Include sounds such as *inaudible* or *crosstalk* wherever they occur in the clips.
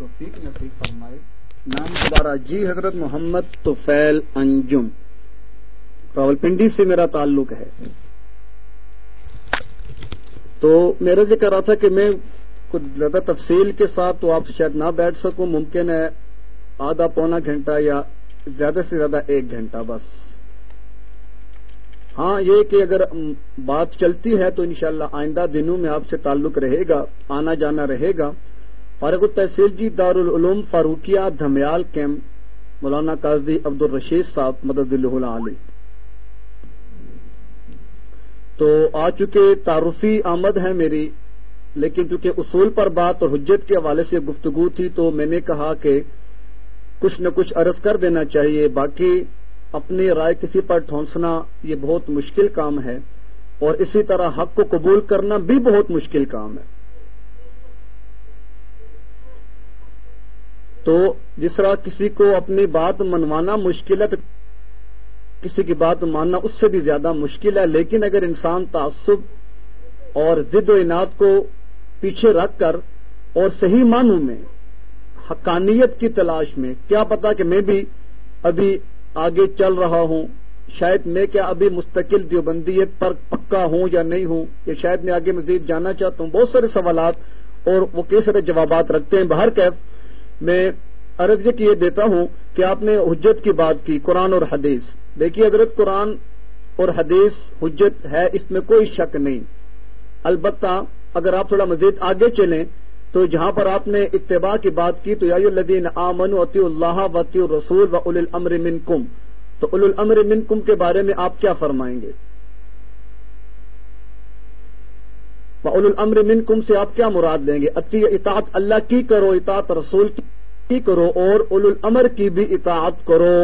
توفیق نصیب فرمائے۔ نام دوبارہ جی حضرت محمد توفیل انجم۔ راول پنڈی سے میرا تعلق ہے۔ تو میرا یہ کہہ رہا تھا کہ میں کچھ زیادہ تفصیل کے ساتھ تو آپ شاید نہ بیٹھ سکوں، ممکن ہے آدھا پونا گھنٹہ یا زیادہ سے زیادہ ایک گھنٹہ بس۔ ہاں یہ کہ اگر بات چلتی ہے تو انشاءاللہ آئندہ دنوں میں آپ سے تعلق رہے گا، آنا جانا رہے گا۔ فارغ التحصیل جی دارالعلوم فاروقیہ دھمیال کیمپ، مولانا قاضی عبد الرشید صاحب، مدد اللہ علی تو آ چکے تعارفی آمد ہے میری، لیکن چونکہ اصول پر بات اور حجت کے حوالے سے گفتگو تھی، تو میں نے کہا کہ کچھ نہ کچھ عرض کر دینا چاہیے۔ باقی اپنی رائے کسی پر ٹھونسنا یہ بہت مشکل کام ہے، اور اسی طرح حق کو قبول کرنا بھی بہت مشکل کام ہے۔ تو جس طرح کسی کو اپنی بات منوانا مشکل ہے تو کسی کی بات ماننا اس سے بھی زیادہ مشکل ہے، لیکن اگر انسان تعصب اور ضد و انعد کو پیچھے رکھ کر اور صحیح معنوں میں، حقانیت کی تلاش میں، کیا پتا کہ میں بھی ابھی آگے چل رہا ہوں، شاید میں کیا ابھی مستقل دیوبندیت پر پکا ہوں یا نہیں ہوں، یا شاید میں آگے مزید جاننا چاہتا ہوں، بہت سارے سوالات اور وہ کئی سارے جوابات رکھتے ہیں۔ باہر کیف میں عرض یہ دیتا ہوں کہ آپ نے حجت کی بات کی، قرآن اور حدیث۔ دیکھیے حضرت، قرآن اور حدیث حجت ہے، اس میں کوئی شک نہیں۔ البتہ اگر آپ تھوڑا مزید آگے چلیں، تو جہاں پر آپ نے اتباع کی بات کی، تو یا الدین آمن وطی اللہ وطی الرسول و اول الامر من کم تو اول الامر من کم کے بارے میں آپ کیا فرمائیں گے؟ اول الامر من کم سے آپ کیا مراد لیں گے؟ اتی اطاعت اللہ کی کرو، اطاعت رسول کی کرو اور اول الامر کی بھی اطاعت کرو۔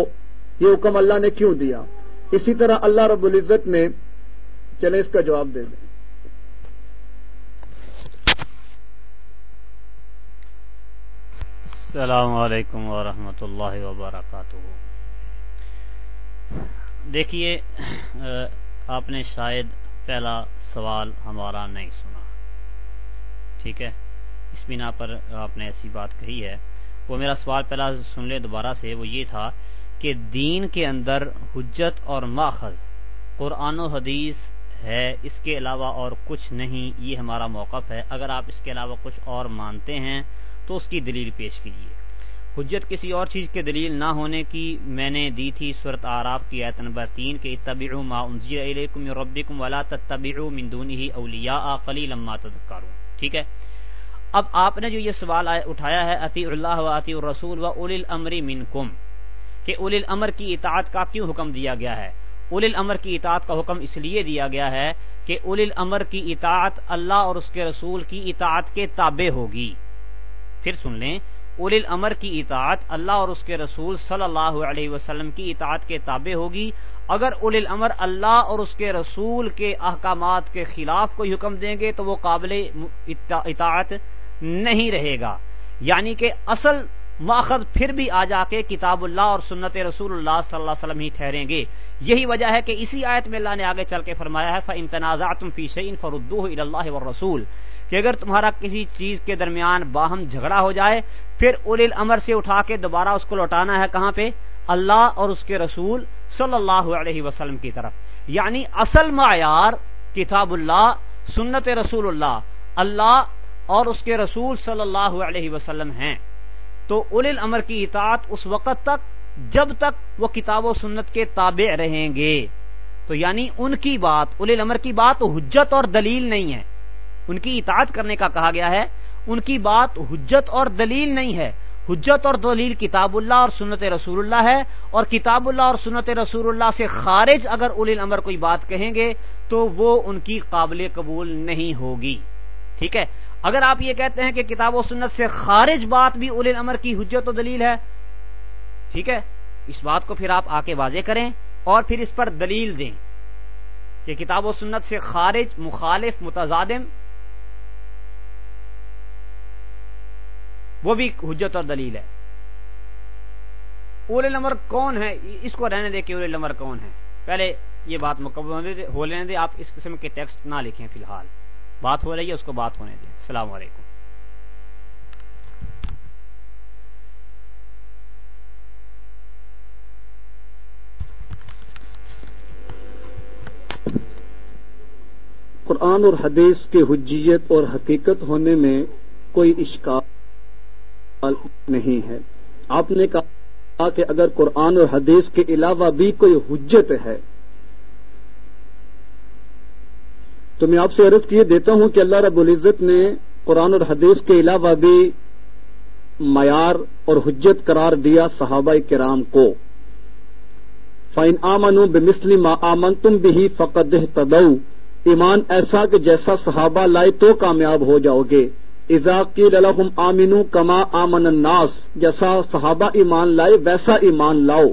یہ حکم اللہ نے کیوں دیا؟ اسی طرح اللہ رب العزت نے چلے اس کا جواب دے دیں۔ السلام علیکم ورحمۃ اللہ وبرکاتہ۔ دیکھیے آپ نے شاید پہلا سوال ہمارا نہیں سنا۔ ٹھیک ہے؟ اس بنا پر آپ نے ایسی بات کہی ہے۔ وہ میرا سوال پہلا سن لے دوبارہ سے، وہ یہ تھا کہ دین کے اندر حجت اور ماخذ قرآن و حدیث ہے، اس کے علاوہ اور کچھ نہیں، یہ ہمارا موقف ہے۔ اگر آپ اس کے علاوہ کچھ اور مانتے ہیں تو اس کی دلیل پیش کیجیے حجت کسی اور چیز کے دلیل نہ ہونے کی میں نے دی تھی صورت آراف کی آیت نمبر تین کے اتبعوا ما انزل الیکم ربکم ولا تتبعوا من دونه اولیاء قلیلا ما تذکرون۔ ٹھیک ہے؟ اب آپ نے جو یہ سوال اٹھایا ہے اطیع اللہ و اطیع الرسول و اولی الامر منکم، کہ اولی الامر کی اطاعت کا کیوں حکم دیا گیا ہے؟ اولی الامر کی اطاعت کا حکم اس لیے دیا گیا ہے کہ اولی الامر کی اطاعت اللہ اور اس کے رسول کی اطاعت کے تابع ہوگی۔ پھر سن لیں اول الامر کی اطاعت اللہ اور اس کے رسول صلی اللہ علیہ وسلم کی اطاعت کے تابع ہوگی اگر اول الامر اللہ اور اس کے رسول کے احکامات کے خلاف کوئی حکم دیں گے تو وہ قابل اطاعت نہیں رہے گا۔ یعنی کہ اصل ماخذ پھر بھی آ جا کے کتاب اللہ اور سنت رسول اللہ صلی اللہ علیہ وسلم ہی ٹھہریں گے۔ یہی وجہ ہے کہ اسی آیت میں اللہ نے آگے چل کے فرمایا ہے فن تنازع تم فی شعین فردو اللہ و رسول کہ اگر تمہارا کسی چیز کے درمیان باہم جھگڑا ہو جائے، پھر اول الامر سے اٹھا کے دوبارہ اس کو لوٹانا ہے کہاں پہ؟ اللہ اور اس کے رسول صلی اللہ علیہ وسلم کی طرف۔ یعنی اصل معیار کتاب اللہ، سنت رسول اللہ اللہ اور اس کے رسول صلی اللہ علیہ وسلم ہیں۔ تو اول الامر کی اطاعت اس وقت تک، جب تک وہ کتاب و سنت کے تابع رہیں گے۔ تو یعنی ان کی بات اول الامر کی بات حجت اور دلیل نہیں ہے۔ ان کی اطاعت کرنے کا کہا گیا ہے، ان کی بات حجت اور دلیل نہیں ہے۔ حجت اور دلیل کتاب اللہ اور سنت رسول اللہ ہے اور کتاب اللہ اور سنت رسول اللہ سے خارج اگر اول الامر کوئی بات کہیں گے تو وہ ان کی قابل قبول نہیں ہوگی۔ ٹھیک ہے؟ اگر آپ یہ کہتے ہیں کہ کتاب و سنت سے خارج بات بھی اول الامر کی حجت و دلیل ہے، ٹھیک ہے؟ اس بات کو پھر آپ آ کے واضح کریں اور پھر اس پر دلیل دیں کہ کتاب و سنت سے خارج، مخالف، متضادم وہ بھی حجت اور دلیل ہے۔ اول نمبر کون ہے؟ اس کو رہنے دے کہ اول نمبر کون ہے۔ پہلے یہ بات مکمل ہونے دے ہو لینے دے آپ اس قسم کے ٹیکسٹ نہ لکھیں فی الحال۔ بات ہو رہی ہے، اس کو بات ہونے دیں۔ السلام علیکم۔ قرآن اور حدیث کے حجیت اور حقیقت ہونے میں کوئی اشکال نہیں ہے۔ آپ نے کہا کہ اگر قرآن اور حدیث کے علاوہ بھی کوئی حجت ہے، تو میں آپ سے عرض کیے دیتا ہوں کہ اللہ رب العزت نے قرآن اور حدیث کے علاوہ بھی معیار اور حجت قرار دیا صحابہ کرام کو۔ فائن آمن بے مسلم آمن تم بھی فقد تدو ایمان ایسا کہ جیسا صحابہ لائے تو کامیاب ہو جاؤ گے۔ اضاقی للحم آمین کما آمن الناس، جیسا صحابہ ایمان لائے ویسا ایمان لاؤ۔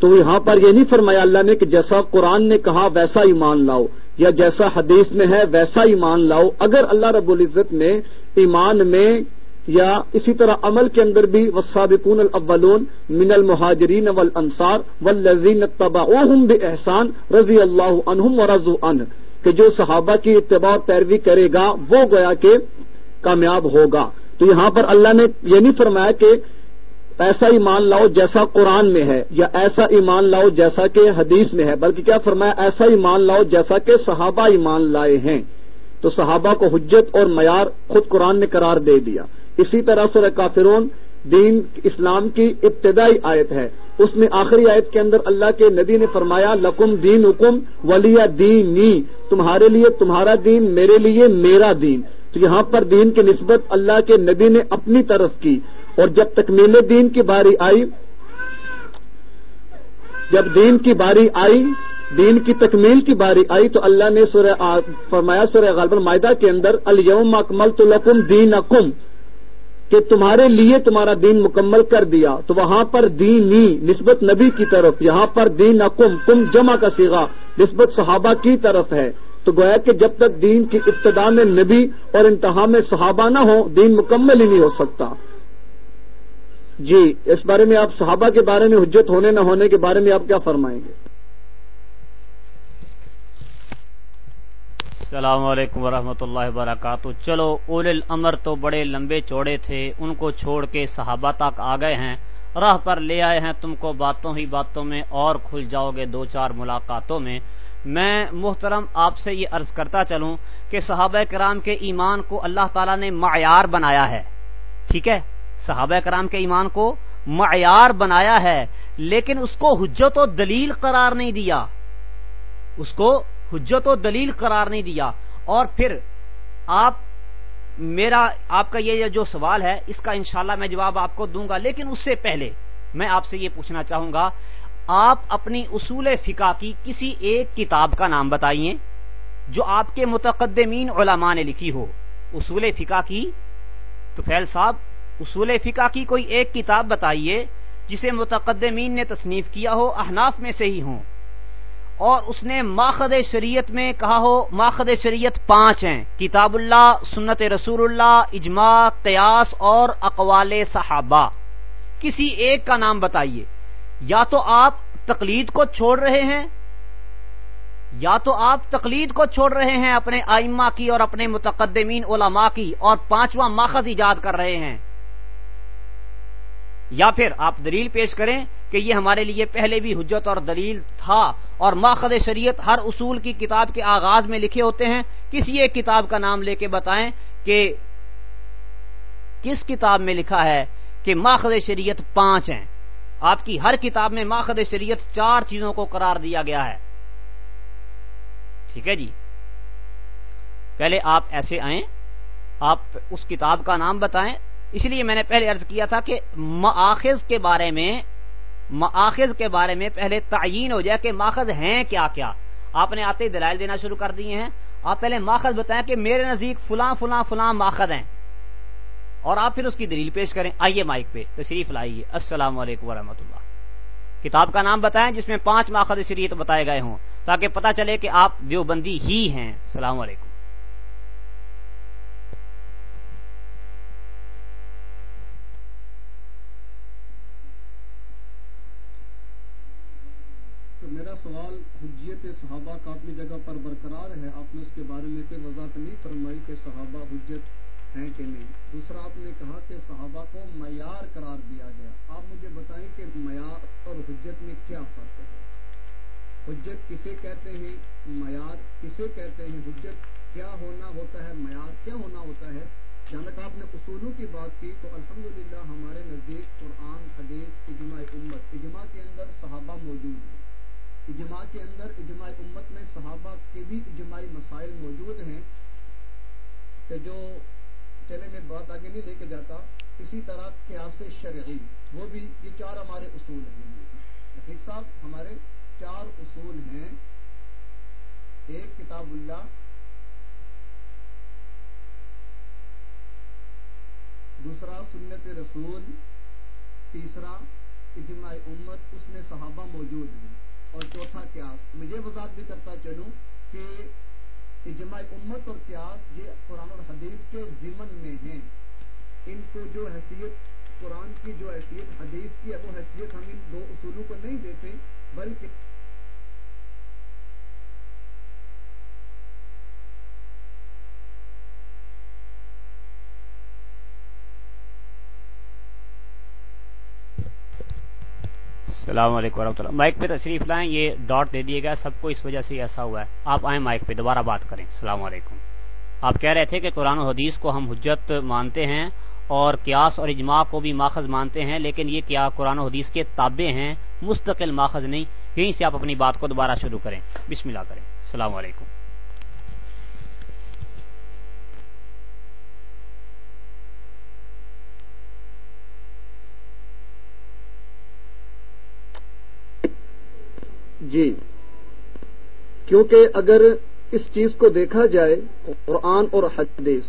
تو یہاں پر یہ نہیں فرمایا اللہ نے کہ جیسا قرآن نے کہا ویسا ایمان لاؤ، یا جیسا حدیث میں ہے ویسا ایمان لاؤ۔ اگر اللہ رب العزت نے ایمان میں یا اسی طرح عمل کے اندر بھی وسابقون الاولون من المہاجرین والانصار والذین اتبعوہم بإحسان رضی اللہ عنہم ورضو عنہ، کہ جو صحابہ کی اتباع پیروی کرے گا، وہ گویا کہ کامیاب ہوگا۔ تو یہاں پر اللہ نے یہ نہیں فرمایا کہ ایسا ایمان لاؤ جیسا قرآن میں ہے یا ایسا ایمان لاؤ جیسا کہ حدیث میں ہے، بلکہ کیا فرمایا ایسا ایمان لاؤ جیسا کہ صحابہ ایمان لائے ہیں۔ تو صحابہ کو حجت اور معیار خود قرآن نے قرار دے دیا۔ اسی طرح سورہ کافرون دین اسلام کی ابتدائی آیت ہے۔ اس میں آخری آیت کے اندر اللہ کے نبی نے فرمایا، لکم دین حکم ولی دینی تمہارے لیے تمہارا دین، میرے لیے میرا دین۔ تو یہاں پر دین کی نسبت اللہ کے نبی نے اپنی طرف کی اور جب تکمیل دین کی باری آئی، جب دین کی باری آئی، دین کی تکمیل کی باری آئی تو اللہ نے سورہ فرمایا سورہ غالب المائدہ کے اندر الوم اکمل تو لکم دین اکم کہ تمہارے لیے تمہارا دین مکمل کر دیا۔ تو وہاں پر دین نی نسبت نبی کی طرف، یہاں پر دین اکم کم جمع کا سیگا نسبت صحابہ کی طرف ہے۔ تو گویا کہ جب تک دین کی ابتدا میں نبی اور انتہا میں صحابہ نہ ہو دین مکمل ہی نہیں ہو سکتا۔ جی اس بارے میں آپ صحابہ کے بارے میں حجت ہونے نہ ہونے کے بارے میں آپ کیا فرمائیں گے؟ السلام علیکم ورحمۃ اللہ وبرکاتہ۔ چلو، اول الامر تو بڑے لمبے چوڑے تھے، ان کو چھوڑ کے صحابہ تک آ گئے ہیں۔ راہ پر لے آئے ہیں، تم کو باتوں ہی باتوں میں اور کھل جاؤ گے دو چار ملاقاتوں میں۔ میں محترم آپ سے یہ عرض کرتا چلوں کہ صحابہ کرام کے ایمان کو اللہ تعالیٰ نے معیار بنایا ہے۔ ٹھیک ہے؟ صحابہ کرام کے ایمان کو معیار بنایا ہے، لیکن اس کو حجت و دلیل قرار نہیں دیا۔ اس کو حجت و دلیل قرار نہیں دیا۔ اور پھر آپ، میرا، آپ کا یہ جو سوال ہے، اس کا انشاءاللہ میں جواب آپ کو دوں گا، لیکن اس سے پہلے میں آپ سے یہ پوچھنا چاہوں گا آپ اپنی اصول فقہ کی کسی ایک کتاب کا نام بتائیے جو آپ کے متقدمین علماء نے لکھی ہو۔ اصول فقہ کی؟ تو فیل صاحب، اصول فقہ کی کوئی ایک کتاب بتائیے جسے متقدمین نے تصنیف کیا ہو، احناف میں سے ہی ہوں۔ اور اس نے ماخد شریعت میں کہا ہو ماخد شریعت پانچ ہیں۔ کتاب اللہ، سنت رسول اللہ، اجماع، قیاس اور اقوال صحابہ۔ کسی ایک کا نام بتائیے۔ یا تو آپ تقلید کو چھوڑ رہے ہیں یا تو آپ تقلید کو چھوڑ رہے ہیں اپنے آئمہ کی اور اپنے متقدمین علماء کی اور پانچواں ماخذ ایجاد کر رہے ہیں یا پھر آپ دلیل پیش کریں کہ یہ ہمارے لیے پہلے بھی حجت اور دلیل تھا اور ماخذ شریعت ہر اصول کی کتاب کے آغاز میں لکھے ہوتے ہیں کسی ایک کتاب کا نام لے کے بتائیں کہ کس کتاب میں لکھا ہے کہ ماخذ شریعت پانچ ہیں آپ کی ہر کتاب میں ماخذ شریعت چار چیزوں کو قرار دیا گیا ہے۔ ٹھیک ہے جی۔ پہلے آپ ایسے آئیں، آپ اس کتاب کا نام بتائیں۔ اس لیے میں نے پہلے عرض کیا تھا کہ ماخذ کے بارے میں، ماخذ کے بارے میں پہلے تعین ہو جائے کہ ماخذ ہیں کیا کیا۔ آپ نے آتے دلائل دینا شروع کر دیے ہیں۔ آپ پہلے ماخذ بتائیں کہ میرے نزدیک فلاں فلاں فلاں ماخذ ہیں۔ اور آپ پھر اس کی دلیل پیش کریں۔ آئیے مائک پہ۔ تشریف لائیے۔ السلام علیکم ورحمۃ اللہ۔ کتاب کا نام بتائیں جس میں پانچ ماخذ شریعت بتائے گئے ہوں، تاکہ پتہ چلے کہ آپ جو بندی ہی ہیں۔ السلام علیکم۔ میرا سوال، حجیت صحابہ کا اپنی جگہ پر برقرار ہے؟ آپ نے اس کے بارے میں کوئی وضاحت نہیں فرمائی کہ صحابہ حجت ہیں کہ نہیں۔ دوسرا، آپ نے کہا کہ صحابہ کو معیار قرار دیا گیا۔ آپ مجھے بتائیں کہ معیار اور حجت میں کیا فرق ہے؟ حجت کسے کہتے ہیں؟ معیار کسے کہتے ہیں؟ حجت کیا ہونا ہوتا ہے؟ معیار کیا ہونا ہوتا ہے؟ جہاں تک آپ نے اصولوں کی بات کی، تو الحمدللہ ہمارے نزدیک قرآن، حدیث، اجماع امت، اجماع کے اندر صحابہ موجود ہیں۔ اجماع کے اندر، اجماع امت میں صحابہ کے بھی اجماعی مسائل موجود ہیں کہ جو چلے میں بات آگے نہیں لے کے جاتا، اسی طرح قیاس شرعی، وہ بھی یہ چار ہمارے اصول ہیں۔ رفیق صاحب، ہمارے چار اصول ہیں۔ ایک کتاب اللہ، دوسرا سنت رسول، تیسرا اجماع امت، اس میں صحابہ موجود ہیں۔ اور چوتھا قیاس۔ مجھے وضاحت بھی کرتا چلوں کہ اجماع امت اور قیاس یہ قرآن اور حدیث کے ضمن میں ہیں۔ ان کو جو حیثیت قرآن کی، جو حیثیت حدیث کی ہے وہ حیثیت ہم ان دو اصولوں کو نہیں دیتے، بلکہ السلام علیکم ورحمۃ اللہ۔ مائک پہ تشریف لائیں، یہ ڈاٹ دے دیے گا سب کو اس وجہ سے ایسا ہوا ہے۔ آپ آئیں مائک پہ، دوبارہ بات کریں۔ السلام علیکم۔ آپ کہہ رہے تھے کہ قرآن و حدیث کو ہم حجت مانتے ہیں اور قیاس اور اجماع کو بھی ماخذ مانتے ہیں، لیکن یہ کیا قرآن و حدیث کے تابع ہیں؟ مستقل ماخذ نہیں۔ یہیں سے آپ اپنی بات کو دوبارہ شروع کریں۔ بسم اللہ کریں۔ السلام علیکم۔ جی۔ کیونکہ اگر اس چیز کو دیکھا جائے، قرآن اور حدیث،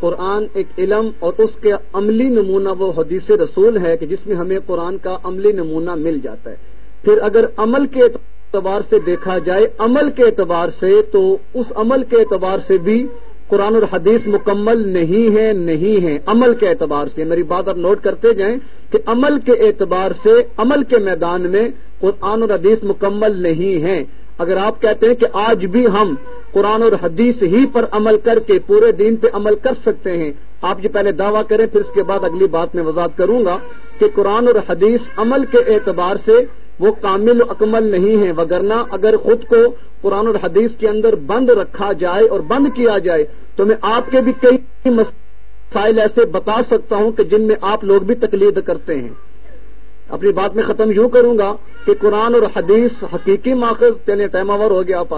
قرآن ایک علم اور اس کے عملی نمونہ وہ حدیث رسول ہے کہ جس میں ہمیں قرآن کا عملی نمونہ مل جاتا ہے۔ پھر اگر عمل کے اعتبار سے دیکھا جائے، عمل کے اعتبار سے، تو اس عمل کے اعتبار سے بھی قرآن اور حدیث مکمل نہیں ہے نہیں ہے عمل کے اعتبار سے، میری بات آپ نوٹ کرتے جائیں کہ عمل کے اعتبار سے، عمل کے میدان میں قرآن اور حدیث مکمل نہیں ہے اگر آپ کہتے ہیں کہ آج بھی ہم قرآن اور حدیث ہی پر عمل کر کے پورے دین پہ عمل کر سکتے ہیں، آپ یہ پہلے دعویٰ کریں، پھر اس کے بعد اگلی بات میں وضاحت کروں گا کہ قرآن اور حدیث عمل کے اعتبار سے وہ کامل و اکمل نہیں ہے وگرنہ اگر خود کو قرآن اور حدیث کے اندر بند رکھا جائے اور بند کیا جائے، تو میں آپ کے بھی کئی مسائل ایسے بتا سکتا ہوں کہ جن میں آپ لوگ بھی تقلید کرتے ہیں۔ اپنی بات میں ختم یوں کروں گا کہ قرآن اور حدیث حقیقی ماخذ چلے ٹائم آور ہو گیا، آپ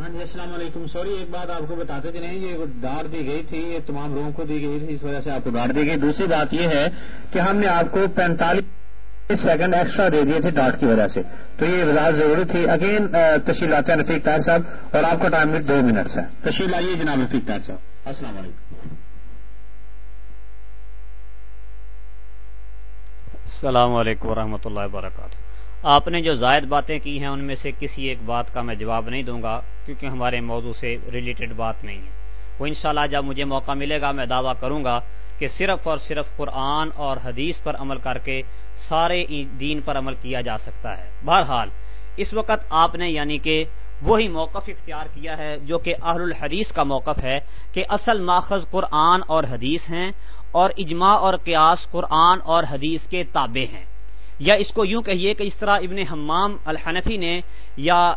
ہاں جی السلام علیکم۔ سوری ایک بات آپ کو بتاتے تھے نہیں یہ ڈانٹ دی گئی تھی یہ تمام لوگوں کو دی گئی تھی اس وجہ سے آپ کو ڈانٹ دی گئی۔ دوسری بات یہ ہے کہ ہم نے آپ کو پینتالیس سیکنڈ ایکسٹرا دے دیے تھے ڈاٹ کی وجہ سے۔ تو یہ وضاحت ضروری تھی۔ اگین تشریف لاتے ہیں رفیق طاہر صاحب اور آپ کا ٹائم بھی دو منٹس ہے۔ تشریف لائیے جناب رفیق طاہر صاحب۔ السلام علیکم۔ السلام علیکم ورحمۃ اللہ وبرکاتہ۔ آپ نے جو زائد باتیں کی ہیں ان میں سے کسی ایک بات کا میں جواب نہیں دوں گا، کیونکہ ہمارے موضوع سے ریلیٹڈ بات نہیں ہے۔ وہ انشاءاللہ جب مجھے موقع ملے گا، میں دعویٰ کروں گا کہ صرف اور صرف قرآن اور حدیث پر عمل کر کے سارے دین پر عمل کیا جا سکتا ہے۔ بہرحال، اس وقت آپ نے یعنی کہ وہی موقف اختیار کیا ہے جو کہ اہل الحدیث کا موقف ہے کہ اصل ماخذ قرآن اور حدیث ہیں اور اجماع اور قیاس قرآن اور حدیث کے تابع ہیں۔ یا اس کو یوں کہیے کہ اس طرح ابن حمام الحنفی نے یا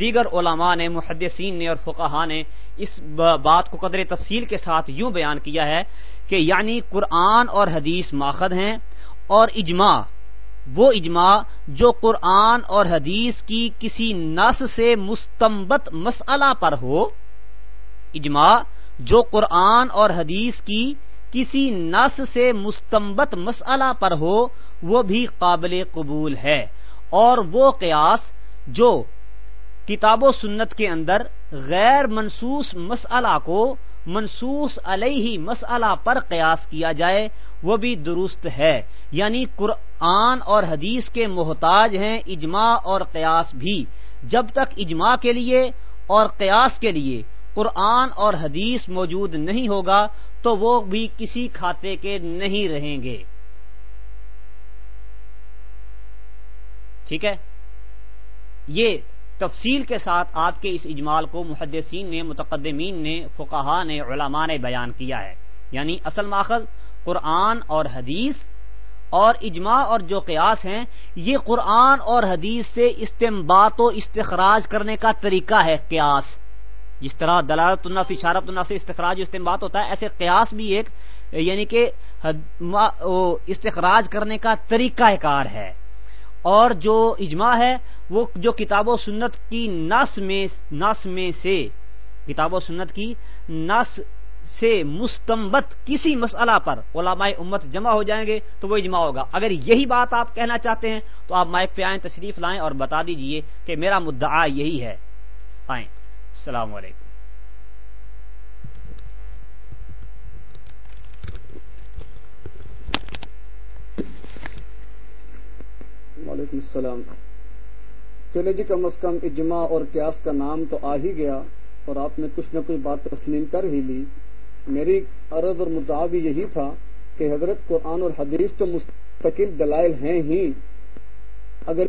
دیگر علماء نے، محدثین نے اور فقہ نے اس بات کو قدر تفصیل کے ساتھ یوں بیان کیا ہے کہ یعنی قرآن اور حدیث ماخذ ہیں اور اجماع، وہ اجماع جو قرآن اور حدیث کی کسی نس سے مستمبت مسئلہ پر ہو، اجماع جو قرآن اور حدیث کی کسی نس سے مستمبت مسئلہ پر ہو، وہ بھی قابل قبول ہے۔ اور وہ قیاس جو کتاب و سنت کے اندر غیر منسوس مسئلہ کو منسوس علیہ مسئلہ پر قیاس کیا جائے، وہ بھی درست ہے۔ یعنی قرآن اور حدیث کے محتاج ہیں اجماع اور قیاس بھی۔ جب تک اجماع کے لیے اور قیاس کے لیے قرآن اور حدیث موجود نہیں ہوگا تو وہ بھی کسی کھاتے کے نہیں رہیں گے۔ ٹھیک ہے؟ یہ تفصیل کے ساتھ آپ کے اس اجمال کو محدثین نے، متقدمین نے فقہا نے، علماء نے بیان کیا ہے۔ یعنی اصل ماخذ قرآن اور حدیث اور اجماع اور جو قیاس ہیں، یہ قرآن اور حدیث سے استمبات و استخراج کرنے کا طریقہ ہے، قیاس۔ جس طرح دلالت اللہ سے اشارت اللہ سے استخراج و استمبات ہوتا ہے، ایسے قیاس بھی ایک یعنی کہ استخراج کرنے کا طریقہ کار ہے۔ اور جو اجماع ہے، وہ جو کتاب و سنت کی نس میں نس میں سے کتاب و سنت کی نس سے مستمبت کسی مسئلہ پر علماء امت جمع ہو جائیں گے تو وہ اجماع ہوگا۔ اگر یہی بات آپ کہنا چاہتے ہیں، تو آپ مائک پہ آئیں، تشریف لائیں اور بتا دیجیے کہ میرا مدعا یہی ہے۔ آئیں۔ السلام علیکم۔ وعلیکم السلام۔ چلے جی کم از کم اجماع اور قیاس کا نام تو آ ہی گیا اور آپ نے کچھ نہ کچھ بات تسلیم کر ہی لی۔ میری عرض اور مدعا بھی یہی تھا کہ حضرت قرآن اور حدیث تو مستقل دلائل ہیں ہی۔ اگر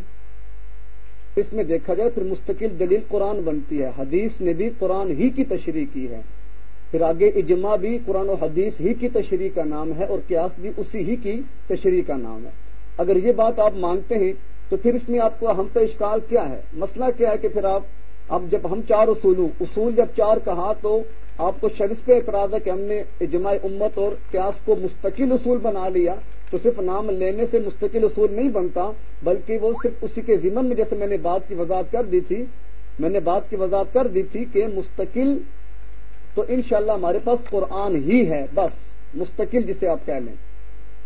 اس میں دیکھا جائے پھر مستقل دلیل قرآن بنتی ہے، حدیث نے بھی قرآن ہی کی تشریح کی ہے۔ پھر آگے اجماع بھی قرآن و حدیث ہی کی تشریح کا نام ہے اور قیاس بھی اسی ہی کی تشریح کا نام ہے۔ اگر یہ بات آپ مانتے ہیں تو پھر اس میں آپ کو ہم پہ اشکال کیا ہے؟ مسئلہ کیا ہے کہ پھر آپ اب جب ہم چار اصولوں اصول جب چار کہا تو آپ کو شرط پہ اعتراض ہے کہ ہم نے اجماع امت اور قیاس کو مستقل اصول بنا لیا۔ تو صرف نام لینے سے مستقل اصول نہیں بنتا، بلکہ وہ صرف اسی کے ذمن میں، جیسے میں نے بات کی وضاحت کر دی تھی، میں نے بات کی وضاحت کر دی تھی کہ مستقل تو انشاءاللہ ہمارے پاس قرآن ہی ہے، بس مستقل جسے آپ کہہ لیں۔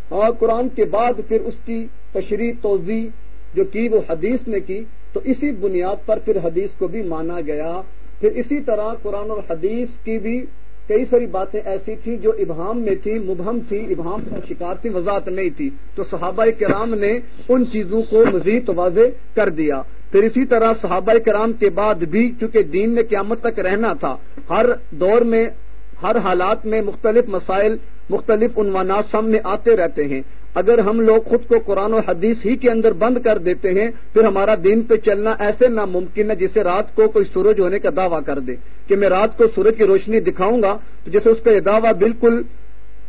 اور قرآن کے بعد پھر اس کی تشریح توضیع جو کی، وہ حدیث نے کی، تو اسی بنیاد پر پھر حدیث کو بھی مانا گیا۔ پھر اسی طرح قرآن اور حدیث کی بھی کئی ساری باتیں ایسی تھیں جو ابہام میں تھی مبہم تھی ابہام کا شکار تھی وضاحت نہیں تھی۔ تو صحابہ کرام نے ان چیزوں کو مزید واضح کر دیا۔ پھر اسی طرح صحابہ کرام کے بعد بھی چونکہ دین نے قیامت تک رہنا تھا، ہر دور میں، ہر حالات میں مختلف مسائل، مختلف عنوانات سامنے آتے رہتے ہیں۔ اگر ہم لوگ خود کو قرآن و حدیث ہی کے اندر بند کر دیتے ہیں، پھر ہمارا دین پہ چلنا ایسے ناممکن ہے جسے رات کو کوئی سورج ہونے کا دعویٰ کر دے۔ کہ میں رات کو سورج کی روشنی دکھاؤں گا، تو جیسے اس کا یہ دعویٰ بالکل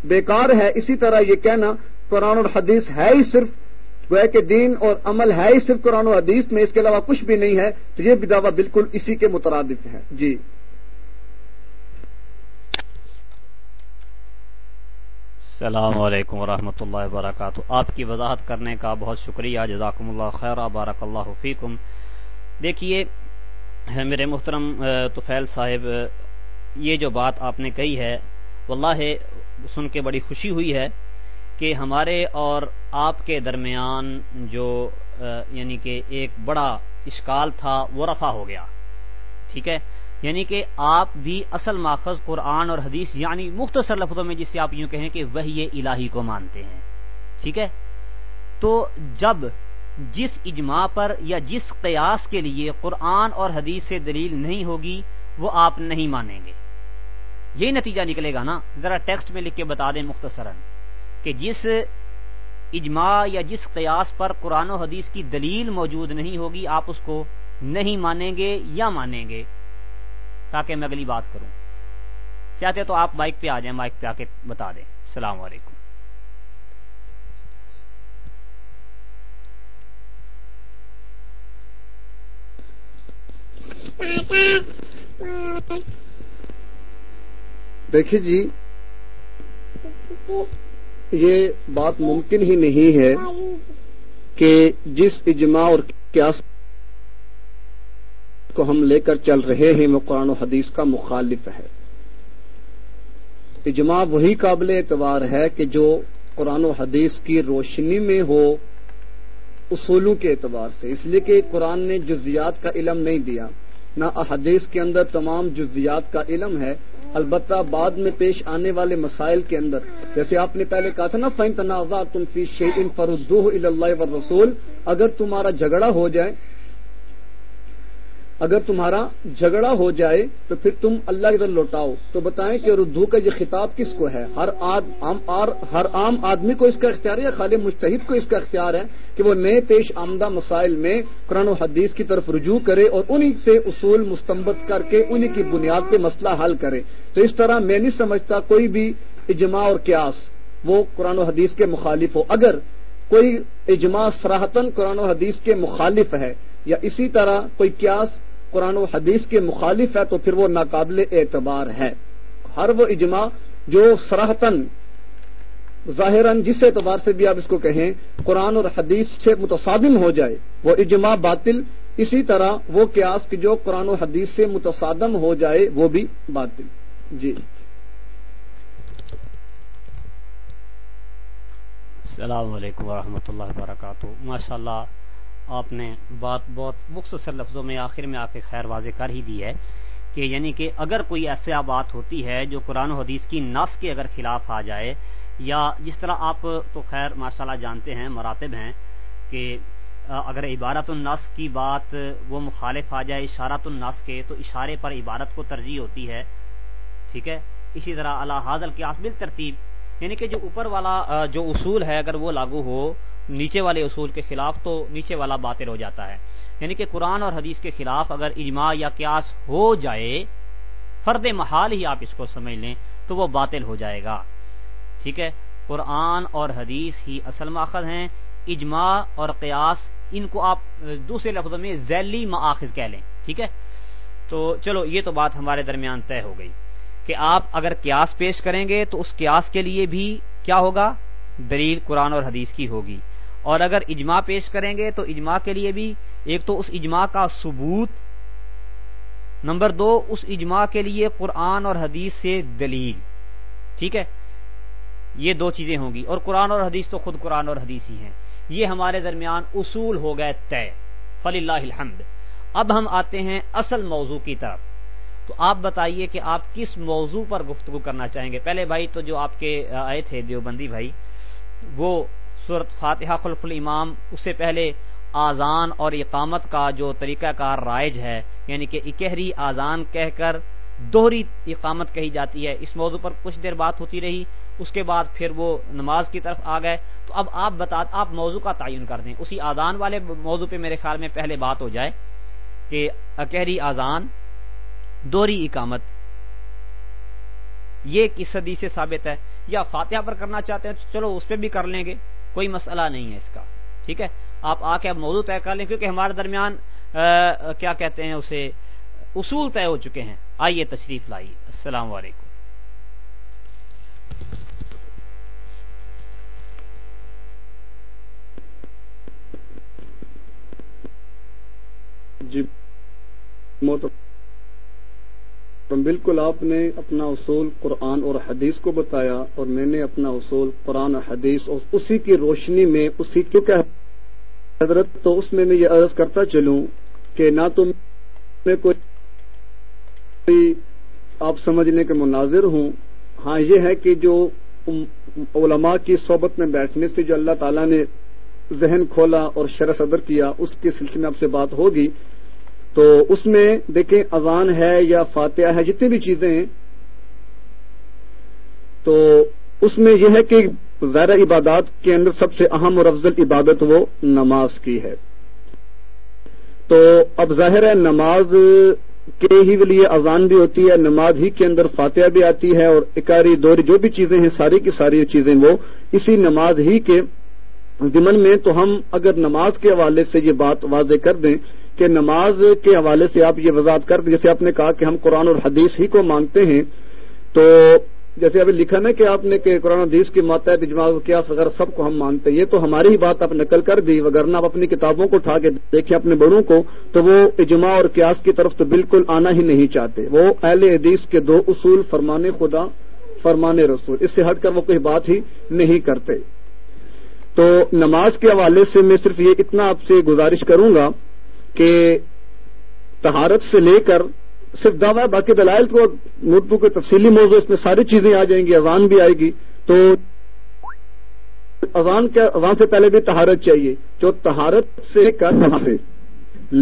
بیکار ہے۔ اسی طرح یہ کہنا، قرآن اور حدیث ہے ہی صرف وہ کہ دین اور عمل ہے ہی صرف قرآن و حدیث میں، اس کے علاوہ کچھ بھی نہیں ہے۔ تو یہ بھی دعویٰ بالکل اسی کے مترادف ہے۔ جی۔ السلام علیکم ورحمۃ اللہ وبرکاتہ۔ آپ کی وضاحت کرنے کا بہت شکریہ، جزاکم اللہ خیر بارک اللہ فیکم۔ دیکھیے، میرے محترم توفیل صاحب، یہ جو بات آپ نے کہی ہے، واللہ سن کے بڑی خوشی ہوئی ہے کہ ہمارے اور آپ کے درمیان جو یعنی کہ ایک بڑا اشکال تھا، وہ رفع ہو گیا۔ ٹھیک ہے؟ یعنی کہ آپ بھی اصل ماخذ قرآن اور حدیث یعنی مختصر لفظوں میں جسے آپ یوں کہیں کہ وہی الہی کو مانتے ہیں۔ ٹھیک ہے؟ تو جب جس اجماع پر یا جس قیاس کے لیے قرآن اور حدیث سے دلیل نہیں ہوگی، وہ آپ نہیں مانیں گے۔ یہی نتیجہ نکلے گا نا؟ ذرا ٹیکسٹ میں لکھ کے بتا دیں مختصراً کہ جس اجماع یا جس قیاس پر قرآن و حدیث کی دلیل موجود نہیں ہوگی، آپ اس کو نہیں مانیں گے یا مانیں گے؟ تاکہ میں اگلی بات کروں۔ چاہتے تو آپ مائک پہ آ جائیں، مائک پہ آ کے بتا دیں۔ السلام علیکم۔ دیکھیے جی یہ بات ممکن ہی نہیں ہے کہ جس اجماع اور کیا کو ہم لے کر چل رہے ہیں، وہ قرآن و حدیث کا مخالف ہے۔ اجماع وہی قابل اعتبار ہے کہ جو قرآن و حدیث کی روشنی میں ہو اصولوں کے اعتبار سے۔ اس لیے کہ قرآن نے جزیات کا علم نہیں دیا۔ نہ احادیث کے اندر تمام جزیات کا علم ہے۔ البتہ بعد میں پیش آنے والے مسائل کے اندر۔ جیسے آپ نے پہلے کہا تھا نا فین تنازع تم فی شعین فرودہ اللہ و رسول اگر تمہارا جھگڑا ہو جائے اگر تمہارا جھگڑا ہو جائے تو پھر تم اللہ کی طرف لوٹاؤ۔ تو بتائیں کہ اردو کا یہ خطاب کس کو ہے؟ ہر ہر عام آدمی کو اس کا اختیار ہے یا خالی مشتحد کو اس کا اختیار ہے کہ وہ نئے پیش آمدہ مسائل میں قرآن و حدیث کی طرف رجوع کرے اور انہی سے اصول مستمت کر کے انہی کی بنیاد پہ مسئلہ حل کرے۔ تو اس طرح میں نہیں سمجھتا کوئی بھی اجماع اور قیاس وہ قرآن و حدیث کے مخالف ہو۔ اگر کوئی اجماع سراہتن قرآن و حدیث کے مخالف ہے یا اسی طرح کوئی قیاس قرآن و حدیث کے مخالف ہے تو پھر وہ ناقابل اعتبار ہے۔ ہر وہ اجماع جو سراہتن ظاہر جس اعتبار سے بھی آپ اس کو کہیں قرآن اور حدیث سے متصادم ہو جائے، وہ اجماع باطل، اسی طرح وہ قیاس کی جو قرآن و حدیث سے متصادم ہو جائے، وہ بھی باطل۔ جی۔ السلام علیکم ورحمۃ اللہ وبرکاتہ۔ ماشاء اللہ آپ نے بات بہت مختصر لفظوں میں آخر میں آ کے خیر واضح کر ہی دی ہے کہ یعنی کہ اگر کوئی ایسا بات ہوتی ہے جو قرآن و حدیث کی نس کے اگر خلاف آ جائے یا جس طرح آپ تو خیر ماشاء اللہ جانتے ہیں، مراتب ہیں کہ اگر عبارت النس کی بات وہ مخالف آ جائے اشارت النس کے تو اشارے پر عبارت کو ترجیح ہوتی ہے، ٹھیک ہے؟ اسی طرح اللہ حاضل کی آسبل ترتیب یعنی کہ جو اوپر والا جو اصول ہے اگر وہ لاگو ہو نیچے والے اصول کے خلاف تو نیچے والا باطل ہو جاتا ہے۔ یعنی کہ قرآن اور حدیث کے خلاف اگر اجماع یا قیاس ہو جائے، فرد محال ہی آپ اس کو سمجھ لیں تو وہ باطل ہو جائے گا۔ ٹھیک ہے؟ قرآن اور حدیث ہی اصل ماخذ ہیں۔ اجماع اور قیاس ان کو آپ دوسرے لفظوں میں ذیلی ماخذ کہہ لیں۔ ٹھیک ہے؟ تو چلو، یہ تو بات ہمارے درمیان طے ہو گئی کہ آپ اگر قیاس پیش کریں گے تو اس قیاس کے لیے بھی کیا ہوگا؟ دلیل قرآن اور حدیث کی ہوگی۔ اور اگر اجماع پیش کریں گے تو اجماع کے لیے بھی ایک تو اس اجماع کا ثبوت، نمبر دو، اس اجماع کے لیے قرآن اور حدیث سے دلیل، ٹھیک ہے؟ یہ دو چیزیں ہوں گی، اور قرآن اور حدیث تو خود قرآن اور حدیث ہی ہیں۔ یہ ہمارے درمیان اصول ہو گئے طے فل اللہ الحمد۔ اب ہم آتے ہیں اصل موضوع کی طرف۔ تو آپ بتائیے کہ آپ کس موضوع پر گفتگو کرنا چاہیں گے؟ پہلے بھائی تو جو آپ کے آئے تھے دیوبندی بھائی، وہ صورت فاتحہ خلف الامام، اس سے پہلے آزان اور اقامت کا جو طریقہ کار رائج ہے یعنی کہ اکہری آزان کہہ کر دوہری اقامت کہی جاتی ہے، اس موضوع پر کچھ دیر بات ہوتی رہی، اس کے بعد پھر وہ نماز کی طرف آ گئے۔ تو اب آپ بتا، آپ موضوع کا تعین کر دیں۔ اسی آزان والے موضوع پہ میرے خیال میں پہلے بات ہو جائے کہ اکہری آزان دوہری اقامت، یہ کس صدی سے ثابت ہے؟ یا فاتحہ پر کرنا چاہتے ہیں تو چلو اس پہ بھی کر لیں گے۔ کوئی مسئلہ نہیں ہے اس کا، ٹھیک ہے؟ آپ آ کے اب موضوع طے کر لیں، کیونکہ ہمارے درمیان کیا کہتے ہیں اسے، اصول طے ہو چکے ہیں۔ آئیے تشریف لائیے۔ السلام علیکم۔ جی بالکل آپ نے اپنا اصول قرآن اور حدیث کو بتایا اور میں نے اپنا اصول قرآن اور حدیث اور اسی کی روشنی میں اسی کیونکہ حضرت تو اس میں میں یہ عرض کرتا چلوں کہ نہ تو میں کوئی آپ سمجھنے کے مناظر ہوں۔ ہاں یہ ہے کہ جو علماء کی صحبت میں بیٹھنے سے جو اللہ تعالیٰ نے ذہن کھولا اور شرح صدر کیا، اس کے سلسلے میں آپ سے بات ہوگی۔ تو اس میں دیکھیں اذان ہے یا فاتحہ ہے، جتنی بھی چیزیں ہیں، تو اس میں یہ ہے کہ زائرہ عبادات کے اندر سب سے اہم اور افضل عبادت وہ نماز کی ہے۔ تو اب ظاہر ہے نماز کے ہی لیے اذان بھی ہوتی ہے، نماز ہی کے اندر فاتحہ بھی آتی ہے اور اکاری دوری جو بھی چیزیں ہیں، ساری کی ساری چیزیں وہ اسی نماز ہی کے ضمن میں۔ تو ہم اگر نماز کے حوالے سے یہ بات واضح کر دیں کہ نماز کے حوالے سے آپ یہ وضاحت کر جیسے آپ نے کہا کہ ہم قرآن اور حدیث ہی کو مانتے ہیں، تو جیسے ابھی لکھا نا کہ آپ نے کہ قرآن حدیث کی ماتحت اجماع کیا اگر سب کو ہم مانتے یہ تو ہماری ہی بات آپ نقل کر دی وغیرہ آپ اپنی کتابوں کو اٹھا کے دیکھیں اپنے بڑوں کو، تو وہ اجماع اور قیاس کی طرف تو بالکل آنا ہی نہیں چاہتے۔ وہ اہل حدیث کے دو اصول، فرمان خدا، فرمان رسول۔ اس سے ہٹ کر وہ کوئی بات ہی نہیں کرتے۔ تو نماز کے حوالے سے میں صرف یہ اتنا آپ سے گزارش کروں گا کہ تہارت سے لے کر صرف دعوی، باقی دلائل کو نوٹ بک تفصیلی موضوع، اس میں ساری چیزیں آ جائیں گی، اذان بھی آئے گی۔ تو اذان کے اذان سے پہلے بھی تہارت چاہیے۔ جو تہارت سے کر سے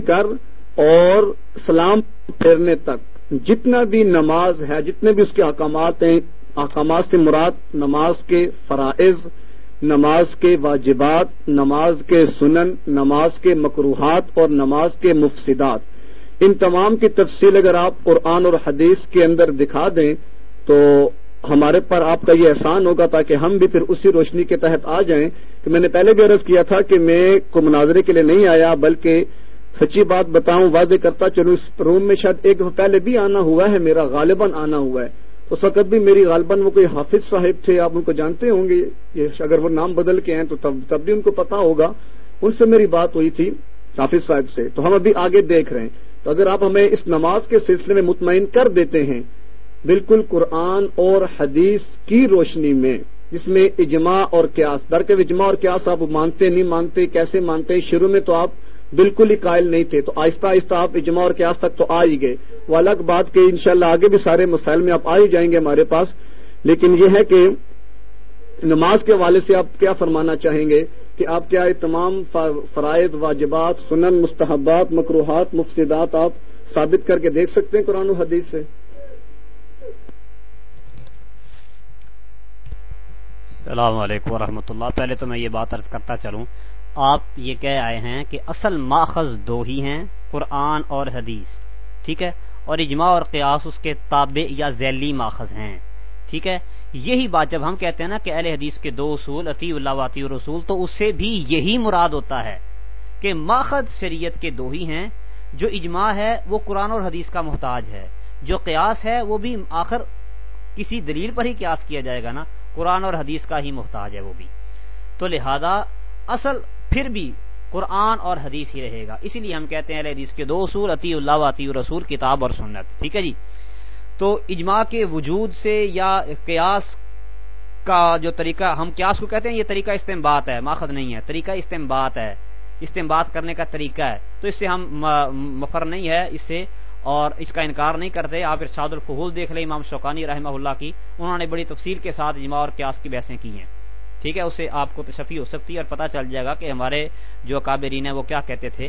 کر اور سلام پھیرنے تک، جتنا بھی نماز ہے، جتنے بھی اس کے احکامات ہیں، احکامات سے مراد نماز کے فرائض نماز کے واجبات، نماز کے سنن، نماز کے مقروحات اور نماز کے مفسدات۔ ان تمام کی تفصیل اگر آپ قرآن اور حدیث کے اندر دکھا دیں تو ہمارے پر آپ کا یہ احسان ہوگا تاکہ ہم بھی پھر اسی روشنی کے تحت آ جائیں۔ کہ میں نے پہلے بھی عرض کیا تھا کہ میں کو مناظرے کے لیے نہیں آیا، بلکہ سچی بات بتاؤں، واضح کرتا چلو اس روم میں شاید ایک پہلے بھی آنا ہوا ہے، میرا غالباً آنا ہوا ہے۔ اس وقت بھی میری غالباً وہ کوئی حافظ صاحب تھے، آپ ان کو جانتے ہوں گے۔ اگر وہ نام بدل کے ہیں تو تب تب بھی ان کو پتا ہوگا۔ ان سے میری بات ہوئی تھی حافظ صاحب سے۔ تو ہم ابھی آگے دیکھ رہے ہیں۔ تو اگر آپ ہمیں اس نماز کے سلسلے میں مطمئن کر دیتے ہیں، بالکل قرآن اور حدیث کی روشنی میں، جس میں اجماع اور قیاس در کے اجماع اور قیاس آپ مانتے نہیں، مانتے کیسے مانتے، شروع میں تو آپ بالکل ہی قائل نہیں تھے۔ تو آہستہ آہستہ آپ اجماع اور قیاس تک تو آ ہی گئے۔ وہ الگ بات کہ انشاءاللہ آگے بھی سارے مسائل میں آپ آ ہی جائیں گے ہمارے پاس۔ لیکن یہ ہے کہ نماز کے حوالے سے آپ کیا فرمانا چاہیں گے کہ آپ کیا تمام فرائض، واجبات، سنن، مستحبات مقروحات مفسدات آپ ثابت کر کے دیکھ سکتے ہیں قرآن و حدیث سے؟ السلام علیکم ورحمۃ اللہ۔ پہلے تو میں یہ بات عرض کرتا چلوں۔ آپ یہ کہہ آئے ہیں کہ اصل ماخذ دو ہی ہیں، قرآن اور حدیث، ٹھیک ہے؟ اور اجماع اور قیاس اس کے تابع یا ذیلی ماخذ ہیں، ٹھیک ہے؟ یہی بات جب ہم کہتے ہیں نا کہ اہل حدیث کے دو اصول عطی اللہ واطی رسول تو اس سے بھی یہی مراد ہوتا ہے کہ ماخذ شریعت کے دو ہی ہیں، جو اجماع ہے وہ قرآن اور حدیث کا محتاج ہے، جو قیاس ہے وہ بھی آخر کسی دلیل پر ہی قیاس کیا جائے گا نا، قرآن اور حدیث کا ہی محتاج ہے وہ بھی۔ تو لہذا اصل پھر بھی قرآن اور حدیث ہی رہے گا۔ اسی لیے ہم کہتے ہیں حدیث کے دو اصول عطی اللہ عطی رسول کتاب اور سنت۔ ٹھیک ہے جی؟ تو اجماع کے وجود سے یا قیاس کا جو طریقہ، ہم قیاس کو کہتے ہیں، یہ طریقہ استعمال ہے، ماخذ نہیں ہے۔ طریقہ استعمال ہے۔ استعمال کرنے کا طریقہ ہے۔ تو اس سے ہم مفر نہیں ہے اس سے، اور اس کا انکار نہیں کرتے۔ آپ ارشاد الفحول دیکھ لیں، امام شوقانی رحمہ اللہ کی۔ انہوں نے بڑی تفصیل کے ساتھ اجماع اور قیاس کی بحثیں کی ہیں۔ ٹھیک ہے، اسے آپ کو تشفی ہو سکتی ہے اور پتہ چل جائے گا کہ ہمارے جو کابرین ہیں وہ کیا کہتے تھے،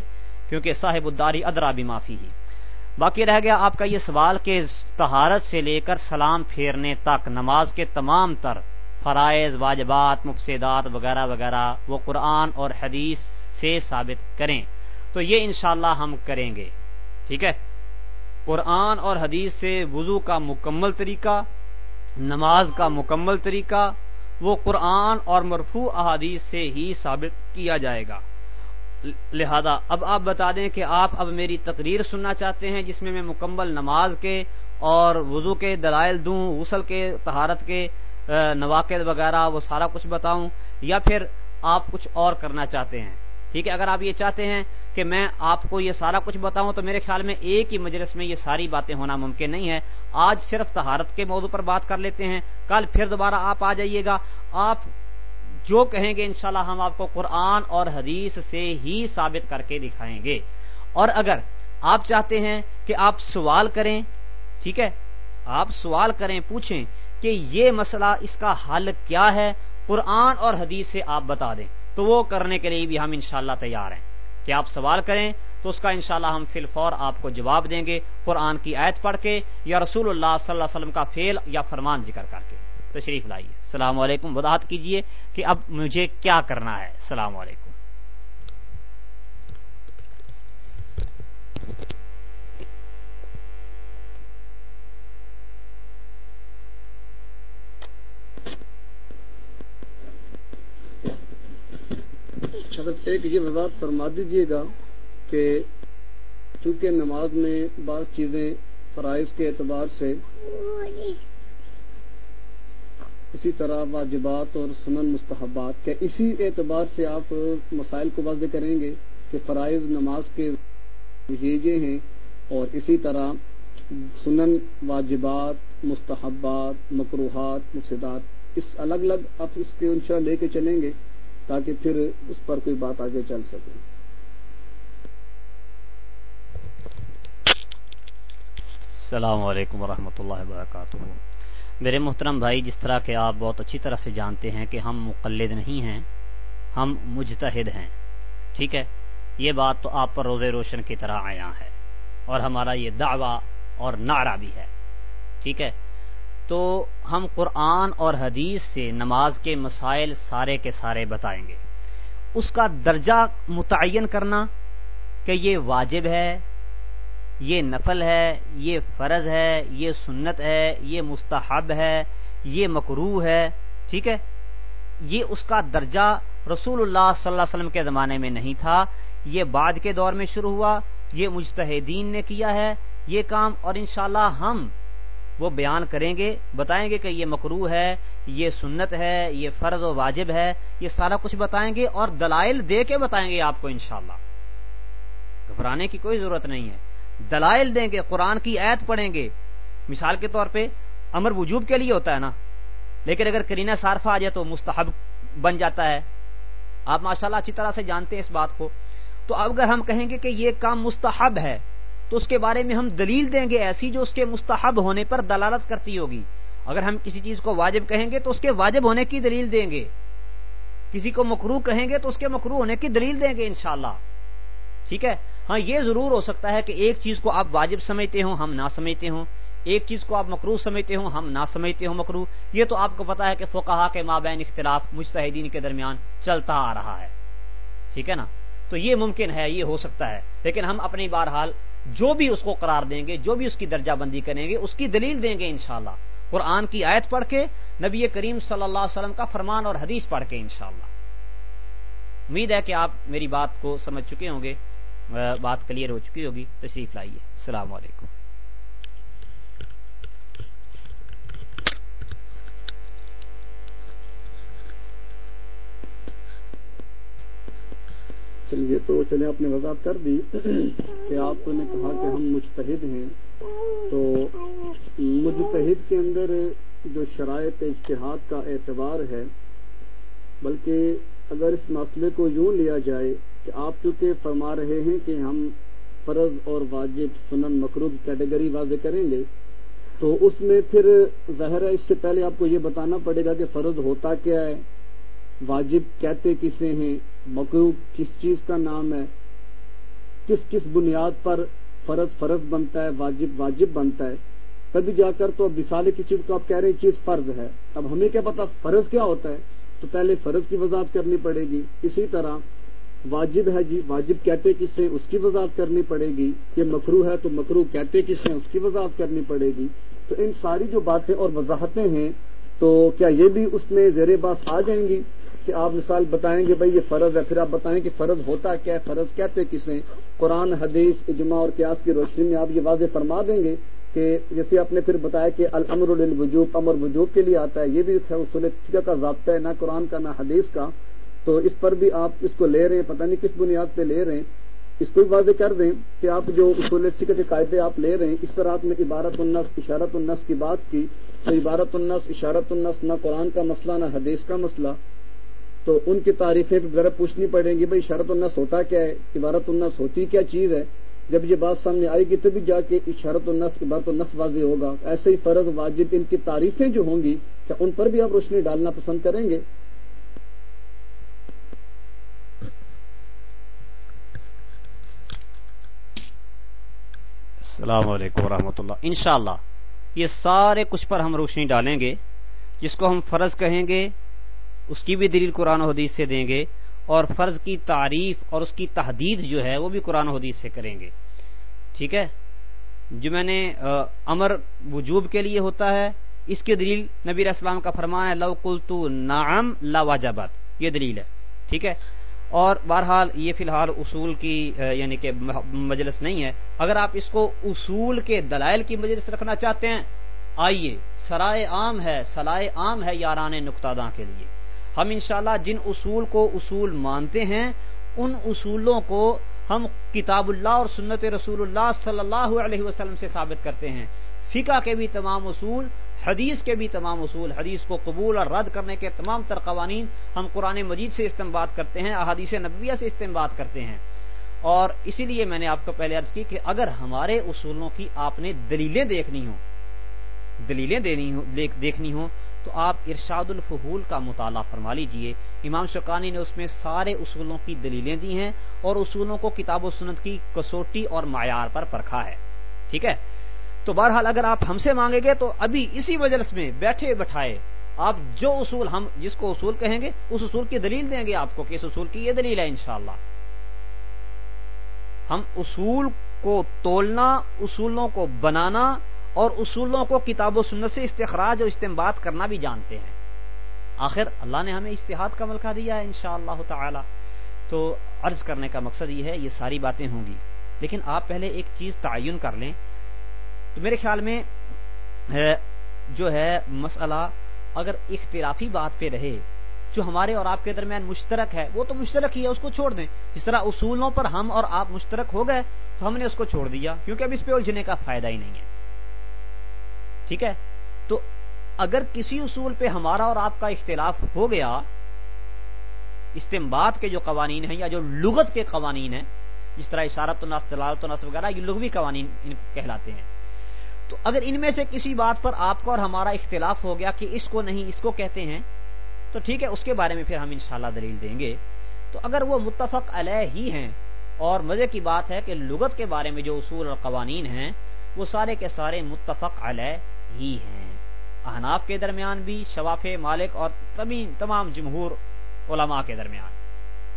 کیونکہ صاحب الداری ادرا بھی معافی ہی باقی رہ گیا آپ کا یہ سوال کہ تہارت سے لے کر سلام پھیرنے تک، نماز کے تمام تر، فرائض، واجبات مفسدات وغیرہ وغیرہ، وہ قرآن اور حدیث سے ثابت کریں، تو یہ انشاءاللہ ہم کریں گے۔ ٹھیک ہے؟ قرآن اور حدیث سے وضو کا مکمل طریقہ، نماز کا مکمل طریقہ وہ قرآن اور مرفوع احادیث سے ہی ثابت کیا جائے گا۔ لہذا اب آپ بتا دیں کہ آپ اب میری تقریر سننا چاہتے ہیں جس میں میں مکمل نماز کے اور وضو کے، دلائل دوں، غسل کے تہارت کے نواقد وغیرہ، وہ سارا کچھ بتاؤں یا پھر آپ کچھ اور کرنا چاہتے ہیں۔ ٹھیک ہے، اگر آپ یہ چاہتے ہیں کہ میں آپ کو یہ سارا کچھ بتاؤں تو میرے خیال میں ایک ہی مجلس میں یہ ساری باتیں ہونا ممکن نہیں ہے۔ آج صرف تہارت کے موضوع پر بات کر لیتے ہیں۔ کل پھر دوبارہ آپ آ جائیے گا۔ آپ جو کہیں گے انشاءاللہ ہم آپ کو قرآن اور حدیث سے ہی ثابت کر کے دکھائیں گے۔ اور اگر آپ چاہتے ہیں کہ آپ سوال کریں، ٹھیک ہے، آپ سوال کریں، پوچھیں کہ یہ مسئلہ اس کا حل کیا ہے؟ قرآن اور حدیث سے آپ بتا دیں۔ تو وہ کرنے کے لیے بھی ہم انشاءاللہ تیار ہیں۔ کہ آپ سوال کریں تو اس کا انشاءاللہ ہم فی الفور آپ کو جواب دیں گے قرآن کی آیت پڑھ کے یا رسول اللہ صلی اللہ علیہ وسلم کا فیل یا فرمان ذکر کر کے۔ تشریف لائیے۔ السلام علیکم۔ وضاحت کیجیے کہ اب مجھے کیا کرنا ہے۔ السلام علیکم۔ ایک یہ جی وضاحت فرما دیجیے گا کہ چونکہ نماز میں بعض چیزیں فرائض کے اعتبار سے اسی طرح واجبات اور سنن مستحبات کیا اسی اعتبار سے آپ مسائل کو واضح کریں گے کہ فرائض نماز کے یہ ہیں اور اسی طرح سنن واجبات، مستحبات مقروحات مفسدات اس الگ الگ آپ اس کے انشاء لے کے چلیں گے تاکہ پھر اس پر کوئی بات آگے چل سکے۔ السلام علیکم ورحمۃ اللہ وبرکاتہ۔ میرے محترم بھائی، جس طرح کہ آپ بہت اچھی طرح سے جانتے ہیں کہ ہم مقلد نہیں ہیں، ہم مجتہد ہیں، ٹھیک ہے؟ یہ بات تو آپ پر روز روشن کی طرح آیا ہے اور ہمارا یہ دعویٰ اور نعرہ بھی ہے، ٹھیک ہے؟ تو ہم قرآن اور حدیث سے نماز کے مسائل سارے کے سارے بتائیں گے۔ اس کا درجہ متعین کرنا کہ یہ واجب ہے، یہ نفل ہے، یہ فرض ہے، یہ سنت ہے، یہ مستحب ہے، یہ مکرو ہے، ٹھیک ہے؟ یہ اس کا درجہ رسول اللہ صلی اللہ علیہ وسلم کے زمانے میں نہیں تھا۔ یہ بعد کے دور میں شروع ہوا، یہ مجتہدین نے کیا ہے یہ کام اور انشاءاللہ ہم وہ بیان کریں گے، بتائیں گے کہ یہ مکرو ہے، یہ سنت ہے، یہ فرض و واجب ہے، یہ سارا کچھ بتائیں گے اور دلائل دے کے بتائیں گے آپ کو انشاءاللہ۔ گھبرانے کی کوئی ضرورت نہیں ہے۔ دلائل دیں گے، قرآن کی ایت پڑھیں گے۔ مثال کے طور پہ، امر وجوب کے لیے ہوتا ہے نا۔ لیکن اگر کرینہ صارفہ آ جائے تو مستحب بن جاتا ہے۔ آپ ماشاءاللہ اچھی طرح سے جانتے ہیں اس بات کو۔ تو اگر ہم کہیں گے کہ یہ کام مستحب ہے تو اس کے بارے میں ہم دلیل دیں گے ایسی جو اس کے مستحب ہونے پر دلالت کرتی ہوگی۔ اگر ہم کسی چیز کو واجب کہیں گے تو اس کے واجب ہونے کی دلیل دیں گے۔ کسی کو مکرو کہیں گے تو اس کے مکرو ہونے کی دلیل دیں گے انشاءاللہ۔ ٹھیک ہے؟ ہاں یہ ضرور ہو سکتا ہے کہ ایک چیز کو آپ واجب سمجھتے ہوں، ہم نہ سمجھتے ہوں۔ ایک چیز کو آپ مکرو سمجھتے ہوں، ہم نہ سمجھتے ہوں مکرو یہ تو آپ کو پتا ہے کہ فقہا کے مابین اختلاف مجتہدین کے درمیان چلتا آ رہا ہے۔ ٹھیک ہے نا؟ تو یہ ممکن ہے، یہ ہو سکتا ہے۔ لیکن ہم اپنی بہرحال جو بھی اس کو قرار دیں گے، جو بھی اس کی درجہ بندی کریں گے، اس کی دلیل دیں گے انشاءاللہ۔ قرآن کی آیت پڑھ کے نبی کریم صلی اللہ علیہ وسلم کا فرمان اور حدیث پڑھ کے انشاءاللہ۔ امید ہے کہ آپ میری بات کو سمجھ چکے ہوں گے بات کلیئر ہو چکی ہوگی۔ تشریف لائیے۔ السلام علیکم۔ چلیے تو چلے آپ نے وضاحت کر دی کہ آپ نے کہا کہ ہم مجتہد ہیں۔ تو مجتہد کے اندر جو شرائط اجتہاد کا اعتبار ہے، بلکہ اگر اس مسئلے کو یوں لیا جائے کہ آپ چونکہ فرما رہے ہیں کہ ہم فرض اور واجب سنن مکرو کیٹیگری واضح کریں گے، تو اس میں پھر ظاہر ہے، اس سے پہلے آپ کو یہ بتانا پڑے گا کہ فرض ہوتا کیا ہے، واجب کہتے کسے ہیں مکرو کس چیز کا نام ہے؟ کس کس بنیاد پر فرض فرض بنتا ہے، واجب واجب بنتا ہے؟ تبھی جا کر تو اب مثال کی چیز کو آپ کہہ رہے ہیں، چیز فرض ہے۔ اب ہمیں کیا پتا فرض کیا ہوتا ہے؟ تو پہلے فرض کی وضاحت کرنی پڑے گی۔ اسی طرح واجب ہے جی واجب کہتے کس سے اس کی وضاحت کرنی پڑے گی۔ یہ مکرو ہے تو مکرو کہتے کس سے اس کی وضاحت کرنی پڑے گی۔ تو ان ساری جو باتیں اور وضاحتیں ہیں، تو کیا یہ بھی اس میں زیر باس آ جائیں گی؟ کہ آپ مثال بتائیں گے بھائی یہ فرض ہے، پھر آپ بتائیں کہ فرض ہوتا کیا ہے؟ فرض کہتے کسے قرآن، حدیث، اجماع اور قیاس کی روشنی میں آپ یہ واضح فرما دیں گے کہ جیسے آپ نے پھر بتایا کہ الامر الوجوب امر وجوب کے لیے آتا ہے، یہ بھی اصول فقہ کا ضابطہ ہے، نہ قرآن کا نہ حدیث کا۔ تو اس پر بھی آپ اس کو لے رہے ہیں، پتہ نہیں کس بنیاد پہ لے رہے ہیں۔ اس کو بھی واضح کر دیں کہ آپ جو اصول فقہ کے قاعدے آپ لے رہے ہیں، اس طرح آپ نے عبارت النس اشارت النس کی بات کی۔ تو عبارت النس اشارت النس نہ قرآن کا مسئلہ، نہ حدیث کا مسئلہ۔ تو ان کی تعریفیں ذرا پوچھنی پڑیں گی بھائی اشارت النس ہوتا کیا ہے، عبارت النس ہوتی کیا چیز ہے؟ جب یہ بات سامنے آئے گی تبھی جا کے اشارت النس عبارت النس واضح ہوگا۔ ایسے ہی فرض واجب ان کی تعریفیں جو ہوں گی، کیا ان پر بھی آپ روشنی ڈالنا پسند کریں گے؟ السلام علیکم ورحمۃ اللہ۔ انشاءاللہ یہ سارے کچھ پر ہم روشنی ڈالیں گے، جس کو ہم فرض کہیں گے اس کی بھی دلیل قرآن و حدیث سے دیں گے اور فرض کی تعریف اور اس کی تحدید جو ہے وہ بھی قرآن و حدیث سے کریں گے۔ ٹھیک ہے؟ جو میں نے امر وجوب کے لیے ہوتا ہے، اس کی دلیل نبی اسلام کا فرمان ہے، لو کلتو نعم لا واجبات یہ دلیل ہے۔ ٹھیک ہے؟ اور بہرحال یہ فی الحال اصول کی یعنی کہ مجلس نہیں ہے۔ اگر آپ اس کو اصول کے دلائل کی مجلس رکھنا چاہتے ہیں، آئیے، سرائے عام ہے سلائے عام ہے یاران نقطہ داں کے لیے۔ ہم انشاءاللہ جن اصول کو اصول مانتے ہیں، ان اصولوں کو ہم کتاب اللہ اور سنت رسول اللہ صلی اللہ علیہ وسلم سے ثابت کرتے ہیں۔ فقہ کے بھی تمام اصول، حدیث کے بھی تمام اصول، حدیث کو قبول اور رد کرنے کے تمام تر قوانین ہم قرآن مجید سے استعمال کرتے ہیں، احادیث نبویہ سے استعمال کرتے ہیں۔ اور اسی لیے میں نے آپ کو پہلے عرض کی کہ اگر ہمارے اصولوں کی آپ نے دلیلیں دیکھنی ہوں، دلیلیں دیکھنی ہوں تو آپ ارشاد الفحول کا مطالعہ فرما لیجیے۔ امام شکانی نے اس میں سارے اصولوں کی دلیلیں دی ہیں اور اصولوں کو کتاب و سنت کی کسوٹی اور معیار پر پرکھا ہے۔ ٹھیک ہے؟ تو بہرحال اگر آپ ہم سے مانگیں گے تو ابھی اسی مجلس میں بیٹھے بٹھائے آپ جو اصول ہم جس کو اصول کہیں گے، اس اصول کی دلیل دیں گے آپ کو کہ اس اصول کی یہ دلیل ہے انشاءاللہ۔ ہم اصول کو تولنا، اصولوں کو بنانا اور اصولوں کو کتاب و سنت سے استخراج اور استعمال کرنا بھی جانتے ہیں۔ آخر اللہ نے ہمیں اشتہاد کا ملکہ دیا ہے انشاءاللہ اللہ تعالی۔ تو عرض کرنے کا مقصد یہ ہے، یہ ساری باتیں ہوں گی۔ لیکن آپ پہلے ایک چیز تعین کر لیں۔ تو میرے خیال میں جو ہے مسئلہ، اگر اختلافی بات پہ رہے، جو ہمارے اور آپ کے درمیان مشترک ہے، وہ تو مشترک ہی ہے، اس کو چھوڑ دیں۔ جس طرح اصولوں پر ہم اور آپ مشترک ہو گئے، تو ہم نے اس کو چھوڑ دیا، کیونکہ اب اس پہ الجھنے کا فائدہ ہی نہیں ہے۔ ٹھیک ہے؟ تو اگر کسی اصول پہ ہمارا اور آپ کا اختلاف ہو گیا استعمال کے جو قوانین ہیں یا جو لغت کے قوانین ہیں، جس طرح اشارت و نس دلالت و نس وغیرہ، یہ لغوی قوانین ان کہلاتے ہیں۔ تو اگر ان میں سے کسی بات پر آپ کا اور ہمارا اختلاف ہو گیا کہ اس کو نہیں، اس کو کہتے ہیں، تو ٹھیک ہے، اس کے بارے میں پھر ہم انشاءاللہ دلیل دیں گے۔ تو اگر وہ متفق علیہ ہی ہیں، اور مزے کی بات ہے کہ لغت کے بارے میں جو اصول اور قوانین ہیں، وہ سارے کے سارے متفق علیہ ہی ہیں۔ احناف کے درمیان بھی شواف مالک اور تمام جمہور علماء کے درمیان۔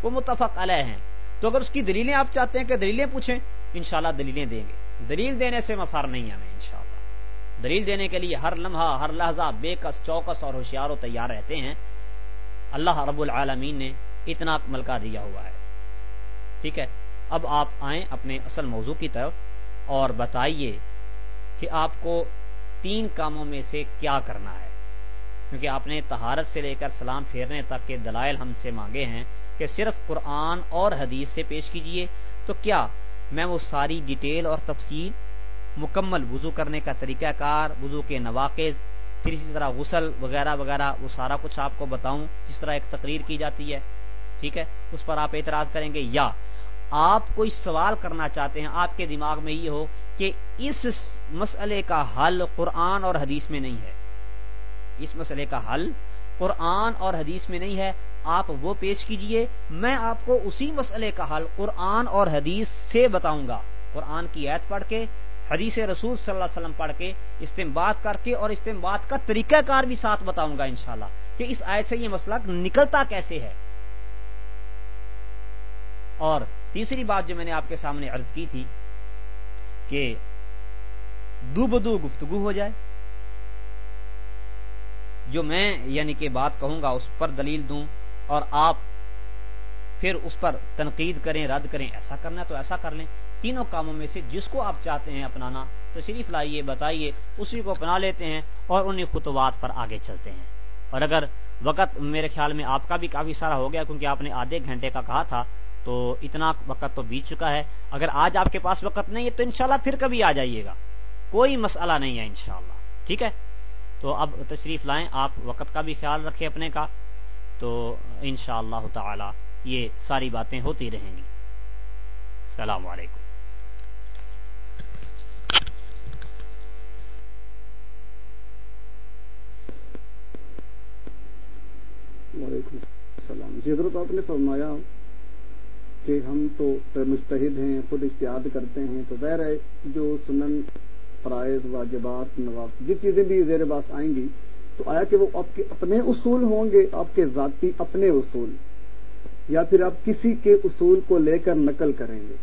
وہ متفق علیہ ہیں۔ تو اگر اس کی دلیلیں آپ چاہتے ہیں کہ دلیلیں پوچھیں، انشاءاللہ دلیلیں دیں گے۔ دلیل دینے سے مفار نہیں ہمیں، انشاءاللہ۔ دلیل دینے کے لیے ہر لمحہ، ہر لہجہ بے کس، چوکس اور ہوشیار و تیار رہتے ہیں۔ اللہ رب العالمین نے اتنا ملکہ دیا ہوا ہے۔ ٹھیک ہے؟ اب آپ آئیں اپنے اصل موضوع کی طرف اور بتائیے کہ آپ کو تین کاموں میں سے کیا کرنا ہے؟ کیونکہ آپ نے تہارت سے لے کر سلام پھیرنے تک کے دلائل ہم سے مانگے ہیں کہ صرف قرآن اور حدیث سے پیش کیجیے۔ تو کیا میں وہ ساری ڈیٹیل اور تفصیل مکمل وضو کرنے کا طریقہ کار، وضو کے نواقز پھر اسی طرح غسل وغیرہ وغیرہ، وہ سارا کچھ آپ کو بتاؤں جس طرح ایک تقریر کی جاتی ہے، ٹھیک ہے؟ اس پر آپ اعتراض کریں گے یا آپ کوئی سوال کرنا چاہتے ہیں، آپ کے دماغ میں یہ ہو کہ اس مسئلے کا حل قرآن اور حدیث میں نہیں ہے۔ اس مسئلے کا حل قرآن اور حدیث میں نہیں ہے۔ آپ وہ پیش کیجیے، میں آپ کو اسی مسئلے کا حل قرآن اور حدیث سے بتاؤں گا۔ قرآن کی عید پڑھ کے، حدیث رسول صلی اللہ علیہ وسلم پڑھ کے استعمال کر کے اور استعمال کا طریقہ کار بھی ساتھ بتاؤں گا انشاءاللہ کہ اس آیت سے یہ مسئلہ نکلتا کیسے ہے۔ اور تیسری بات جو میں نے آپ کے سامنے عرض کی تھی کہ دو بدو گفتگو ہو جائے، جو میں یعنی کہ بات کہوں گا اس پر دلیل دوں اور آپ پھر اس پر تنقید کریں، رد کریں، ایسا کرنا تو ایسا کر لیں۔ تینوں کاموں میں سے جس کو آپ چاہتے ہیں اپنانا تو شریف لائیے، بتائیے، اسی کو اپنا لیتے ہیں اور انہیں خطوات پر آگے چلتے ہیں۔ اور اگر وقت میرے خیال میں آپ کا بھی کافی سارا ہو گیا، کیونکہ آپ نے آدھے گھنٹے کا کہا تھا تو اتنا وقت تو بیت چکا ہے۔ اگر آج آپ کے پاس وقت نہیں ہے تو انشاءاللہ پھر کبھی آ جائیے گا۔ کوئی مسئلہ نہیں ہے انشاءاللہ۔ ٹھیک ہے؟ تو اب تشریف لائیں۔ آپ وقت کا بھی خیال رکھیں اپنے کا۔ تو انشاءاللہ اللہ تعالی یہ ساری باتیں ہوتی رہیں گی۔ السلام علیکم۔ وعلیکم السلام۔ جی حضرت آپ نے فرمایا کہ ہم تو مستحد ہیں، خود اشتہاد کرتے ہیں۔ تو ظاہر ہے، جو سنن، فرائض، واجبات نواب جس چیزیں بھی زیر باس آئیں گی، تو آیا کہ وہ آپ کے اپنے اصول ہوں گے، آپ کے ذاتی اپنے اصول، یا پھر آپ کسی کے اصول کو لے کر نقل کریں گے؟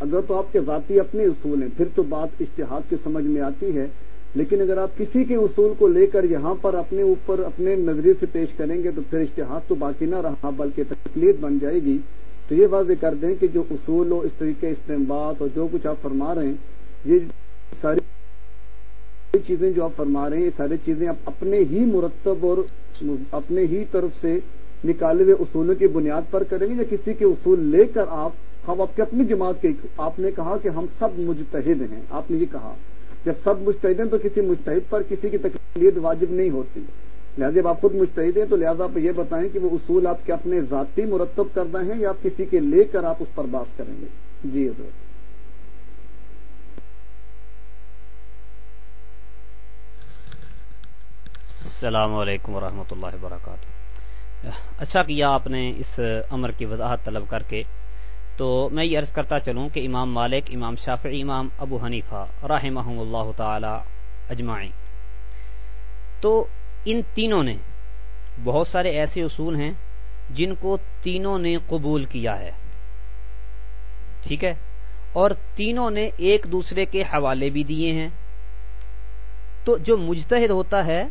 اگر تو آپ کے ذاتی اپنے اصول ہیں، پھر تو بات اشتہاد کی سمجھ میں آتی ہے۔ لیکن اگر آپ کسی کے اصول کو لے کر یہاں پر اپنے اوپر، اپنے نظریے سے پیش کریں گے، تو پھر اشتہاد تو باقی نہ رہا، بلکہ تکلیف بن جائے گی۔ تو یہ واضح کر دیں کہ جو اصول ہو اس طریقے استعمال اور جو کچھ آپ فرما رہے ہیں، یہ ساری چیزیں جو آپ فرما رہے ہیں، یہ ساری چیزیں آپ اپنے ہی مرتب اور اپنے ہی طرف سے نکالے ہوئے اصولوں کی بنیاد پر کریں گے یا کسی کے اصول لے کر آپ، ہم آپ کے اپنی جماعت کے، آپ نے کہا کہ ہم سب مجتہد ہیں، آپ نے یہ کہا۔ جب سب مستحد ہیں تو کسی مستحد پر کسی کی تکلیف واجب نہیں ہوتی۔ لہٰذا جب آپ خود مستحد ہیں تو لہٰذا آپ یہ بتائیں کہ وہ اصول آپ کے اپنے ذاتی مرتب کرنا ہے یا آپ کسی کے لے کر آپ اس پر باس کریں گے؟ جی حضرت۔ السلام علیکم ورحمۃ اللہ وبرکاتہ۔ اچھا کیا آپ نے اس امر کی وضاحت طلب کر کے؟ تو میں یہ عرض کرتا چلوں کہ امام مالک، امام شافعی، امام ابو حنیفہ رحمہ اللہ تعالی اجماعی تو ان تینوں نے، بہت سارے ایسے اصول ہیں جن کو تینوں نے قبول کیا ہے۔ ٹھیک ہے؟ اور تینوں نے ایک دوسرے کے حوالے بھی دیے ہیں۔ تو جو مجتہد ہوتا ہے،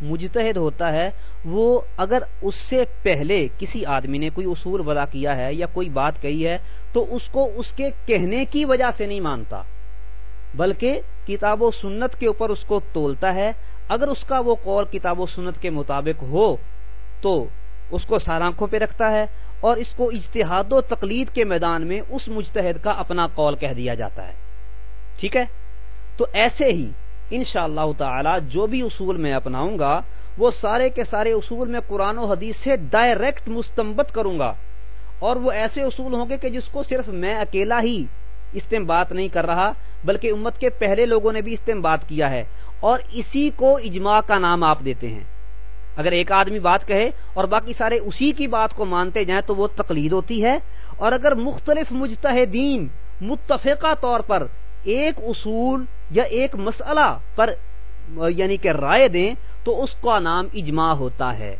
مجتہد ہوتا ہے، وہ اگر اس سے پہلے کسی آدمی نے کوئی اصول وضع کیا ہے یا کوئی بات کہی ہے، تو اس کو اس کے کہنے کی وجہ سے نہیں مانتا، بلکہ کتاب و سنت کے اوپر اس کو تولتا ہے اگر اس کا وہ قول کتاب و سنت کے مطابق ہو تو اس کو سارانکھوں پہ رکھتا ہے اور اس کو اجتہاد و تقلید کے میدان میں اس مجتہد کا اپنا قول کہہ دیا جاتا ہے۔ ٹھیک ہے؟ تو ایسے ہی ان شاء اللہ تعالی جو بھی اصول میں اپناؤں گا، وہ سارے کے سارے اصول میں قرآن و حدیث سے ڈائریکٹ مستمت کروں گا۔ اور وہ ایسے اصول ہوں گے کہ جس کو صرف میں اکیلا ہی استعمال نہیں کر رہا، بلکہ امت کے پہلے لوگوں نے بھی استعمال کیا ہے۔ اور اسی کو اجماع کا نام آپ دیتے ہیں۔ اگر ایک آدمی بات کہے اور باقی سارے اسی کی بات کو مانتے جائیں تو وہ تقلید ہوتی ہے۔ اور اگر مختلف مجتہدین متفقہ طور پر ایک اصول یا ایک مسئلہ پر یعنی کہ رائے دیں تو اس کا نام اجماع ہوتا ہے۔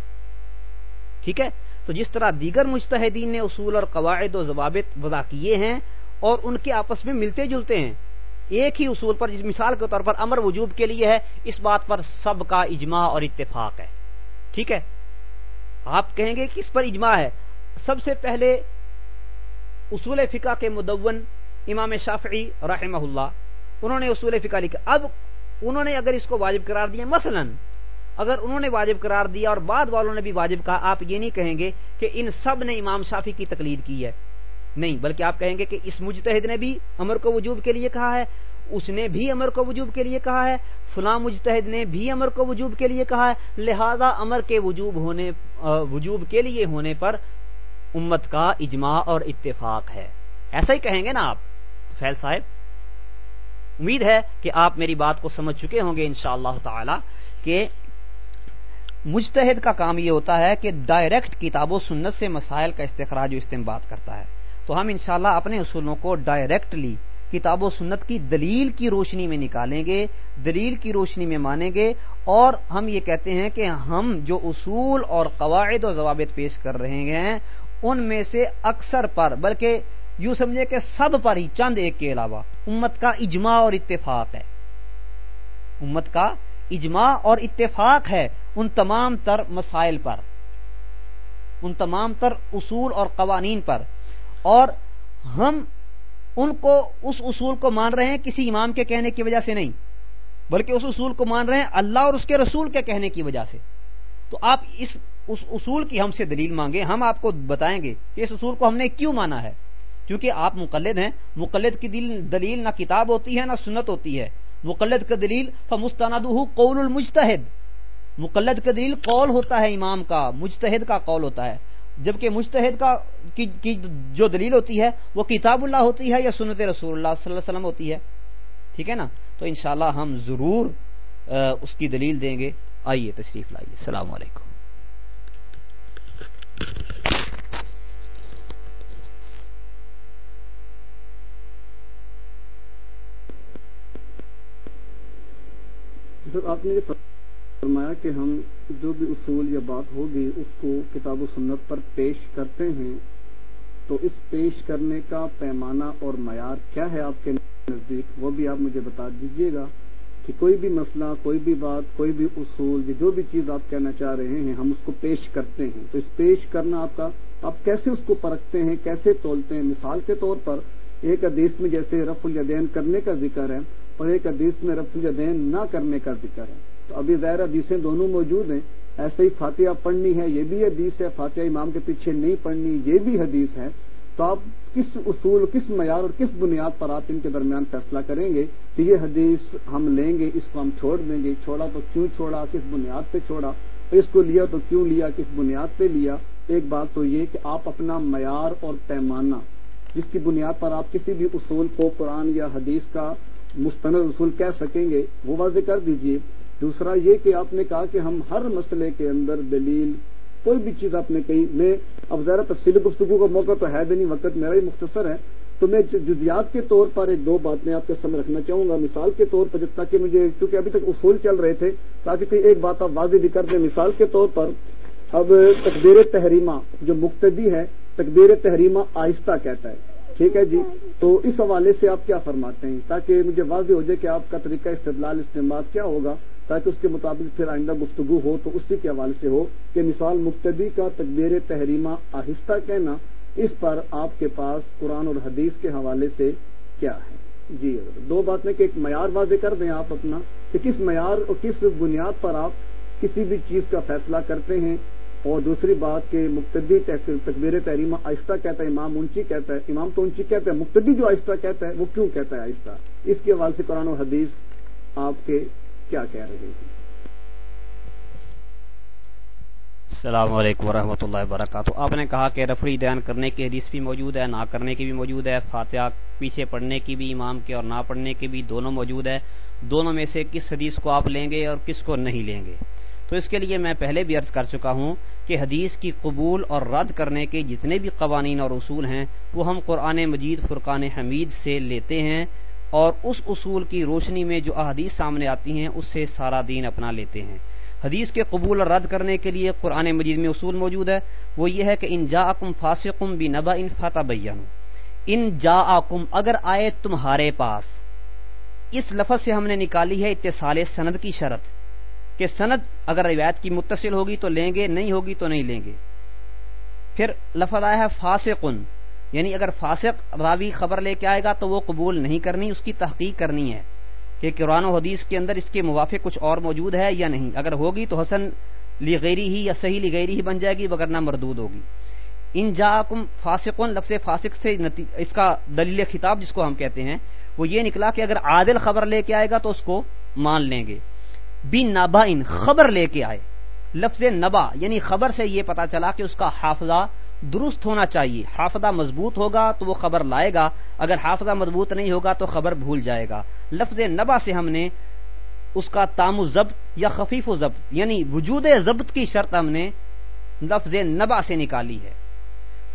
ٹھیک ہے؟ تو جس طرح دیگر مجتہدین نے اصول اور قواعد و ضوابط وضع کیے ہیں اور ان کے آپس میں ملتے جلتے ہیں ایک ہی اصول پر جس مثال کے طور پر امر وجوب کے لیے ہے، اس بات پر سب کا اجماع اور اتفاق ہے۔ ٹھیک ہے؟ آپ کہیں گے کہ اس پر اجماع ہے۔ سب سے پہلے اصول فقہ کے مدون امام شافعی رحمہ اللہ، انہوں نے اصول فقہ لکھا۔ اب انہوں نے اگر اس کو واجب قرار دیا، مثلا اگر انہوں نے واجب قرار دیا اور بعد والوں نے بھی واجب کہا، آپ یہ نہیں کہیں گے کہ ان سب نے امام شافی کی تقلید کی ہے۔ نہیں، بلکہ آپ کہیں گے کہ اس مجتہد نے بھی امر کو وجوب کے لیے کہا ہے، اس نے بھی امر کو وجوب کے لیے کہا ہے، فلاں مجتہد نے بھی امر کو وجوب کے لیے کہا ہے، لہذا امر کے وجوب ہونے وجوب کے لیے ہونے پر امت کا اجماع اور اتفاق ہے۔ ایسا ہی کہیں گے نا آپ فیل صاحب؟ امید ہے کہ آپ میری بات کو سمجھ چکے ہوں گے انشاءاللہ اللہ تعالی کہ مجتہد کا کام یہ ہوتا ہے کہ ڈائریکٹ کتاب و سنت سے مسائل کا استخراج و استعمال کرتا ہے۔ تو ہم انشاءاللہ اپنے اصولوں کو ڈائریکٹلی کتاب و سنت کی دلیل کی روشنی میں نکالیں گے، دلیل کی روشنی میں مانیں گے اور ہم یہ کہتے ہیں کہ ہم جو اصول اور قواعد و ضوابط پیش کر رہے ہیں، ان میں سے اکثر پر، بلکہ یوں سمجھے کہ سب پر ہی، چند ایک کے علاوہ، امت کا اجماع اور اتفاق ہے۔ امت کا اجماع اور اتفاق ہے ان تمام تر مسائل پر، ان تمام تر اصول اور قوانین پر۔ اور ہم ان کو اس اصول کو مان رہے ہیں کسی امام کے کہنے کی وجہ سے نہیں، بلکہ اس اصول کو مان رہے ہیں اللہ اور اس کے رسول کے کہنے کی وجہ سے۔ تو آپ اس اس اصول کی ہم سے دلیل مانگے ہم آپ کو بتائیں گے کہ اس اصول کو ہم نے کیوں مانا ہے۔ کیونکہ آپ مقلد ہیں، مقلد کی دلیل نہ کتاب ہوتی ہے، نہ سنت ہوتی ہے۔ مقلد کا دلیل فمستند قول المجتہد۔ مقلد کا دلیل قول ہوتا ہے امام کا، مجتہد کا قول ہوتا ہے۔ جبکہ مجتہد کا کی جو دلیل ہوتی ہے، وہ کتاب اللہ ہوتی ہے یا سنت رسول اللہ صلی اللہ علیہ وسلم ہوتی ہے؟ ٹھیک ہے نا؟ تو انشاءاللہ ہم ضرور اس کی دلیل دیں گے۔ آئیے، تشریف لائیے۔ السلام علیکم۔ آپ نے فرمایا کہ ہم جو بھی اصول یا بات ہوگی اس کو کتاب و سنت پر پیش کرتے ہیں، تو اس پیش کرنے کا پیمانہ اور معیار کیا ہے آپ کے نزدیک؟ وہ بھی آپ مجھے بتا دیجیے گا کہ کوئی بھی مسئلہ، کوئی بھی بات، کوئی بھی اصول جو بھی چیز آپ کہنا چاہ رہے ہیں، ہم اس کو پیش کرتے ہیں۔ تو اس پیش کرنا آپ کا، آپ کیسے اس کو پرکھتے ہیں، کیسے تولتے ہیں؟ مثال کے طور پر ایک حدیث میں جیسے رف الیدین کرنے کا ذکر ہے، اور ایک حدیث میں رف الیدین نہ کرنے کا ذکر ہے۔ تو ابھی ظاہر حدیثیں دونوں موجود ہیں۔ ایسے ہی فاتحہ پڑھنی ہے، یہ بھی حدیث ہے۔ فاتحہ امام کے پیچھے نہیں پڑھنی، یہ بھی حدیث ہے۔ تو آپ کس اصول، کس معیار اور کس بنیاد پر آپ ان کے درمیان فیصلہ کریں گے کہ یہ حدیث ہم لیں گے، اس کو ہم چھوڑ دیں گے؟ چھوڑا تو کیوں چھوڑا؟ کس بنیاد پہ چھوڑا؟ اس کو لیا تو کیوں لیا؟ کس بنیاد پہ لیا؟ ایک بات تو یہ کہ آپ اپنا معیار اور پیمانہ، جس کی بنیاد پر آپ کسی بھی اصول کو قرآن یا حدیث کا مستند اصول کہہ سکیں گے، وہ واضح کر دیجیے۔ دوسرا یہ کہ آپ نے کہا کہ ہم ہر مسئلے کے اندر دلیل، کوئی بھی چیز آپ نے کہی میں اب ذرا تفصیلی گفتگو کا موقع تو ہے بھی نہیں، وقت میرا ہی مختصر ہے، تو میں جزیات کے طور پر ایک دو باتیں آپ کے سامنے رکھنا چاہوں گا۔ مثال کے طور پر جب تک مجھے، کیونکہ ابھی تک اصول چل رہے تھے، تاکہ کوئی ایک بات آپ واضح بھی کر دیں۔ مثال کے طور پر اب تقبیر تحریمہ، جو مقتدی ہے تقبیر تحریمہ آہستہ کہتا ہے۔ ٹھیک ہے جی؟ تو اس حوالے سے آپ کیا فرماتے ہیں؟ تاکہ مجھے واضح ہو جائے کہ آپ کا طریقہ استدلال استعمال کیا ہوگا۔ تاکہ اس کے مطابق پھر آئندہ گفتگو ہو تو اسی کے حوالے سے ہو کہ مثال مقتدی کا تقبیر تحریمہ آہستہ کہنا اس پر آپ کے پاس قرآن اور حدیث کے حوالے سے کیا ہے۔ جی دو باتیں کہ ایک معیار واضح کر دیں آپ اپنا کہ کس معیار اور کس بنیاد پر آپ کسی بھی چیز کا فیصلہ کرتے ہیں اور دوسری بات کہ مقتدی تقبیر تحریمہ آہستہ کہتا ہے، امام اونچی کہتا ہے، امام تو اونچی کہتا ہے مقتدی جو آہستہ کہتا ہے وہ کیوں کہتا ہے آہستہ؟ اس کے حوالے سے قرآن و حدیث آپ کے کیا کہہ رہے ہیں؟ السلام علیکم ورحمۃ اللہ وبرکاتہ۔ آپ نے کہا کہ رفڑی دین کرنے کی حدیث بھی موجود ہے، نہ کرنے کی بھی موجود ہے، فاتحہ پیچھے پڑھنے کی بھی، امام کے اور نہ پڑھنے کی بھی، دونوں موجود ہے دونوں میں سے کس حدیث کو آپ لیں گے اور کس کو نہیں لیں گے؟ تو اس کے لیے میں پہلے بھی عرض کر چکا ہوں کہ حدیث کی قبول اور رد کرنے کے جتنے بھی قوانین اور اصول ہیں، وہ ہم قرآن مجید فرقان حمید سے لیتے ہیں۔ اور اس اصول کی روشنی میں جو احادیث سامنے آتی ہیں، اس سے سارا دین اپنا لیتے ہیں۔ حدیث کے قبول اور رد کرنے کے لیے قرآن مجید میں اصول موجود ہے۔ وہ یہ ہے کہ ان جا کم فاسقم بھی نبا ان فتح ان جا اگر آئے تمہارے پاس۔ اس لفظ سے ہم نے نکالی ہے اتصال سند کی شرط۔ کہ سند اگر روایت کی متصل ہوگی تو لیں گے، نہیں ہوگی تو نہیں لیں گے۔ پھر لفظ آیا ہے فاسقن یعنی اگر فاسق راوی خبر لے کے آئے گا تو وہ قبول نہیں کرنی، اس کی تحقیق کرنی ہے کہ قرآن و حدیث کے اندر اس کے موافق کچھ اور موجود ہے یا نہیں۔ اگر ہوگی تو حسن لغیری ہی یا صحیح لغیری ہی بن جائے گی وغیرہ مردود ہوگی۔ ان جا فاسقن لفظ فاسق سے اس کا دلیل خطاب جس کو ہم کہتے ہیں، وہ یہ نکلا کہ اگر عادل خبر لے کے آئے گا تو اس کو مان لیں گے۔ بن نبا ان خبر لے کے آئے۔ لفظ نبا یعنی خبر سے یہ پتا چلا کہ اس کا حافظہ درست ہونا چاہیے۔ حافظہ مضبوط ہوگا تو وہ خبر لائے گا۔ اگر حافظہ مضبوط نہیں ہوگا تو خبر بھول جائے گا۔ لفظ نبا سے ہم نے اس کا تام و ضبط یا خفیف و ضبط یعنی وجود ضبط کی شرط ہم نے لفظ نبا سے نکالی ہے۔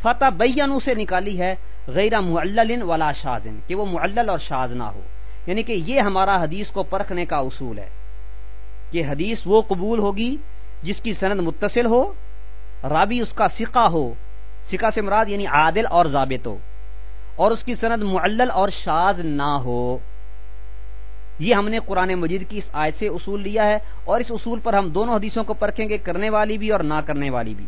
فتح بینو سے نکالی ہے غیر معلل ولا شازن کہ وہ معلل اور شاز نہ ہو۔ یعنی کہ یہ ہمارا حدیث کو پرکھنے کا اصول ہے۔ کہ حدیث وہ قبول ہوگی جس کی سند متصل ہو، رابی اس کا سکہ ہو۔ سکھا سے مراد یعنی عادل اور ضابط ہو۔ اور اس کی سند معلل اور شاز نہ ہو۔ یہ ہم نے قرآن مجید کی اس آیت سے اصول لیا ہے اور اس اصول پر ہم دونوں حدیثوں کو پرکھیں گے، کرنے والی بھی اور نہ کرنے والی بھی۔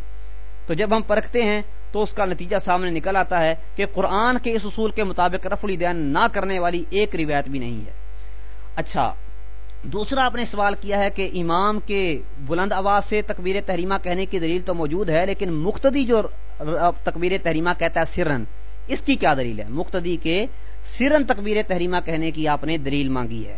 تو جب ہم پرکھتے ہیں تو اس کا نتیجہ سامنے نکل آتا ہے کہ قرآن کے اس اصول کے مطابق رف الدین نہ کرنے والی ایک روایت بھی نہیں ہے۔ اچھا دوسرا آپ نے سوال کیا ہے کہ امام کے بلند آواز سے تکبیر تحریمہ کہنے کی دلیل تو موجود ہے، لیکن مقتدی جو تکبیر تحریمہ کہتا ہے سرن، اس کی کیا دلیل ہے؟ مقتدی کے سرن تکبیر تحریمہ کہنے کی آپ نے دلیل مانگی ہے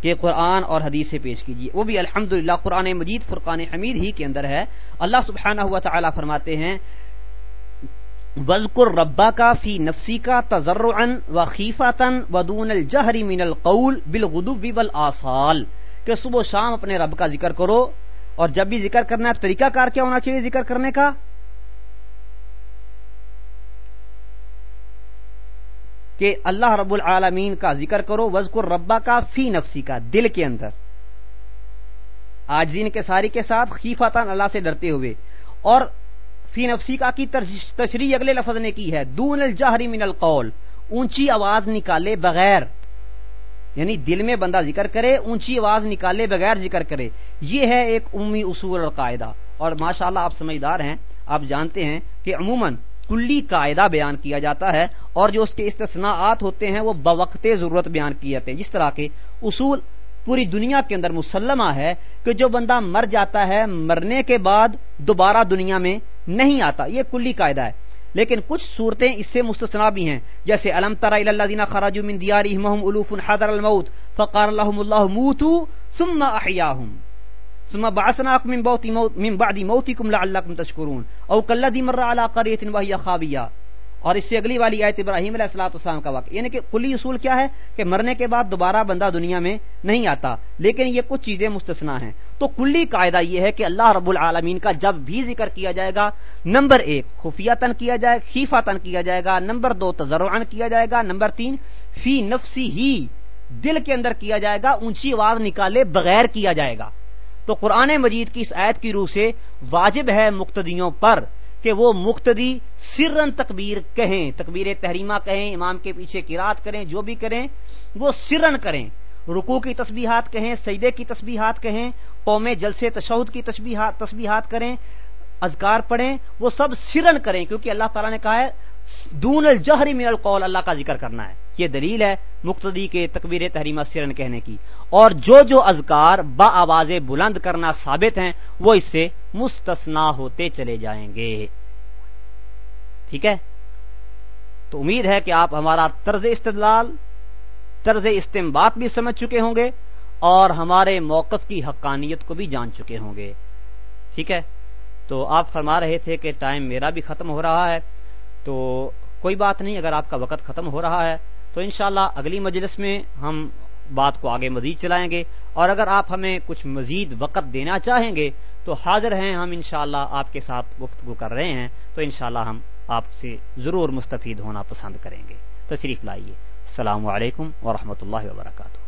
کہ قرآن اور حدیث سے پیش کیجیے۔ وہ بھی الحمد قرآن مجید، فرقان حمید ہی کے اندر ہے۔ اللہ سبحانہ ہوا تعالیٰ فرماتے ہیں وزقر ربا کا فی نفسی کا تجر و خیفاتن ودون الجہری من القول بالغدب والآصال۔ کہ صبح و شام اپنے رب کا ذکر کرو اور جب بھی ذکر کرنا ہے طریقہ کار کیا ہونا چاہیے ذکر کرنے کا؟ کہ اللہ رب العالمین کا ذکر کرو وزقر ربا کا فی نفسی کا دل کے اندر۔ آج کے ساری کے ساتھ خیفاتان اللہ سے ڈرتے ہوئے۔ اور فی نفسی کا کی تشریح اگلے لفظ نے کی ہے. دون الجہری من القول. اونچی آواز نکالے بغیر. یعنی دل میں بندہ ذکر کرے، اونچی آواز نکالے بغیر ذکر کرے. یہ ہے ایک عمومی اصول اور قاعدہ. اور ماشاء اللہ آپ سمجھدار ہیں، آپ جانتے ہیں کہ عموماً کلی قاعدہ بیان کیا جاتا ہے اور جو اس کے استثناءات ہوتے ہیں، وہ بوقت ضرورت بیان کیے جاتے ہیں. جس طرح کے اصول پوری دنیا کے اندر مسلمہ ہے کہ جو بندہ مر جاتا ہے مرنے کے بعد دوبارہ دنیا میں نہیں آتا یہ کلی قاعدہ ہے۔ لیکن کچھ صورتیں اس سے مستثنا بھی ہیں۔ جیسے علم ترا اللہ دینا خراج من دیاری محم الوف الحدر الموت فقار الحم اللہ موتو ثم احیاہم ثم بعثناکم من, من بعد موتکم لعلکم تشکرون۔ او کلذی مر علی قریۃ وهي خاویہ۔ اور اس سے اگلی والی آیت ابراہیم علیہ السلاۃ السلام کا واقعہ یعنی کہ کلی اصول کیا ہے کہ مرنے کے بعد دوبارہ بندہ دنیا میں نہیں آتا، لیکن یہ کچھ چیزیں مستثنا ہیں۔ تو کلی قاعدہ یہ ہے کہ اللہ رب العالمین کا جب بھی ذکر کیا جائے گا، نمبر ایک، خفیہ تن کیا جائے، خیفہ تن کیا جائے گا، نمبر دو تجرعن کیا جائے گا، نمبر تین، فی نفسی ہی دل کے اندر کیا جائے گا، اونچی آواز نکالے بغیر کیا جائے گا۔ تو قرآن مجید کی اس آیت کی روح سے واجب ہے مقتدیوں پر کہ وہ مقتدی سرن تکبیر کہیں، تکبیر تحریمہ کہیں، امام کے پیچھے کراط کریں، جو بھی کریں، وہ سرن کریں۔ رکو کی تسبیحات کہیں سیدے کی تسبیحات کہیں، قوم جلسے تشہد کی تسبیحات کریں، اذکار پڑھیں، وہ سب سرن کریں۔ کیونکہ اللہ تعالیٰ نے کہا ہے، دون الجہری من القول، اللہ کا ذکر کرنا ہے۔ یہ دلیل ہے مقتدی کے تکبیر تحریمہ سرن کہنے کی۔ اور جو جو اذکار با آواز بلند کرنا ثابت ہیں، وہ اس سے مستثنا ہوتے چلے جائیں گے۔ ٹھیک ہے؟ تو امید ہے کہ آپ ہمارا طرز استدلال، طرز استمبات بھی سمجھ چکے ہوں گے اور ہمارے موقف کی حقانیت کو بھی جان چکے ہوں گے۔ ٹھیک ہے؟ تو آپ فرما رہے تھے کہ ٹائم میرا بھی ختم ہو رہا ہے، تو کوئی بات نہیں، اگر آپ کا وقت ختم ہو رہا ہے تو انشاءاللہ اگلی مجلس میں ہم بات کو آگے مزید چلائیں گے۔ اور اگر آپ ہمیں کچھ مزید وقت دینا چاہیں گے تو حاضر ہیں، ہم انشاءاللہ شاء آپ کے ساتھ گفتگو کر رہے ہیں، تو انشاءاللہ ہم آپ سے ضرور مستفید ہونا پسند کریں گے۔ تشریف لائیے۔ السلام علیکم ورحمۃ اللہ وبرکاتہ۔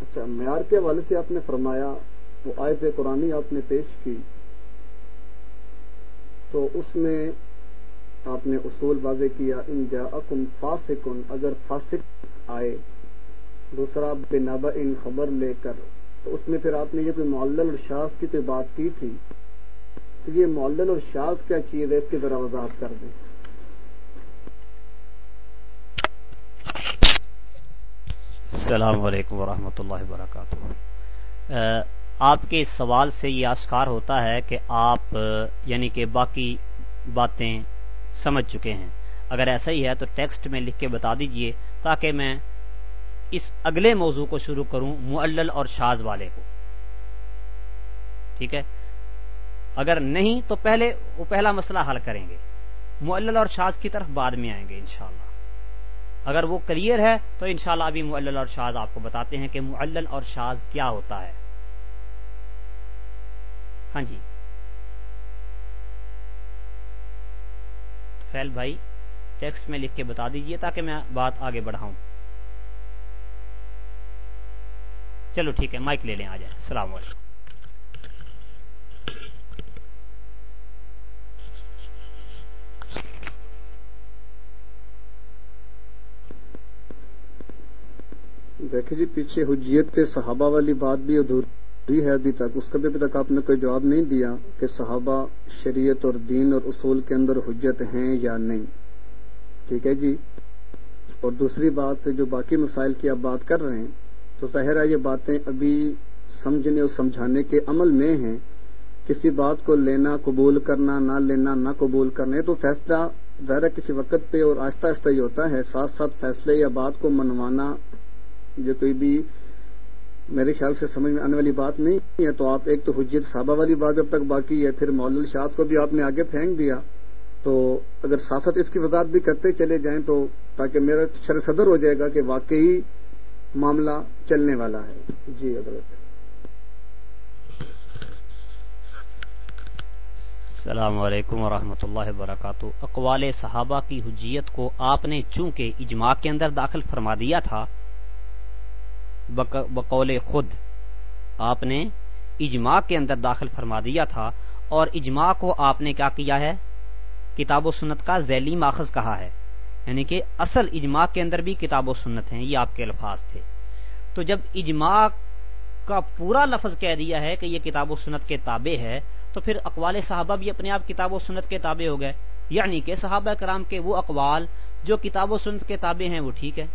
اچھا معیار کے حوالے سے آپ نے فرمایا وہ آیت قرآن آپ نے پیش کی تو اس میں آپ نے اصول واضح کیا، ان جا اکم فاسکن اگر فاسق آئے، دوسرا بے نبا ان خبر لے کر، تو اس میں پھر آپ نے یہ کوئی معلل اور شاذ کی کوئی بات کی تھی؟ تو یہ معلل اور شاذ کیا چیز ہے؟ اس کی ذرا وضاحت کر دیں۔ السلام علیکم ورحمۃ اللہ وبرکاتہ۔ آپ کے اس سوال سے یہ آشکار ہوتا ہے کہ آپ یعنی کہ باقی باتیں سمجھ چکے ہیں۔ اگر ایسا ہی ہے تو ٹیکسٹ میں لکھ کے بتا دیجیے تاکہ میں اس اگلے موضوع کو شروع کروں معلل اور شاز والے کو۔ ٹھیک ہے؟ اگر نہیں تو پہلے وہ پہلا مسئلہ حل کریں گے۔ معلل اور شاز کی طرف بعد میں آئیں گے انشاءاللہ۔ اگر وہ کلیئر ہے تو انشاءاللہ ابھی معلل اور شاز آپ کو بتاتے ہیں کہ معلل اور شاز کیا ہوتا ہے۔ ہاں جی۔ فیل بھائی، ٹیکسٹ میں لکھ کے بتا دیجیے تاکہ میں بات آگے بڑھاؤں۔ چلو ٹھیک ہے، مائک لے لیں آ جائیں السلام علیکم۔ دیکھیں جی پیچھے حجیت کے صحابہ والی بات بھی ادھوری ہے ابھی تک، اس کا بھی ابھی تک آپ نے کوئی جواب نہیں دیا کہ صحابہ شریعت اور دین اور اصول کے اندر حجت ہیں یا نہیں۔ ٹھیک ہے جی؟ اور دوسری بات جو باقی مسائل کی آپ بات کر رہے ہیں، تو ظاہر ہے یہ باتیں ابھی سمجھنے اور سمجھانے کے عمل میں ہیں۔ کسی بات کو لینا، قبول کرنا، نہ لینا، نہ قبول کرنا تو فیصلہ ظاہر کسی وقت پہ اور آہستہ آہستہ ہی ہوتا ہے۔ ساتھ ساتھ فیصلے یا بات کو منوانا، جو کوئی بھی میرے خیال سے سمجھ میں آنے والی بات نہیں ہے، تو آپ ایک تو حجیت صحابہ والی بات جب تک باقی ہے، پھر مول شاذ کو بھی آپ نے آگے پھینک دیا۔ تو اگر ساتھ اس کی وضاحت بھی کرتے چلے جائیں تو تاکہ میرا شر صدر ہو جائے گا کہ واقعی معاملہ چلنے والا ہے۔ جی حضرت۔ السلام علیکم ورحمۃ اللہ وبرکاتہ۔ اقوال صحابہ کی حجیت کو آپ نے چونکہ اجماع کے اندر داخل فرما دیا تھا بقول خود۔ آپ نے اجماع کے اندر داخل فرما دیا تھا اور اجماع کو آپ نے کیا کیا ہے؟ کتاب و سنت کا ذیلی ماخذ کہا ہے۔ یعنی کہ اصل اجماع کے اندر بھی کتاب و سنت ہیں، یہ آپ کے الفاظ تھے۔ تو جب اجماع کا پورا لفظ کہہ دیا ہے کہ یہ کتاب و سنت کے تابع ہے، تو پھر اقوال صحابہ بھی اپنے آپ کتاب و سنت کے تابع ہو گئے۔ یعنی کہ صحابہ کرام کے وہ اقوال جو کتاب و سنت کے تابع ہیں، وہ ٹھیک ہے۔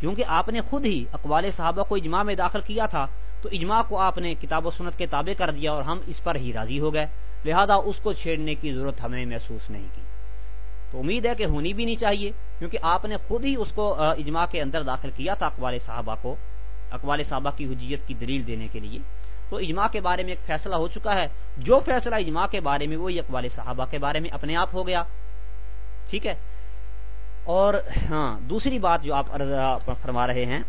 کیونکہ آپ نے خود ہی اقوال صحابہ کو اجماع میں داخل کیا تھا، تو اجماع کو آپ نے کتاب و سنت کے تابع کر دیا اور ہم اس پر ہی راضی ہو گئے۔ لہذا اس کو چھیڑنے کی ضرورت ہمیں محسوس نہیں کی۔ تو امید ہے کہ ہونی بھی نہیں چاہیے، کیونکہ آپ نے خود ہی اس کو اجماع کے اندر داخل کیا تھا اقوال صحابہ کو، اقوال صحابہ کی حجیت کی دلیل دینے کے لیے۔ تو اجماع کے بارے میں ایک فیصلہ ہو چکا ہے۔ جو فیصلہ اجماع کے بارے میں وہی اقوال صحابہ کے بارے میں اپنے آپ ہو گیا۔ ٹھیک ہے؟ اور ہاں دوسری بات جو آپ فرما رہے ہیں،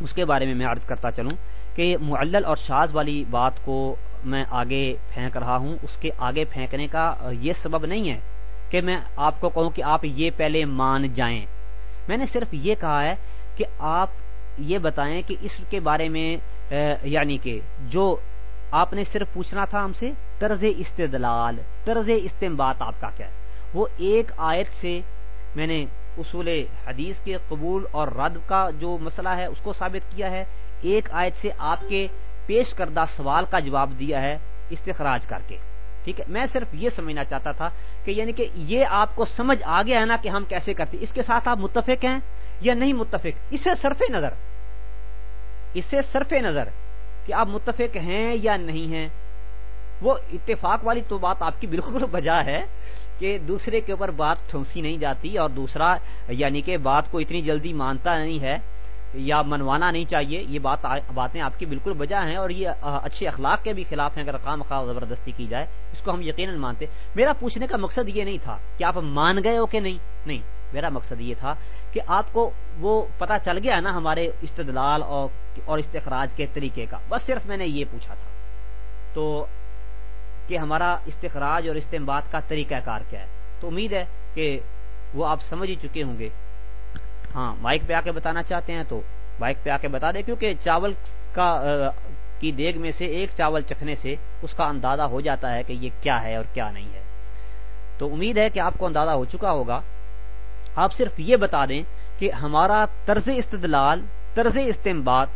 اس کے بارے میں میں عرض کرتا چلوں کہ معلل اور شاز والی بات کو میں آگے پھینک رہا ہوں۔ اس کے آگے پھینکنے کا یہ سبب نہیں ہے کہ میں آپ کو کہوں کہ آپ یہ پہلے مان جائیں۔ میں نے صرف یہ کہا ہے کہ آپ یہ بتائیں کہ اس کے بارے میں یعنی کہ جو آپ نے صرف پوچھنا تھا ہم سے، طرز استدلال، طرز استمبات آپ کا کیا ہے؟ وہ ایک آیت سے میں نے اصول حدیث کے قبول اور رد کا جو مسئلہ ہے، اس کو ثابت کیا ہے۔ ایک آیت سے آپ کے پیش کردہ سوال کا جواب دیا ہے استخراج کر کے۔ ٹھیک ہے، میں صرف یہ سمجھنا چاہتا تھا کہ یعنی کہ یہ آپ کو سمجھ آ گیا ہے نا کہ ہم کیسے کرتے اس کے ساتھ آپ متفق ہیں یا نہیں متفق؟ اس سے صرف نظر۔ اس سے صرف نظر کہ آپ متفق ہیں یا نہیں ہیں۔ وہ اتفاق والی تو بات آپ کی بالکل بجا ہے۔ کہ دوسرے کے اوپر بات ٹھونسی نہیں جاتی اور دوسرا یعنی کہ بات کو اتنی جلدی مانتا نہیں ہے یا منوانا نہیں چاہیے، یہ بات باتیں آپ کی بالکل بجا ہیں اور یہ اچھے اخلاق کے بھی خلاف ہیں، اگر خام خواہ زبردستی کی جائے، اس کو ہم یقیناً مانتے۔ میرا پوچھنے کا مقصد یہ نہیں تھا کہ آپ مان گئے ہو کہ نہیں نہیں، میرا مقصد یہ تھا کہ آپ کو وہ پتا چل گیا نا ہمارے استدلال اور استخراج کے طریقے کا۔ بس صرف میں نے یہ پوچھا تھا۔ تو کہ ہمارا استخراج اور استعمال کا طریقہ کار کیا ہے۔ تو امید ہے کہ وہ آپ سمجھ ہی چکے ہوں گے۔ ہاں مائک پہ آ کے بتانا چاہتے ہیں تو مائک پہ آ کے بتا دیں، کیونکہ چاول کا، کی دیگ میں سے ایک چاول چکھنے سے اس کا اندازہ ہو جاتا ہے کہ یہ کیا ہے اور کیا نہیں ہے۔ تو امید ہے کہ آپ کو اندازہ ہو چکا ہوگا۔ آپ صرف یہ بتا دیں کہ ہمارا طرز استدلال، طرز استعمال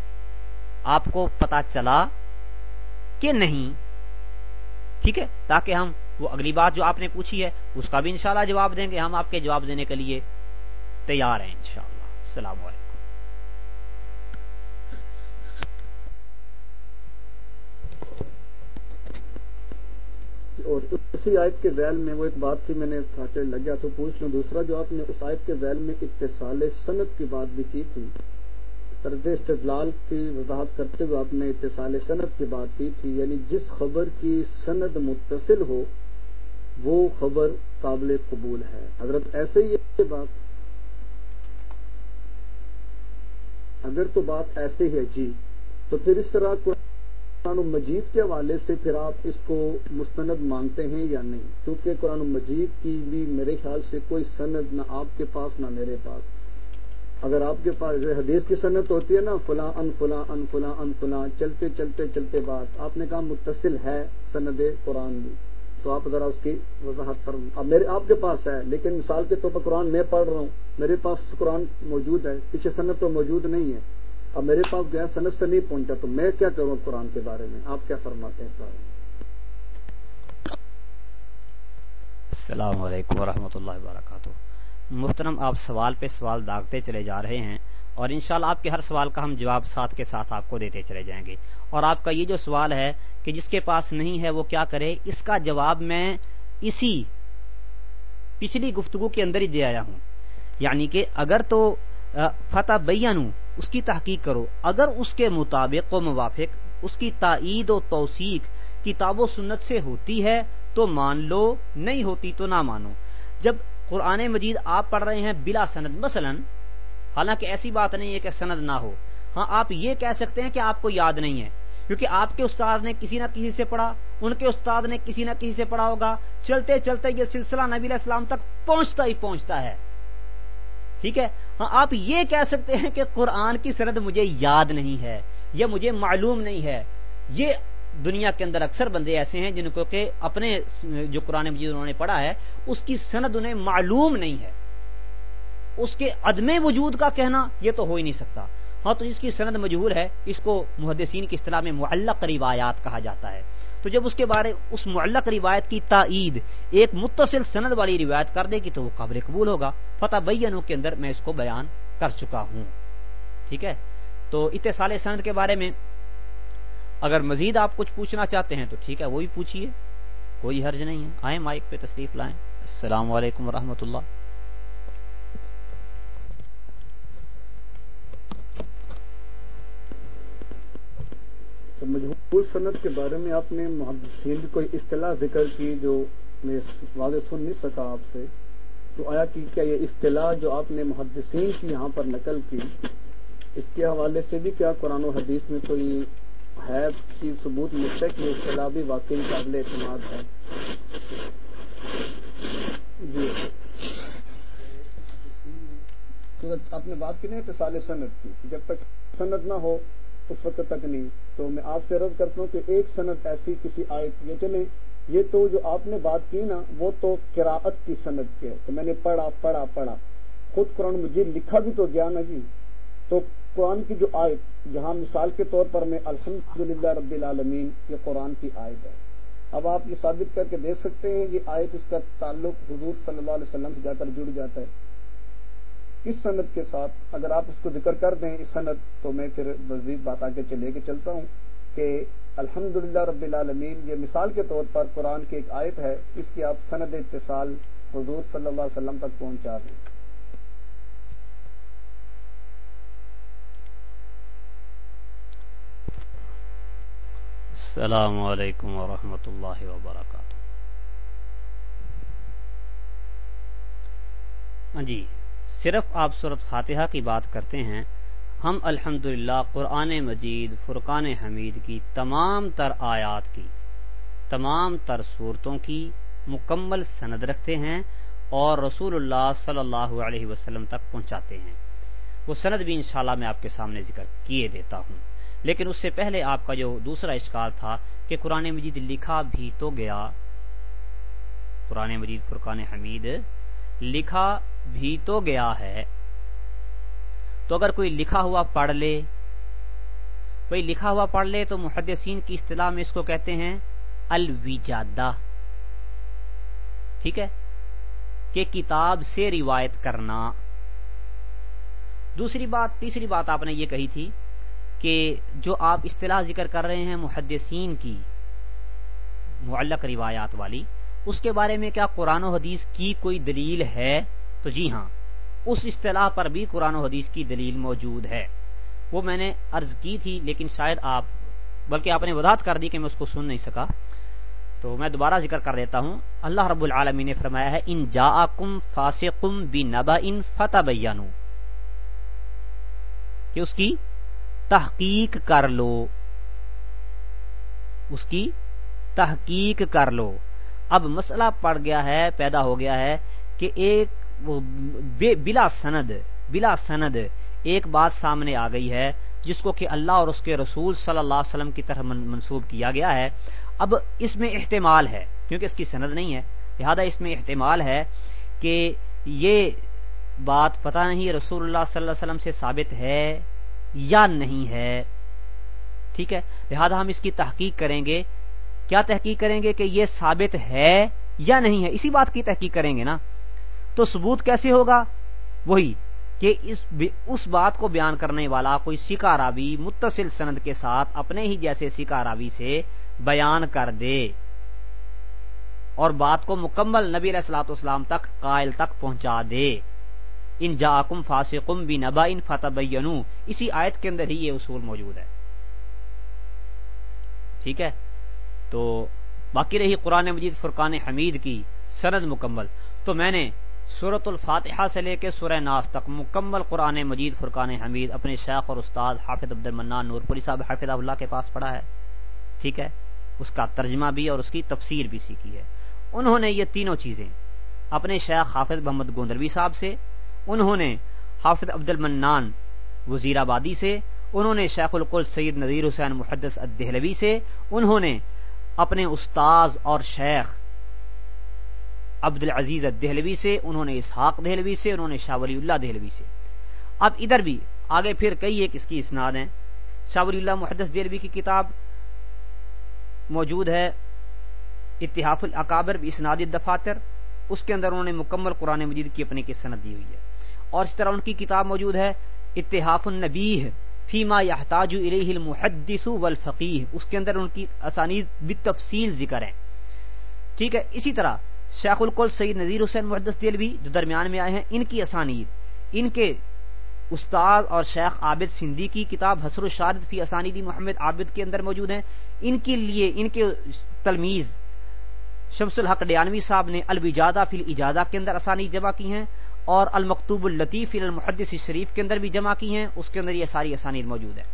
آپ کو پتا چلا کہ نہیں؟ ٹھیک ہے؟ تاکہ ہم وہ اگلی بات جو آپ نے پوچھی ہے، اس کا بھی انشاءاللہ جواب دیں گے۔ ہم آپ کے جواب دینے کے لیے تیار ہیں انشاءاللہ۔ السلام علیکم۔ اور اسی آیت کے ذیل میں وہ ایک بات تھی، میں نے لگ گیا تو پوچھ لوں۔ دوسرا، جو آپ نے اس آیت کے ذیل میں اتصال صنعت کی بات بھی کی تھی طرز استدلال کی وضاحت کرتے ہوئے آپ نے اتصال صنعت کی بات کی تھی یعنی جس خبر کی سند متصل ہو، وہ خبر قابل قبول ہے۔ حضرت ایسے ہی یہ بات، اگر تو بات ایسے ہے جی تو پھر اس طرح قرآن مجید کے حوالے سے پھر آپ اس کو مستند مانتے ہیں یا نہیں؟ کیونکہ قرآن مجید کی بھی میرے خیال سے کوئی سند نہ آپ کے پاس نہ میرے پاس۔ اگر آپ کے پاس حدیث کی صنعت ہوتی ہے نا، فلاں ان فلاں ان فلاں ان، فلاں، چلتے چلتے چلتے بات آپ نے کہا متصل ہے سند قرآن بھی، تو آپ ذرا اس کی وضاحت فرم اب میرے، آپ کے پاس ہے، لیکن مثال کے طور پر قرآن میں پڑھ رہا ہوں، میرے پاس قرآن موجود ہے، پیچھے صنعت تو موجود نہیں ہے۔ اب میرے پاس گیا صنعت سے نہیں پہنچا، تو میں کیا کروں قرآن کے بارے میں؟ آپ کیا فرماتے ہیں اس بارے میں؟ السلام علیکم ورحمۃ اللہ وبرکاتہ۔ محترم، آپ سوال پہ سوال داغتے چلے جا رہے ہیں اور انشاءاللہ آپ کے ہر سوال کا ہم جواب ساتھ کے ساتھ آپ کو دیتے چلے جائیں گے۔ اور آپ کا یہ جو سوال ہے کہ جس کے پاس نہیں ہے وہ کیا کرے، اس کا جواب میں اسی پچھلی گفتگو کے اندر ہی دے آیا ہوں۔ یعنی کہ اگر تو فتح بینو اس کی تحقیق کرو۔ اگر اس کے مطابق و موافق، اس کی تائید و توثیق کتاب و سنت سے ہوتی ہے تو مان لو، نہیں ہوتی تو نہ مانو۔ جب قرآن مجید آپ پڑھ رہے ہیں بلا سند۔ مثلا، حالانکہ ایسی بات نہیں ہے کہ سند نہ ہو۔ ہاں آپ یہ کہہ سکتے ہیں کہ آپ کو یاد نہیں ہے، کیونکہ آپ کے استاد نے کسی نہ کسی سے پڑھا، ان کے استاد نے کسی نہ کسی سے پڑھا ہوگا۔ چلتے چلتے یہ سلسلہ نبی علیہ السلام تک پہنچتا ہی پہنچتا ہے۔ ٹھیک ہے؟ ہاں آپ یہ کہہ سکتے ہیں کہ قرآن کی سند مجھے یاد نہیں ہے یا مجھے معلوم نہیں ہے۔ یہ دنیا کے اندر اکثر بندے ایسے ہیں جن کو کہ اپنے جو قرآن مجید انہوں نے پڑھا ہے، اس کی سند انہیں معلوم نہیں ہے۔ اس کے عدم وجود کا کہنا یہ تو ہو ہی نہیں سکتا۔ ہاں تو جس کی سند مجہور ہے، اس کو محدثین کی اصطلاح میں معلق روایات کہا جاتا ہے۔ تو جب اس کے بارے، اس معلق روایت کی تائید ایک متصل سند والی روایت کر دے گی تو وہ قابل قبول ہوگا۔ فتح بینوں کے اندر میں اس کو بیان کر چکا ہوں۔ ٹھیک ہے؟ تو اتصال سند کے بارے میں اگر مزید آپ کچھ پوچھنا چاہتے ہیں تو ٹھیک ہے، وہ بھی پوچھیے کوئی حرج نہیں ہے۔ آئیں مائک پہ تشریف لائیں۔ السلام علیکم ورحمۃ اللہ۔ مجبور صنعت کے بارے میں آپ نے محدثین کی کوئی اصطلاح ذکر کی جو میں واضح سن نہیں سکا آپ سے۔ تو آیا کہ کیا یہ اصطلاح جو آپ نے محدثین کی یہاں پر نقل کی، اس کے حوالے سے بھی کیا قرآن و حدیث میں کوئی ہے کی ثبوت مجھ کی اصطلاح بھی واقعی قابل اعتماد ہے۔ جی۔ آپ نے بات کی نہیں اتصال سند کی۔ جب تک سند نہ ہو، اس وقت تک نہیں۔ تو میں آپ سے عرض کرتا ہوں کہ ایک سند ایسی کسی آیت یہ چلیں یہ تو جو آپ نے بات کی نا، وہ تو کراعت کی سند کے تو میں نے پڑھا پڑھا پڑھا۔ خود قرآن مجھے لکھا بھی تو گیا نا جی۔ تو قرآن کی جو آیت، جہاں مثال کے طور پر میں الحمد رب العالمین یہ قرآن کی آیت ہے۔ اب آپ یہ ثابت کر کے دیکھ سکتے ہیں یہ آیت اس کا تعلق حضور صلی اللہ علیہ وسلم سے جا کر جڑ جاتا ہے۔ اس صنعت کے ساتھ؟ اگر آپ اس کو ذکر کر دیں اس صنعت تو میں پھر مزید بات آگے چلے کے چلتا ہوں کہ الحمد رب العالمین یہ مثال کے طور پر قرآن کی ایک آیت ہے، اس کی آپ سند اتصال حضور صلی اللہ علیہ وسلم تک پہنچا دیں۔ السلام علیکم ورحمۃ اللہ وبرکاتہ۔ ہاں جی صرف آپ صورت فاتحہ کی بات کرتے ہیں، ہم الحمد قرآن مجید، فرقان حمید کی تمام تر آیات کی، تمام تر صورتوں کی مکمل سند رکھتے ہیں اور رسول اللہ صلی اللہ علیہ وسلم تک پہنچاتے ہیں۔ وہ سند بھی انشاءاللہ میں آپ کے سامنے ذکر کیے دیتا ہوں۔ لیکن اس سے پہلے آپ کا جو دوسرا اشکال تھا کہ قرآن مجید لکھا بھی تو گیا۔ قرآن مجید فرقان حمید لکھا بھی تو گیا ہے۔ تو اگر کوئی لکھا ہوا پڑھ لے، کوئی لکھا ہوا پڑھ لے تو محدثین کی اصطلاح میں اس کو کہتے ہیں الویجادہ ٹھیک ہے؟ کہ کتاب سے روایت کرنا۔ دوسری بات، تیسری بات آپ نے یہ کہی تھی کہ جو آپ اصطلاح ذکر کر رہے ہیں محدثین کی، معلق روایات والی، اس کے بارے میں کیا قرآن و حدیث کی کوئی دلیل ہے؟ تو جی ہاں اس اصطلاح پر بھی قرآن و حدیث کی دلیل موجود ہے۔ وہ میں نے عرض کی تھی، لیکن شاید آپ، بلکہ آپ نے وضاحت کر دی کہ میں اس کو سن نہیں سکا۔ تو میں دوبارہ ذکر کر دیتا ہوں۔ اللہ رب العالمین نے فرمایا ہے، ان جا کم فاسقم بی نبا ان فتح کہ اس کی تحقیق کر لو۔ اس کی تحقیق کر لو۔ اب مسئلہ پڑ گیا ہے، پیدا ہو گیا ہے کہ ایک بلا سند بلا سند ایک بات سامنے آ گئی ہے، جس کو کہ اللہ اور اس کے رسول صلی اللہ علیہ وسلم کی طرح منسوب کیا گیا ہے۔ اب اس میں احتمال ہے، کیونکہ اس کی سند نہیں ہے۔ لہذا اس میں احتمال ہے کہ یہ بات پتہ نہیں رسول اللہ صلی اللہ علیہ وسلم سے ثابت ہے یا نہیں ہے۔ ٹھیک ہے؟ لہذا ہم اس کی تحقیق کریں گے۔ کیا تحقیق کریں گے کہ یہ ثابت ہے یا نہیں ہے؟ اسی بات کی تحقیق کریں گے نا۔ تو ثبوت کیسے ہوگا؟ وہی کہ اس اس بات کو بیان کرنے والا کوئی سکا راوی متصل سند کے ساتھ اپنے ہی جیسے سکا راوی سے بیان کر دے۔ اور بات کو مکمل نبی علیہ السلاۃ اسلام تک، قائل تک پہنچا دے۔ ان جا کم فاسقم بھی نبا ان فتح اسی آیت کے اندر ہی یہ اصول موجود ہے۔ ٹھیک ہے؟ تو باقی رہی قرآن مجید فرقان حمید کی سند مکمل۔ تو میں نے صورت الفاتحہ سے لے کے سورہ ناس تک مکمل قرآن مجید فرقان حمید اپنے شیخ اور استاد حافظ عبد المنان نور پوری صاحب حافظ اللہ کے پاس پڑھا ہے۔ ٹھیک ہے؟ اس کا ترجمہ بھی اور اس کی تفسیر بھی سیکھی ہے۔ انہوں نے یہ تینوں چیزیں اپنے شیخ حافظ محمد گوندروی صاحب سے انہوں نے حافظ عبد المنان وزیر آبادی سے، انہوں نے شیخ القل سید نذیر حسین محدث الدہلوی سے، انہوں نے اپنے استاذ اور شیخ عبد العزیز الدہلوی سے، انہوں نے اسحاق دہلوی سے، انہوں نے شاہ ولی اللہ دہلوی سے۔ اب ادھر بھی آگے پھر کئی ایک اس کی اسناد ہیں۔ شاہ ولی اللہ محدث دہلوی کی کتاب موجود ہے، اتحاف القابر اسناد دفاتر اس کے اندر انہوں نے مکمل قرآن مجید کی اپنی کی صنعت دی ہوئی ہے۔ اور اس طرح ان کی کتاب موجود ہے، اتحاف النبی فیما یحتاج الیہ المحدث والفقیہ۔ اس کے اندر ان کی اسانید بالتفصیل ذکر ہیں۔ ٹھیک ہے، اسی طرح شیخ القل سید نذیر حسین محدث دلوی جو درمیان میں آئے ہیں، ان کی اسانید، ان کے استاد اور شیخ عابد سندھی کی کتاب حسر الشارد فی اسانیدی محمد عابد کے اندر موجود ہیں۔ ان کے لیے، ان کے تلمیز شمس الحق ڈیانوی صاحب نے الوجادہ فی الاجازہ کے اندر اسانید جمع کی ہیں۔ اور المکتوب الطیف المحدث شریف کے اندر بھی جمع کی ہیں، اس کے اندر یہ ساری اسانید موجود ہے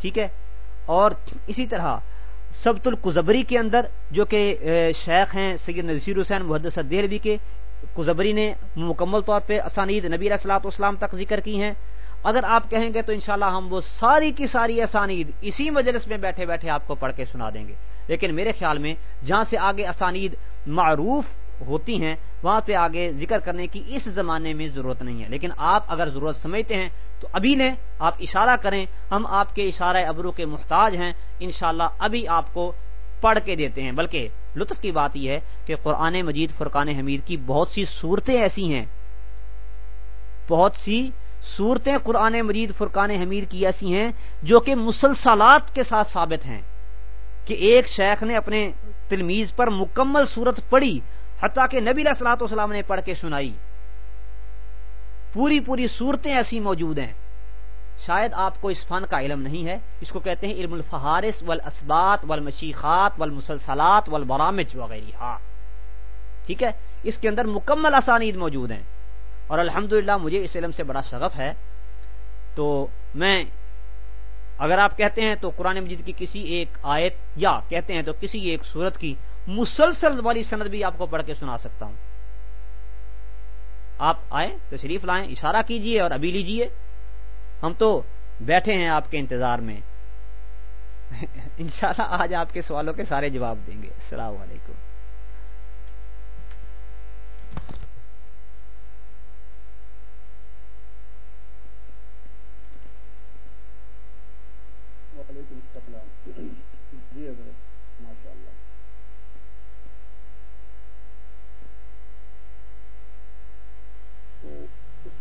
ٹھیک ہے؟ اور اسی طرح سبت القزبری کے اندر جو کہ شیخ ہیں سید نذیر حسین محدث دہلوی کے، قزبری نے مکمل طور پہ اسانید نبی علیہ السلاۃ والسلام تک ذکر کی ہیں۔ اگر آپ کہیں گے تو انشاءاللہ ہم وہ ساری کی ساری اسانید اسی مجلس میں بیٹھے بیٹھے آپ کو پڑھ کے سنا دیں گے۔ لیکن میرے خیال میں جہاں سے آگے اسانید معروف ہوتی ہیں، وہاں پہ آگے ذکر کرنے کی اس زمانے میں ضرورت نہیں ہے۔ لیکن آپ اگر ضرورت سمجھتے ہیں تو ابھی نے آپ اشارہ کریں۔ ہم آپ کے اشارہ ابرو کے محتاج ہیں۔ انشاءاللہ ابھی آپ کو پڑھ کے دیتے ہیں۔ بلکہ لطف کی بات یہ ہے کہ قرآن مجید، فرقان حمید کی بہت سی صورتیں ایسی ہیں۔ بہت سی صورتیں قرآن مجید، فرقان حمید کی ایسی ہیں جو کہ مسلسلات کے ساتھ ثابت ہیں۔ کہ ایک شیخ نے اپنے تلمیز پر مکمل صورت پڑھی۔ حتیٰ کہ نبی السلاۃ والسلام نے پڑھ کے سنائی۔ پوری پوری صورتیں ایسی موجود ہیں۔ شاید آپ کو اس فن کا علم نہیں ہے۔ اس کو کہتے ہیں علم الفہارس والاسبات والمشیخات والمسلسلات والبرامج وغیرہ ٹھیک ہے؟ اس کے اندر مکمل اسانید موجود ہیں۔ اور الحمد مجھے اس علم سے بڑا شغف ہے۔ تو میں، اگر آپ کہتے ہیں تو قرآن مجید کی کسی ایک آیت یا کہتے ہیں تو کسی ایک صورت کی مسلسل والی سند بھی آپ کو پڑھ کے سنا سکتا ہوں۔ آپ آئیں، تشریف لائیں، اشارہ کیجیے اور ابھی لیجیے۔ ہم تو بیٹھے ہیں آپ کے انتظار میں۔ *laughs* انشاءاللہ آج آپ کے سوالوں کے سارے جواب دیں گے۔ السلام علیکم۔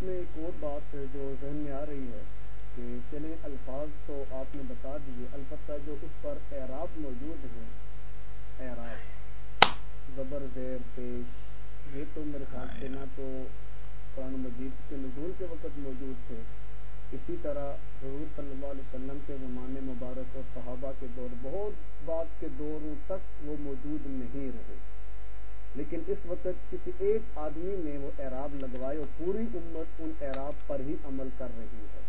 میں ایک اور بات جو ذہن میں آ رہی ہے کہ چلیں الفاظ تو آپ نے بتا دیے، البتہ جو اس پر اعراب موجود ہیں، اعراب، زبر، زیر، پیش، یہ تو میرے خیال سے نہ تو قرآن مجید کے نزول کے وقت موجود تھے، اسی طرح حضور صلی اللہ علیہ وسلم کے زمانے مبارک اور صحابہ کے دور، بہت بات کے دوروں تک وہ موجود نہیں رہے۔ لیکن اس وقت کسی ایک آدمی نے وہ اعراب لگوائے اور پوری امت ان اعراب پر ہی عمل کر رہی ہے۔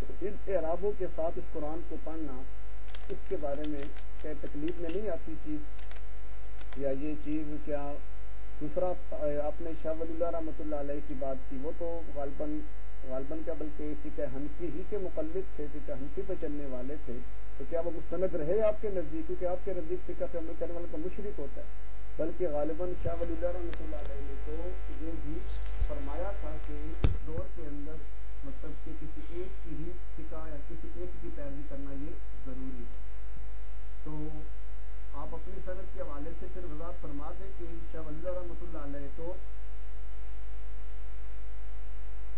تو ان اعرابوں کے ساتھ اس قرآن کو پڑھنا اس کے بارے میں کیا تکلیف میں نہیں آتی چیز؟ یا یہ چیز کیا دوسرا آپ نے شاہ ولی اللہ رحمۃ اللہ علیہ کی بات کی، وہ تو غالباً غالباً کیا بلکہ فکر حنفی ہی کے مقلد تھے فکر حنفی پہ چلنے والے تھے۔ تو کیا وہ مستند رہے آپ کے نزدیک؟ کیونکہ آپ کے نزدیک فکر پہ عمل کرنے والے کا مشرق ہوتا ہے۔ بلکہ غالباً شاہ ولی اللہ رحمۃ اللہ علیہ نے تو یہ بھی فرمایا تھا کہ اس دور کے اندر مطلب کہ کسی ایک کی ہی فکا یا کسی ایک کی پیروی کرنا یہ ضروری ہے۔ تو آپ اپنی صنعت کے حوالے سے پھر وضاحت فرما دیں کہ شاہ ولی اللہ رحمۃ اللہ علیہ تو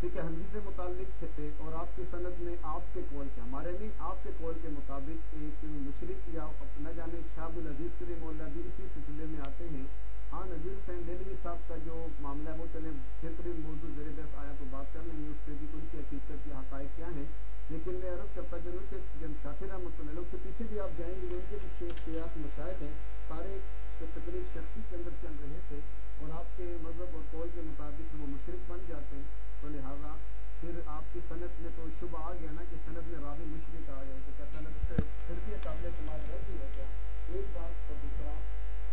ٹھیک ہے ہندی سے متعلق تھے اور آپ کی صنعت میں آپ کے کول کے، ہمارے نہیں، آپ کے کول کے مطابق ایک مشرق یا نہ جانے شہاب العزیز کے لیے مولا بھی اسی سلسلے میں آتے ہیں۔ ہاں نذیر حسین دہلوی صاحب کا جو معاملہ ہے، وہ چلے پھر کبھی موضوع زیر بحث آیا تو بات کر لیں گے، اس پہ بھی ان کی حقیقت یا حقائق کیا ہیں۔ لیکن میں عرض کرتا چلوں کہ جب شاطر احمد اللہ اس سے پیچھے بھی آپ جائیں گے، ان کے بھی شیخ شیخ مشاہد ہیں، سارے تقریب شخصی کے اندر چل رہے تھے، اور آپ کے مذہب اور قول کے مطابق وہ مشرق بن جاتے ہیں۔ تو لہٰذا پھر آپ کی صنعت میں تو شبہ آ گیا نا کہ صنعت میں راوی مشرق آ گیا تو کیا صنعت سے پھر بھی قابل اعتماد رہتی ہے کیا؟ ایک بات اور دوسرا،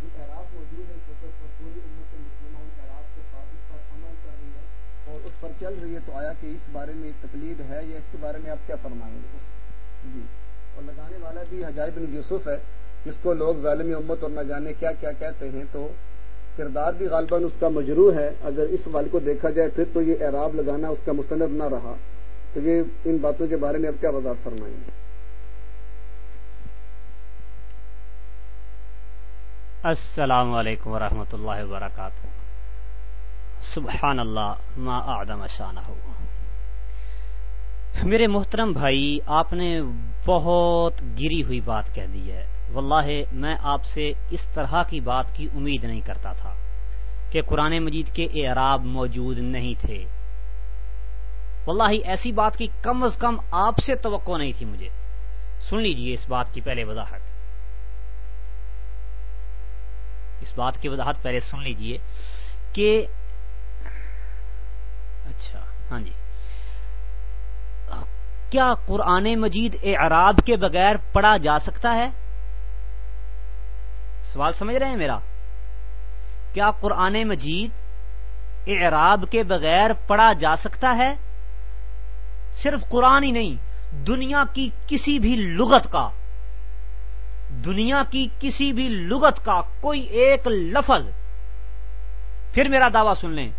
جو اعراب موجود ہے اس وقت پوری امت مسلمہ ان اعراب کے ساتھ اس پر عمل کر رہی ہے اور اس پر چل رہی ہے تو آیا کہ اس بارے میں تقلید ہے یا اس کے بارے میں آپ کیا فرمائیں گے؟ اس جی۔ اور لگانے والا بھی حجائب بن یوسف ہے، جس کو لوگ ظالمی امت اور نہ جانے کیا کیا کہتے ہیں تو کردار بھی غالباً اس کا مجروح ہے۔ اگر اس سوال کو دیکھا جائے پھر تو یہ اعراب لگانا اس کا مستند نہ رہا۔ تو یہ ان باتوں کے بارے میں اب کیا وضاحت فرمائیں گے؟ السلام علیکم ورحمۃ اللہ وبرکاتہ۔ سبحان اللہ، ما آدم شانہ۔ میرے محترم بھائی، آپ نے بہت گری ہوئی بات کہہ دی ہے۔ واللہ، میں آپ سے اس طرح کی بات کی امید نہیں کرتا تھا کہ قرآن مجید کے اعراب موجود نہیں تھے۔ واللہ، ایسی بات کی کم از کم آپ سے توقع نہیں تھی مجھے۔ سن لیجیے اس بات کی پہلے وضاحت۔ اس بات کی وضاحت پہلے سن لیجیے کہ اچھا ہاں جی۔ کیا قرآن مجید اعراب کے بغیر پڑھا جا سکتا ہے؟ سوال سمجھ رہے ہیں میرا؟ کیا قرآن مجید اعراب کے بغیر پڑھا جا سکتا ہے؟ صرف قرآن ہی نہیں، دنیا کی کسی بھی لغت کا، دنیا کی کسی بھی لغت کا کوئی ایک لفظ۔ پھر میرا دعویٰ سن لیں،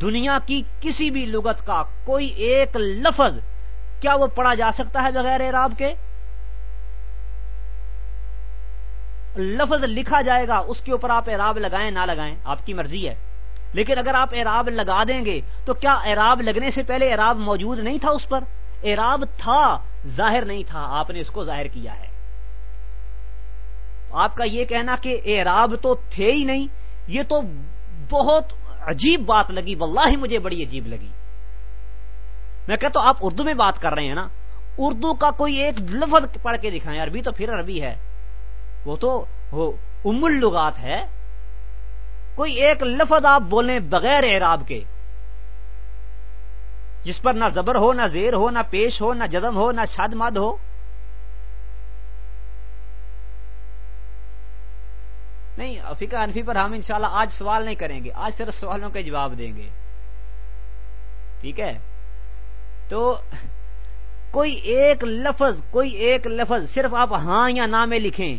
دنیا کی کسی بھی لغت کا کوئی ایک لفظ، کیا وہ پڑھا جا سکتا ہے بغیر اعراب کے؟ لفظ لکھا جائے گا، اس کے اوپر آپ اعراب لگائیں نہ لگائیں، آپ کی مرضی ہے۔ لیکن اگر آپ اعراب لگا دیں گے، تو کیا اعراب لگنے سے پہلے اعراب موجود نہیں تھا اس پر؟ اعراب تھا، ظاہر نہیں تھا، آپ نے اس کو ظاہر کیا ہے۔ آپ کا یہ کہنا کہ اعراب تو تھے ہی نہیں، یہ تو بہت عجیب بات لگی، واللہ مجھے بڑی عجیب لگی۔ میں کہتا ہوں، آپ اردو میں بات کر رہے ہیں نا، اردو کا کوئی ایک لفظ پڑھ کے دکھائیں، عربی تو پھر عربی ہے۔ وہ تو ام اللغات ہے۔ کوئی ایک لفظ آپ بولیں بغیر اعراب کے، جس پر نہ زبر ہو، نہ زیر ہو، نہ پیش ہو، نہ جدم ہو، نہ شد مد ہو۔ نہیں فکا انفی پر ہم انشاءاللہ آج سوال نہیں کریں گے، آج صرف سوالوں کے جواب دیں گے۔ ٹھیک ہے؟ تو کوئی ایک لفظ، کوئی ایک لفظ صرف آپ ہاں یا نہ میں لکھیں۔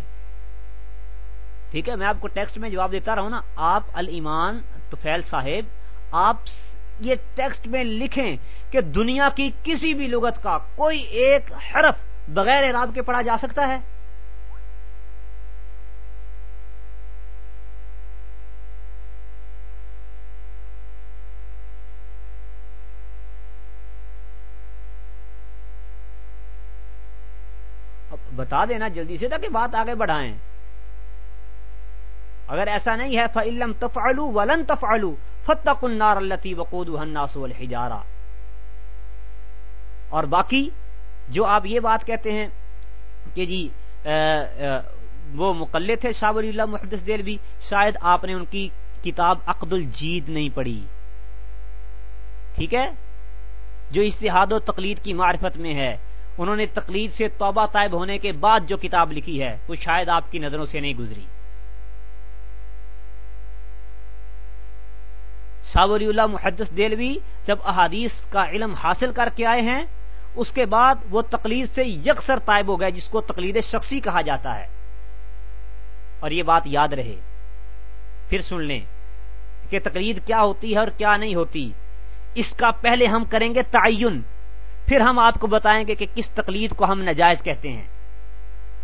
ٹھیک ہے؟ میں آپ کو ٹیکسٹ میں جواب دیتا رہا ہوں نا۔ آپ المان توفیل صاحب، آپ یہ ٹیکسٹ میں لکھیں کہ دنیا کی کسی بھی لغت کا کوئی ایک حرف بغیر اعراب کے پڑھا جا سکتا ہے؟ بتا دینا جلدی سے تاکہ بات آگے بڑھائیں۔ اگر ایسا نہیں ہے فعلم تفعلو ولن تفعلو فتق النار التي وقودها الناس اور باقی جو آپ یہ بات کہتے ہیں کہ جی وہ مقلد تھے شاہ ولی اللہ محدث دیر بھی شاید آپ نے ان کی کتاب عقد الجید نہیں پڑھی۔ ٹھیک ہے؟ جو اشتہاد و تقلید کی معرفت میں ہے۔ انہوں نے تقلید سے توبہ طائب ہونے کے بعد جو کتاب لکھی ہے، وہ شاید آپ کی نظروں سے نہیں گزری۔ ولی اللہ محدث دیلوی جب احادیث کا علم حاصل کر کے آئے ہیں، اس کے بعد وہ تقلید سے یکسر طائب ہو گئے، جس کو تقلید شخصی کہا جاتا ہے۔ اور یہ بات یاد رہے۔ پھر سن لیں کہ تقلید کیا ہوتی ہے اور کیا نہیں ہوتی۔ اس کا پہلے ہم کریں گے تعین۔ پھر ہم آپ کو بتائیں گے کہ کس تقلید کو ہم نجائز کہتے ہیں۔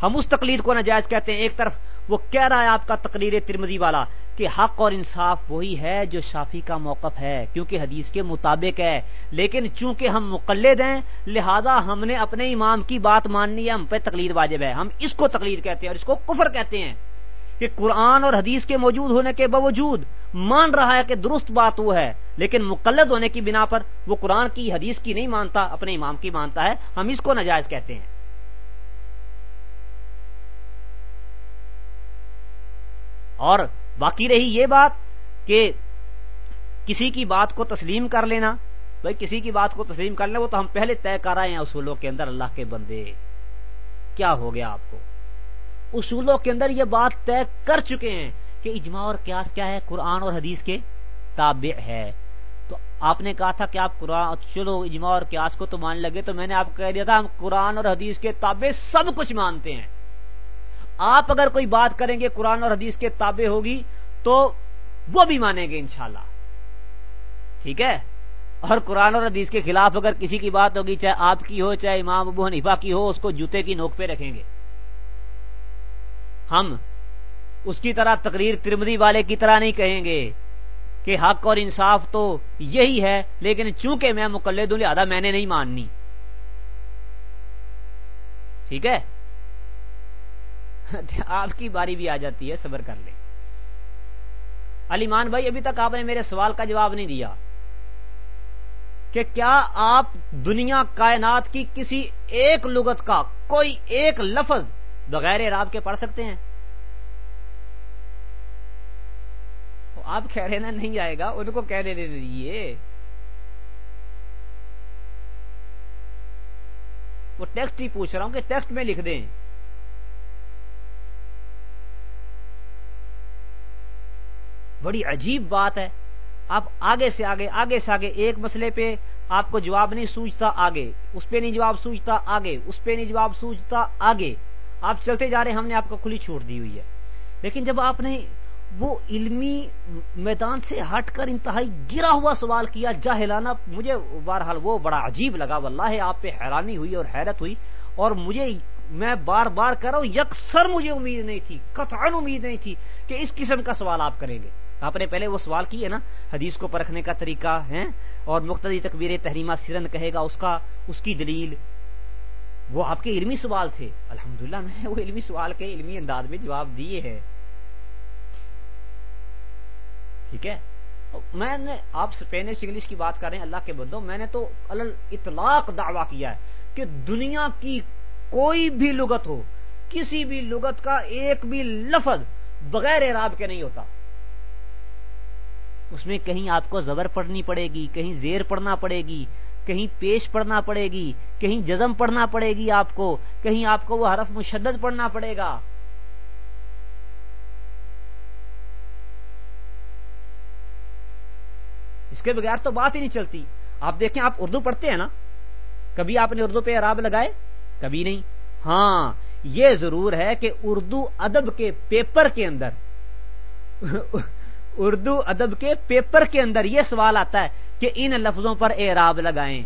ہم اس تقلید کو نجائز کہتے ہیں، ایک طرف وہ کہہ رہا ہے آپ کا تقریر ترمدی والا کہ حق اور انصاف وہی ہے جو شافی کا موقف ہے، کیونکہ حدیث کے مطابق ہے۔ لیکن چونکہ ہم مقلد ہیں، لہذا ہم نے اپنے امام کی بات ماننی ہے، ہم پہ تقلید واجب ہے۔ ہم اس کو تقلید کہتے ہیں اور اس کو کفر کہتے ہیں کہ قرآن اور حدیث کے موجود ہونے کے باوجود مان رہا ہے کہ درست بات وہ ہے، لیکن مقلد ہونے کی بنا پر وہ قرآن کی، حدیث کی نہیں مانتا، اپنے امام کی مانتا ہے۔ ہم اس کو نجائز کہتے ہیں۔ اور باقی رہی یہ بات کہ کسی کی بات کو تسلیم کر لینا، بھائی کسی کی بات کو تسلیم کر لینا، وہ تو ہم پہلے طے کر رہے ہیں اصولوں کے اندر اللہ کے بندے۔ کیا ہو گیا آپ کو؟ اصولوں کے اندر یہ بات طے کر چکے ہیں کہ اجماع اور قیاس کیا ہے، قرآن اور حدیث کے تابع ہے۔ تو آپ نے کہا تھا کہ آپ قرآن، چلو اجماع اور قیاس کو تو مان لگے، تو میں نے آپ کو کہہ دیا تھا ہم قرآن اور حدیث کے تابع سب کچھ مانتے ہیں۔ آپ اگر کوئی بات کریں گے قرآن اور حدیث کے تابع ہوگی تو وہ بھی مانیں گے انشاءاللہ۔ ٹھیک ہے؟ اور قرآن اور حدیث کے خلاف اگر کسی کی بات ہوگی، چاہے آپ کی ہو، چاہے امام ابو حنیفہ کی ہو، اس کو جوتے کی نوک پہ رکھیں گے۔ ہم اس کی طرح تقریر ترمدی والے کی طرح نہیں کہیں گے کہ حق اور انصاف تو یہی ہے، لیکن چونکہ میں مقلد ہوں لہذا میں نے نہیں ماننی۔ ٹھیک ہے؟ آپ کی باری بھی آ جاتی ہے صبر کر لیں۔ علیمان بھائی، ابھی تک آپ نے میرے سوال کا جواب نہیں دیا کہ کیا آپ دنیا کائنات کی کسی ایک لغت کا کوئی ایک لفظ بغیر عراب کے پڑھ سکتے ہیں؟ آپ کہہ رہے نا، نہیں آئے گا، ان کو کہنے دے دیجیے وہ ٹیکسٹ ہی پوچھ رہا ہوں کہ ٹیکسٹ میں لکھ دیں۔ بڑی عجیب بات ہے۔ آپ آگے سے آگے آگے سے آگے ایک مسئلے پہ آپ کو جواب نہیں سوچتا آگے، اس پہ نہیں جواب سوچتا آگے، اس پہ نہیں جواب سوچتا آگے۔ آپ چلتے جا رہے ہم نے آپ کو کھلی چھوڑ دی ہوئی ہے۔ لیکن جب آپ نے وہ علمی میدان سے ہٹ کر انتہائی گرا ہوا سوال کیا، جاہلانہ، مجھے بہرحال وہ بڑا عجیب لگا۔ واللہ، آپ پہ حیرانی ہوئی اور حیرت ہوئی۔ اور مجھے، میں بار بار کر رہا ہوں، یکسر مجھے امید نہیں تھی، قطعا امید نہیں تھی کہ اس قسم کا سوال آپ کریں گے۔ آپ نے پہلے وہ سوال کیے نا حدیث کو پرکھنے کا طریقہ ہے اور مقتدی تکبیر تحریمہ سرند کہے گا اس کا اس کی دلیل۔ وہ آپ کے علمی سوال تھے۔ الحمدللہ میں وہ علمی سوال کے علمی انداز میں جواب دیے ہیں۔ ٹھیک ہے؟ میں نے آپ اسپینش انگلش کی بات کر رہے ہیں اللہ کے بدو میں نے تو اطلاق دعویٰ کیا ہے کہ دنیا کی کوئی بھی لغت ہو کسی بھی لغت کا ایک بھی لفظ بغیر اعراب کے نہیں ہوتا۔ اس میں کہیں آپ کو زبر پڑھنی پڑے گی، کہیں زیر پڑھنا پڑے گی، کہیں پیش پڑھنا پڑے گی، کہیں جزم پڑھنا پڑے گی آپ کو، کہیں آپ کو وہ حرف مشدد پڑھنا پڑے گا۔ اس کے بغیر تو بات ہی نہیں چلتی۔ آپ دیکھیں، آپ اردو پڑھتے ہیں نا؟ کبھی آپ نے اردو پہ عراب لگائے؟ کبھی نہیں۔ ہاں یہ ضرور ہے کہ اردو ادب کے پیپر کے اندر *laughs* اردو ادب کے پیپر کے اندر یہ سوال آتا ہے کہ ان لفظوں پر اعراب لگائیں۔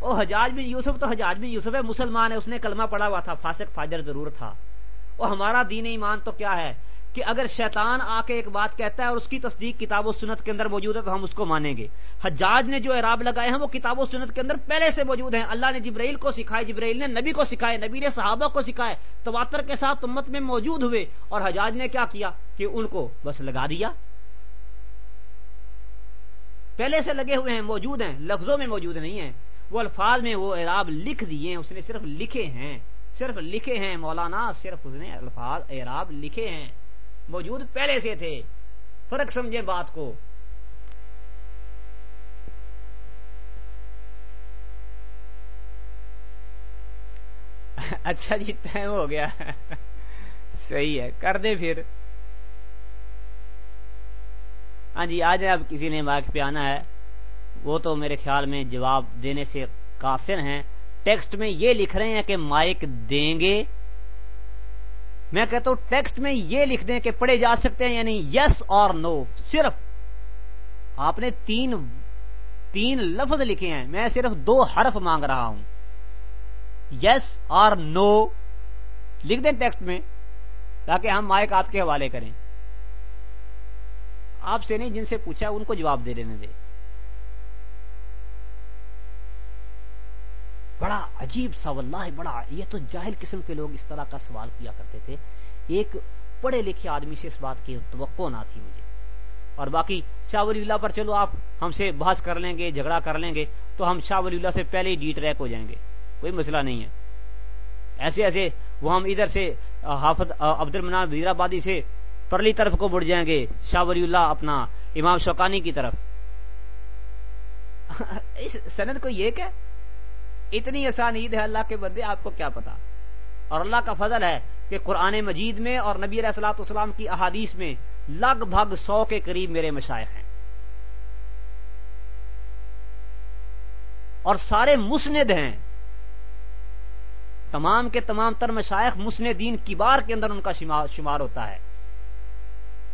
او حجاج بن یوسف تو حجاج بن یوسف ہے، مسلمان ہے، اس نے کلمہ پڑا ہوا تھا، فاسق فاجر ضرور تھا۔ وہ ہمارا دین ایمان تو کیا ہے؟ کہ اگر شیطان آ کے ایک بات کہتا ہے اور اس کی تصدیق کتاب و سنت کے اندر موجود ہے تو ہم اس کو مانیں گے۔ حجاج نے جو اعراب لگائے ہیں وہ کتاب و سنت کے اندر پہلے سے موجود ہیں۔ اللہ نے جبرائیل کو سکھائے، جبرائیل نے نبی کو سکھائے، نبی نے صحابہ کو سکھائے، تواتر کے ساتھ امت میں موجود ہوئے۔ اور حجاج نے کیا کیا؟ کہ ان کو بس لگا دیا۔ پہلے سے لگے ہوئے ہیں، موجود ہیں، لفظوں میں موجود نہیں ہیں۔ وہ الفاظ میں وہ اعراب لکھ دیے ہیں، اس نے صرف لکھے ہیں، صرف لکھے ہیں، مولانا صرف اس نے الفاظ، اعراب لکھے ہیں۔ موجود پہلے سے تھے۔ فرق سمجھے بات کو۔ اچھا جی ٹائم ہو گیا۔ صحیح ہے، کر دے پھر۔ ہاں جی آج اب کسی نے مائک پہ آنا ہے۔ وہ تو میرے خیال میں جواب دینے سے قاصر ہیں۔ ٹیکسٹ میں یہ لکھ رہے ہیں کہ مائک دیں گے۔ میں کہتا ہوں ٹیکسٹ میں یہ لکھ دیں کہ پڑھے جا سکتے ہیں یعنی یس اور نو صرف آپ نے تین تین لفظ لکھے ہیں. میں صرف دو حرف مانگ رہا ہوں. یس اور نو لکھ دیں ٹیکسٹ میں تاکہ ہم مائک آپ کے حوالے کریں. آپ سے نہیں جن سے پوچھا ان کو جواب دے دینے دے بڑا عجیب سا واللہ بڑا، یہ تو جاہل قسم کے لوگ اس طرح کا سوال کیا کرتے تھے۔ ایک پڑھے لکھے آدمی سے اس بات کی توقع نہ تھی مجھے۔ اور باقی شاہ ولی اللہ پر چلو، آپ ہم سے بحث کر لیں گے، جھگڑا کر لیں گے، تو ہم شاہ ولی اللہ سے پہلے ہی ڈی ٹریک ہو جائیں گے۔ کوئی مسئلہ نہیں ہے۔ ایسے ایسے وہ ہم ادھر سے حافظ عبد المنا وزیر آبادی سے پرلی طرف کو بڑھ جائیں گے، شاہ ولی اللہ اپنا امام شوکانی کی طرف۔ *laughs* اس سند کو یہ کہ اتنی آسان عید ہے اللہ کے بندے، آپ کو کیا پتا؟ اور اللہ کا فضل ہے کہ قرآن مجید میں اور نبی علیہ السلاۃ السلام کی احادیث میں لگ بھگ سو کے قریب میرے مشائق ہیں۔ اور سارے مسند ہیں۔ تمام کے تمام تر مشائق مسندین کبار کے اندر ان کا شمار ہوتا ہے۔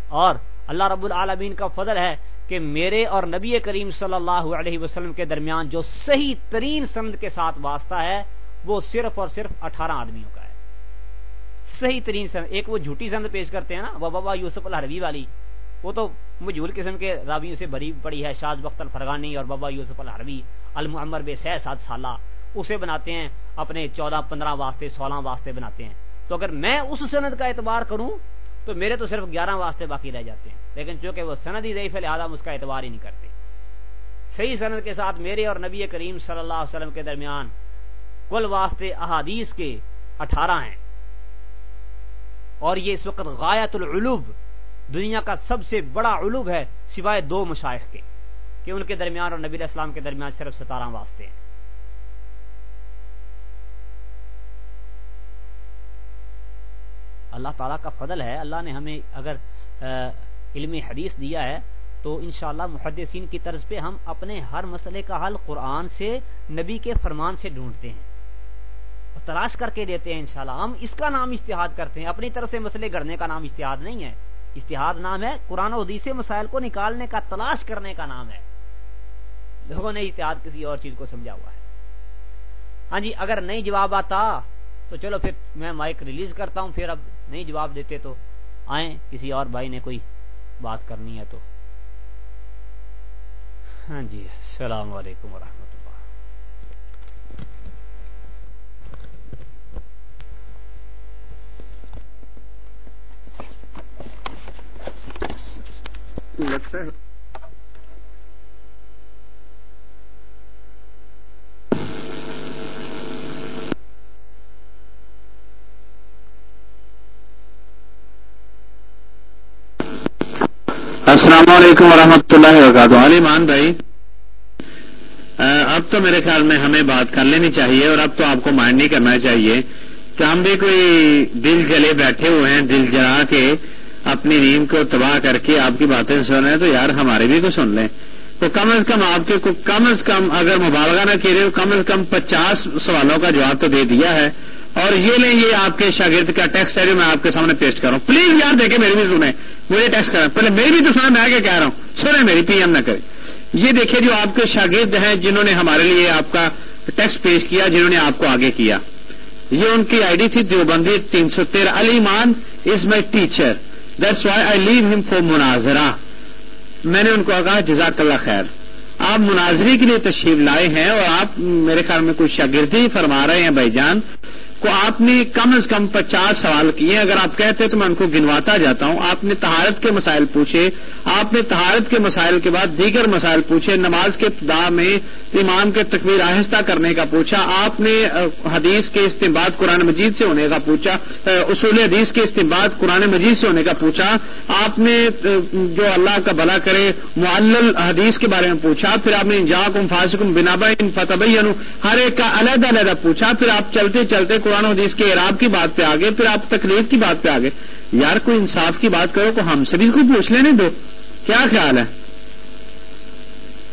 اور اللہ رب العالمین کا فضل ہے کہ میرے اور نبی کریم صلی اللہ علیہ وسلم کے درمیان جو صحیح ترین سند کے ساتھ واسطہ ہے، وہ صرف اور صرف اٹھارہ آدمیوں کا ہے۔ صحیح ترین سند، ایک وہ جھوٹی سند پیش کرتے ہیں نا، وہ بابا یوسف الحروی والی۔ وہ تو مجھول قسم کے راویوں سے بری پڑی ہے شاز بخت الفرغانی اور بابا یوسف الحروی، المعمر بے سہ سات سالہ۔ اسے بناتے ہیں، اپنے چودہ پندرہ واسطے، سولہ واسطے بناتے ہیں۔ تو اگر میں اس سند کا اعتبار کروں تو میرے تو صرف گیارہ واسطے باقی رہ جاتے ہیں۔ لیکن چونکہ وہ سند ہی ضعیف ہے لہٰذا اس کا اعتبار ہی نہیں کرتے۔ صحیح سند کے ساتھ میرے اور نبی کریم صلی اللہ علیہ وسلم کے درمیان کل واسطے احادیث کے اٹھارہ ہیں۔ اور یہ اس وقت غایت العلوب، دنیا کا سب سے بڑا علوب ہے سوائے دو مشائق کے، کہ ان کے درمیان اور نبی السلام کے درمیان صرف ستارہ واسطے ہیں۔ اللہ تعالیٰ کا فضل ہے، اللہ نے ہمیں اگر علم حدیث دیا ہے، تو انشاءاللہ محدثین کی طرز پہ ہم اپنے ہر مسئلے کا حل قرآن سے، نبی کے فرمان سے ڈھونڈتے ہیں۔ اور تلاش کر کے دیتے ہیں انشاءاللہ۔ ہم اس کا نام اشتہاد کرتے ہیں، اپنی طرف سے مسئلے گڑنے کا نام اشتہاد نہیں ہے۔ اشتہاد نام ہے قرآن و حدیث مسائل کو نکالنے کا، تلاش کرنے کا نام ہے۔ لوگوں نے اشتہاد کسی اور چیز کو سمجھا ہوا ہے۔ ہاں جی اگر نہیں جواب آتا تو چلو پھر میں مائک ریلیز کرتا ہوں، پھر اب نہیں جواب دیتے تو آئیں، کسی اور بھائی نے کوئی بات کرنی ہے تو۔ ہاں جی السلام علیکم ورحمۃ اللہ۔ لگتا ہے السلام علیکم ورحمۃ اللہ وبرکاتہ۔ علیمان بھائی اب تو میرے خیال میں ہمیں بات کر لینی چاہیے اور اب تو آپ کو مائنڈ نہیں کرنا چاہیے کہ ہم بھی کوئی دل جلے بیٹھے ہوئے ہیں، دل جلا کے اپنی نیند کو تباہ کر کے آپ کی باتیں سن رہے ہیں، تو یار ہمارے بھی تو سن لیں۔ تو کم از کم آپ کے کو کم از کم اگر مبالغہ نہ کیے کم از کم پچاس سوالوں کا جواب تو دے دیا ہے۔ اور یہ لیں یہ آپ کے شاگرد کا ٹیکسٹ ہے جو میں آپ کے سامنے پیش کر رہا ہوں۔ پلیز یار دیکھیں میری بھی سنیں، مجھے ٹیکسٹ کریں پہلے میری بھی تو سنیں، میں آگے کہہ رہا ہوں۔ سنیں میری پی ایم نہ کریں۔ یہ دیکھیں جو آپ کے شاگرد ہیں جنہوں نے ہمارے لیے آپ کا ٹیکسٹ پیش کیا، جنہوں نے آپ کو آگے کیا۔ یہ ان کی آئی ڈی تھی دیوبندی تین سو تیرہ۔ علی مان is my teacher that's why I leave him for مناظرہ۔ میں نے ان کو کہا جزاک اللہ خیر۔ آپ مناظری کے لیے تشریف لائے ہیں اور آپ میرے خیال میں کچھ شاگردی فرما رہے ہیں بھائی جان۔ کو آپ نے کم از کم پچاس سوال کیے اگر آپ کہتے تو میں ان کو گنواتا جاتا ہوں۔ آپ نے تہارت کے مسائل پوچھے، آپ نے تہارت کے مسائل کے بعد دیگر مسائل پوچھے، نماز کے ابتدا میں امام کے تکبیر آہستہ کرنے کا پوچھا، آپ نے حدیث کے استعمال قرآن مجید سے ہونے کا پوچھا اصول حدیث کے استعمال قرآن مجید سے ہونے کا پوچھا، آپ نے جو اللہ کا بلا کرے معلل حدیث کے بارے میں پوچھا، پھر آپ نے جا فاسکم بنا بین فتح ہر ایک کا علیحدہ علیحدہ پوچھا، پھر آپ چلتے چلتے قرآن حدیث کے عراب کی بات پہ آگے، پھر آپ تکلیف کی بات پہ آگے۔ یار، کوئی انصاف کی بات کرو کو ہم سے بھی کوئی پوچھ لینے دو۔ کیا خیال ہے؟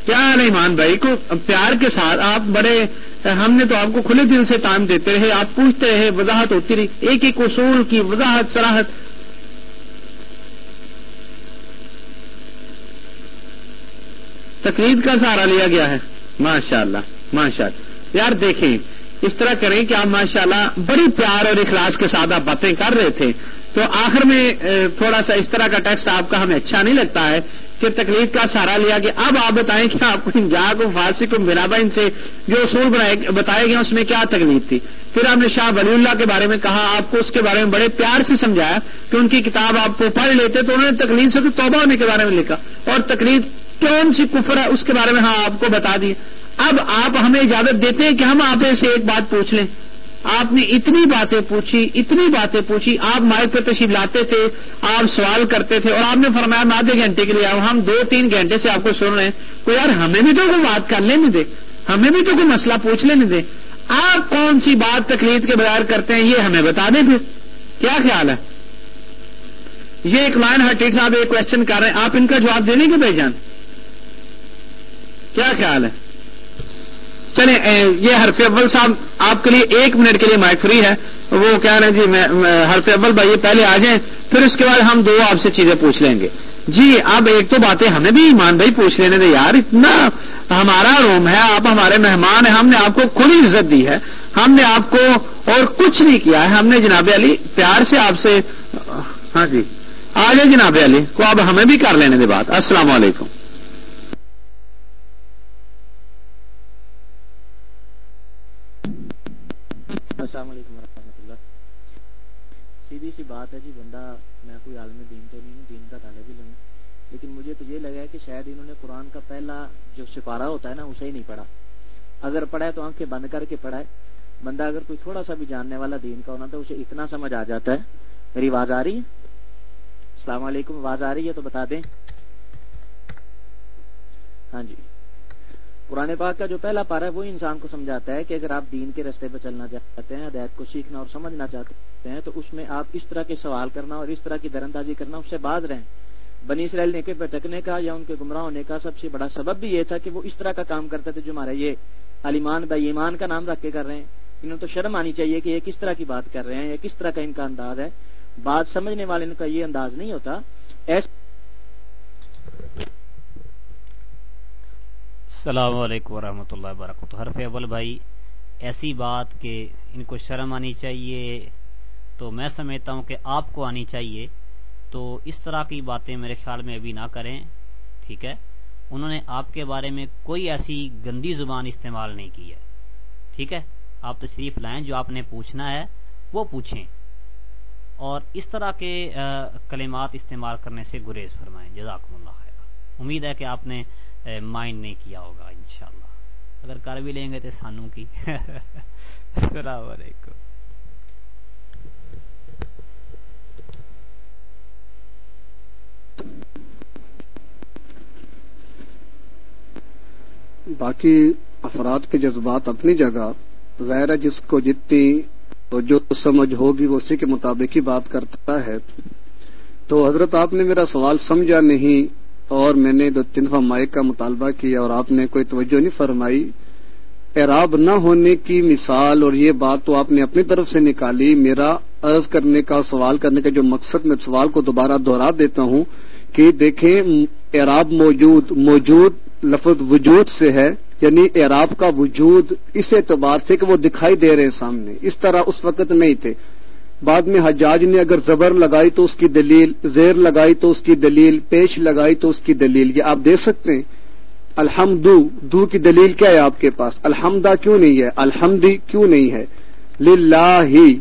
کیا حال ہے ایمان بھائی کو؟ پیار کے ساتھ آپ بڑے، ہم نے تو آپ کو کھلے دل سے ٹائم دیتے رہے، آپ پوچھتے رہے، وضاحت ہوتی رہی۔ ایک ایک اصول کی وضاحت سراہت تقریب کا سہارا لیا گیا ہے۔ ماشاء اللہ ماشاء اللہ یار دیکھیں اس طرح کریں کہ آپ ماشاءاللہ بڑی پیار اور اخلاص کے ساتھ آپ باتیں کر رہے تھے۔ تو آخر میں تھوڑا سا اس طرح کا ٹیکسٹ آپ کا ہمیں اچھا نہیں لگتا ہے کہ تکلیف کا سہارا لیا کہ اب آپ بتائیں کہ آپ کو جا کو فارسی کو بنابا ان سے جو اصول بتائے گئے، اس میں کیا تکلیف تھی؟ پھر آپ نے شاہ ولی اللہ کے بارے میں کہا، آپ کو اس کے بارے میں بڑے پیار سے سمجھایا کہ ان کی کتاب آپ کو پڑھ لیتے تو انہوں نے تکلیف سے تو توبہ ہونے کے بارے میں لکھا اور تکلیف کون سی کفر ہے، اس کے بارے میں ہاں آپ کو بتا دی۔ اب آپ ہمیں اجازت دیتے ہیں کہ ہم آپ سے ایک بات پوچھ لیں۔ آپ نے اتنی باتیں پوچھی، اتنی باتیں پوچھی، آپ مائک پہ تشریف لاتے تھے، آپ سوال کرتے تھے اور آپ نے فرمایا، میں آدھے گھنٹے کے لیے آؤں ہم دو تین گھنٹے سے آپ کو سن رہے ہیں۔ تو یار، ہمیں بھی تو کوئی بات کر لینے دے، ہمیں بھی تو کوئی مسئلہ پوچھ لینے دے۔ آپ کون سی بات تکلیف کے بغیر کرتے ہیں؟ یہ ہمیں بتا دیں پھر۔ کیا خیال ہے؟ یہ ایک لائن ہٹیک صاحب، ایک کوشچن کر رہے ہیں۔ آپ ان کا جواب دیں گے بھائی جان۔ کیا خیال ہے؟ چلیں یہ حرف اول صاحب آپ کے لیے ایک منٹ کے لیے مائک فری ہے۔ وہ کہہ رہے ہیں جی میں حرف اول بھائی پہلے آ جائیں، پھر اس کے بعد ہم دو آپ سے چیزیں پوچھ لیں گے۔ جی اب ایک تو باتیں ہمیں بھی ایمان بھائی پوچھ لینے دے یار، اتنا ہمارا روم ہے، آپ ہمارے مہمان ہیں، ہم نے آپ کو کھلی عزت دی ہے۔ ہم نے آپ کو اور کچھ نہیں کیا ہے۔ ہم نے جناب علی پیار سے آپ سے ہاں جی آ جائیں جناب علی کو اب ہمیں بھی کر لینے دے بات۔ السلام علیکم۔ السلام علیکم ورحمۃ اللہ۔ سیدھی سی بات ہے جی بندہ، میں کوئی عالم دین تو نہیں ہوں، دین کا طالب علم ہوں۔ لیکن مجھے تو یہ لگا ہے کہ شاید انہوں نے قرآن کا پہلا جو سپارہ ہوتا ہے نا، اسے ہی نہیں پڑھا۔ اگر پڑھا ہے تو آنکھیں بند کر کے پڑھا ہے۔ بندہ اگر کوئی تھوڑا سا بھی جاننے والا دین کا ہونا تو اسے اتنا سمجھ آ جاتا ہے۔ میری آواز آ رہی ہے؟ السلام علیکم، آواز آ رہی ہے تو بتا دیں۔ ہاں جی۔ قرآن پاک کا جو پہلا پارا ہے وہ انسان کو سمجھاتا ہے کہ اگر آپ دین کے رستے پہ چلنا چاہتے ہیں، ہدایت کو سیکھنا اور سمجھنا چاہتے ہیں، تو اس میں آپ اس طرح کے سوال کرنا اور اس طرح کی درندازی کرنا اس سے باز رہیں۔ بنی اسرائیل نے کے بھٹکنے کا یا ان کے گمراہ ہونے کا سب سے بڑا سبب بھی یہ تھا کہ وہ اس طرح کا کام کرتے تھے جو ہمارا یہ علیمان بھائی ایمان کا نام رکھ کے کر رہے ہیں۔ انہوں تو شرم آنی چاہیے کہ یہ کس طرح کی بات کر رہے ہیں یا کس طرح کا ان کا انداز ہے۔ بات سمجھنے والے کا یہ انداز نہیں ہوتا۔ ایسا السلام علیکم ورحمۃ اللہ وبرکاتہ۔ حرف اول بھائی، ایسی بات کہ ان کو شرم آنی چاہیے تو میں سمجھتا ہوں کہ آپ کو آنی چاہیے۔ تو اس طرح کی باتیں میرے خیال میں ابھی نہ کریں، ٹھیک ہے؟ انہوں نے آپ کے بارے میں کوئی ایسی گندی زبان استعمال نہیں کی ہے، ٹھیک ہے؟ آپ تشریف لائیں، جو آپ نے پوچھنا ہے وہ پوچھیں۔ اور اس طرح کے کلمات استعمال کرنے سے گریز فرمائیں۔ جزاکم اللہ خیر۔ امید ہے کہ آپ نے مائنڈ نہیں کیا ہوگا، انشاءاللہ۔ اگر کر بھی لیں گے تو سانو کی۔ *laughs* السلام علیکم۔ باقی افراد کے جذبات اپنی جگہ، ظاہر ہے جس کو جتنی جو سمجھ ہوگی، وہ اسی کے مطابق ہی بات کرتا ہے۔ تو حضرت، آپ نے میرا سوال سمجھا نہیں اور میں نے دو تین مائک کا مطالبہ کیا اور آپ نے کوئی توجہ نہیں فرمائی۔ اعراب نہ ہونے کی مثال اور یہ بات تو آپ نے اپنی طرف سے نکالی۔ میرا عرض کرنے کا، سوال کرنے کا جو مقصد، میں سوال کو دوبارہ دوہرا دیتا ہوں کہ دیکھیں، اعراب موجود موجود لفظ وجود سے ہے۔ یعنی اعراب کا وجود اس اعتبار سے کہ وہ دکھائی دے رہے ہیں سامنے۔ اس طرح اس وقت نہیں تھے۔ بعد میں حجاج نے اگر زبر لگائی تو اس کی دلیل، زیر لگائی تو اس کی دلیل، پیش لگائی تو اس کی دلیل، یہ آپ دیکھ سکتے ہیں۔ الحمد دو کی دلیل کیا ہے آپ کے پاس؟ الحمدہ کیوں نہیں ہے؟ الحمدی کیوں نہیں ہے؟ للہ، ہی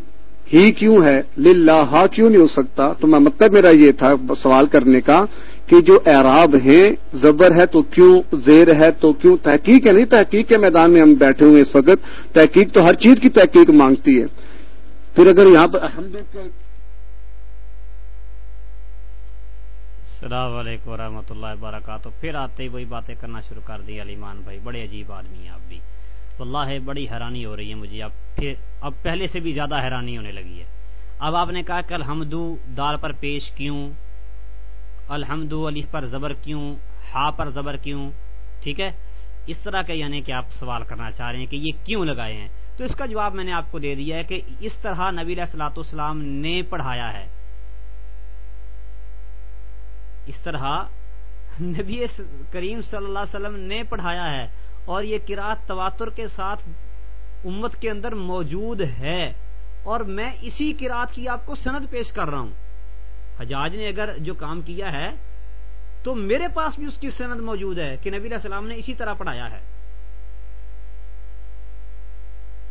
ہی کیوں ہے؟ للہ کیوں نہیں ہو سکتا؟ تو میں مطلب میرا یہ تھا سوال کرنے کا کہ جو اعراب ہیں، زبر ہے تو کیوں، زیر ہے تو کیوں؟ تحقیق ہے نہیں؟ تحقیق کے میدان میں ہم بیٹھے ہوئے اس وقت۔ تحقیق تو ہر چیز کی تحقیق مانگتی ہے۔ پھر اگر یہاں پر السلام علیکم ورحمۃ اللہ وبرکاتہ۔ پھر آتے ہی وہی باتیں کرنا شروع کر دی علیمان بھائی۔ بڑے عجیب آدمی ہیں آپ بھی۔ اللہ ہے بڑی حیرانی ہو رہی ہے مجھے۔ اب پھر اب پہلے سے بھی زیادہ حیرانی ہونے لگی ہے۔ اب آپ نے کہا کہ الحمدو دال پر پیش کیوں؟ الحمدو علی پر زبر کیوں؟ ہا پر زبر کیوں؟ ٹھیک ہے؟ اس طرح کے یعنی کہ آپ سوال کرنا چاہ رہے ہیں کہ یہ کیوں لگائے ہیں؟ تو اس کا جواب میں نے آپ کو دے دیا ہے کہ اس طرح نبی علیہ السلاۃ السلام نے پڑھایا ہے۔ اس طرح نبی کریم صلی اللہ علیہ وسلم نے پڑھایا ہے اور یہ کراط تواتر کے ساتھ امت کے اندر موجود ہے۔ اور میں اسی کراط کی آپ کو سند پیش کر رہا ہوں۔ حجاج نے اگر جو کام کیا ہے تو میرے پاس بھی اس کی سند موجود ہے کہ نبی علیہ السلام نے اسی طرح پڑھایا ہے۔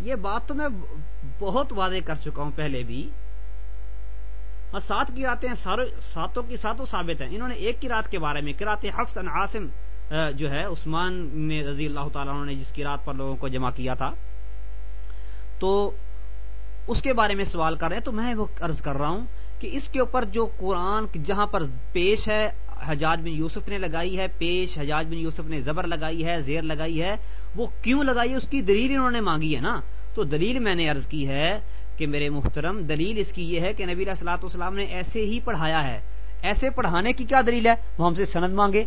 یہ بات تو میں بہت واضح کر چکا ہوں پہلے بھی۔ اور سات کی راتیں ساتوں کی ساتوں ثابت ہیں۔ انہوں نے ایک کی رات کے بارے میں کراط حفظ عاصم جو ہے، عثمان نے رضی اللہ تعالیٰ نے جس کی رات پر لوگوں کو جمع کیا تھا۔ تو اس کے بارے میں سوال کر رہے ہیں، تو میں وہ عرض کر رہا ہوں کہ اس کے اوپر جو قرآن جہاں پر پیش ہے، حجاج بن یوسف نے لگائی ہے پیش، حجاج بن یوسف نے زبر لگائی ہے، زیر لگائی ہے، وہ کیوں لگائی ہے؟ اس کی دلیل انہوں نے مانگی ہے نا۔ تو دلیل میں نے عرض کی ہے کہ میرے محترم، دلیل اس کی یہ ہے کہ نبی السلاۃ والسلام نے ایسے ہی پڑھایا ہے۔ ایسے پڑھانے کی کیا دلیل ہے؟ وہ ہم سے سند مانگے۔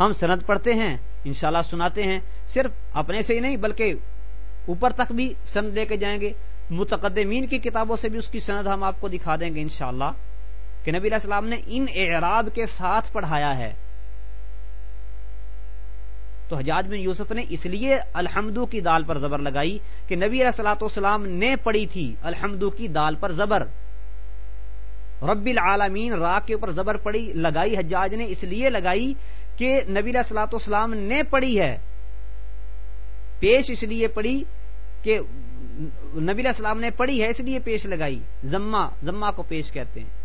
ہم سند پڑھتے ہیں، انشاءاللہ سناتے ہیں۔ صرف اپنے سے ہی نہیں، بلکہ اوپر تک بھی سند لے کے جائیں گے۔ متقدمین کی کتابوں سے بھی اس کی سند ہم آپ کو دکھا دیں گے، انشاءاللہ۔ کہ نبی علیہ السلام نے ان اعراب کے ساتھ پڑھایا ہے۔ تو حجاج بن یوسف نے اس لیے الحمدو کی دال پر زبر لگائی کہ نبی علیہ السلاۃ والسلام نے پڑھی تھی الحمدو کی دال پر زبر۔ رب العالمین را کے اوپر زبر پڑی، لگائی، حجاج نے اس لیے لگائی کہ نبی علیہ السلاۃ والسلام نے پڑھی ہے۔ پیش اس لیے پڑھی کہ نبی علیہ السلام نے پڑھی ہے، اس لیے پیش لگائی۔ زما زما کو پیش کہتے ہیں۔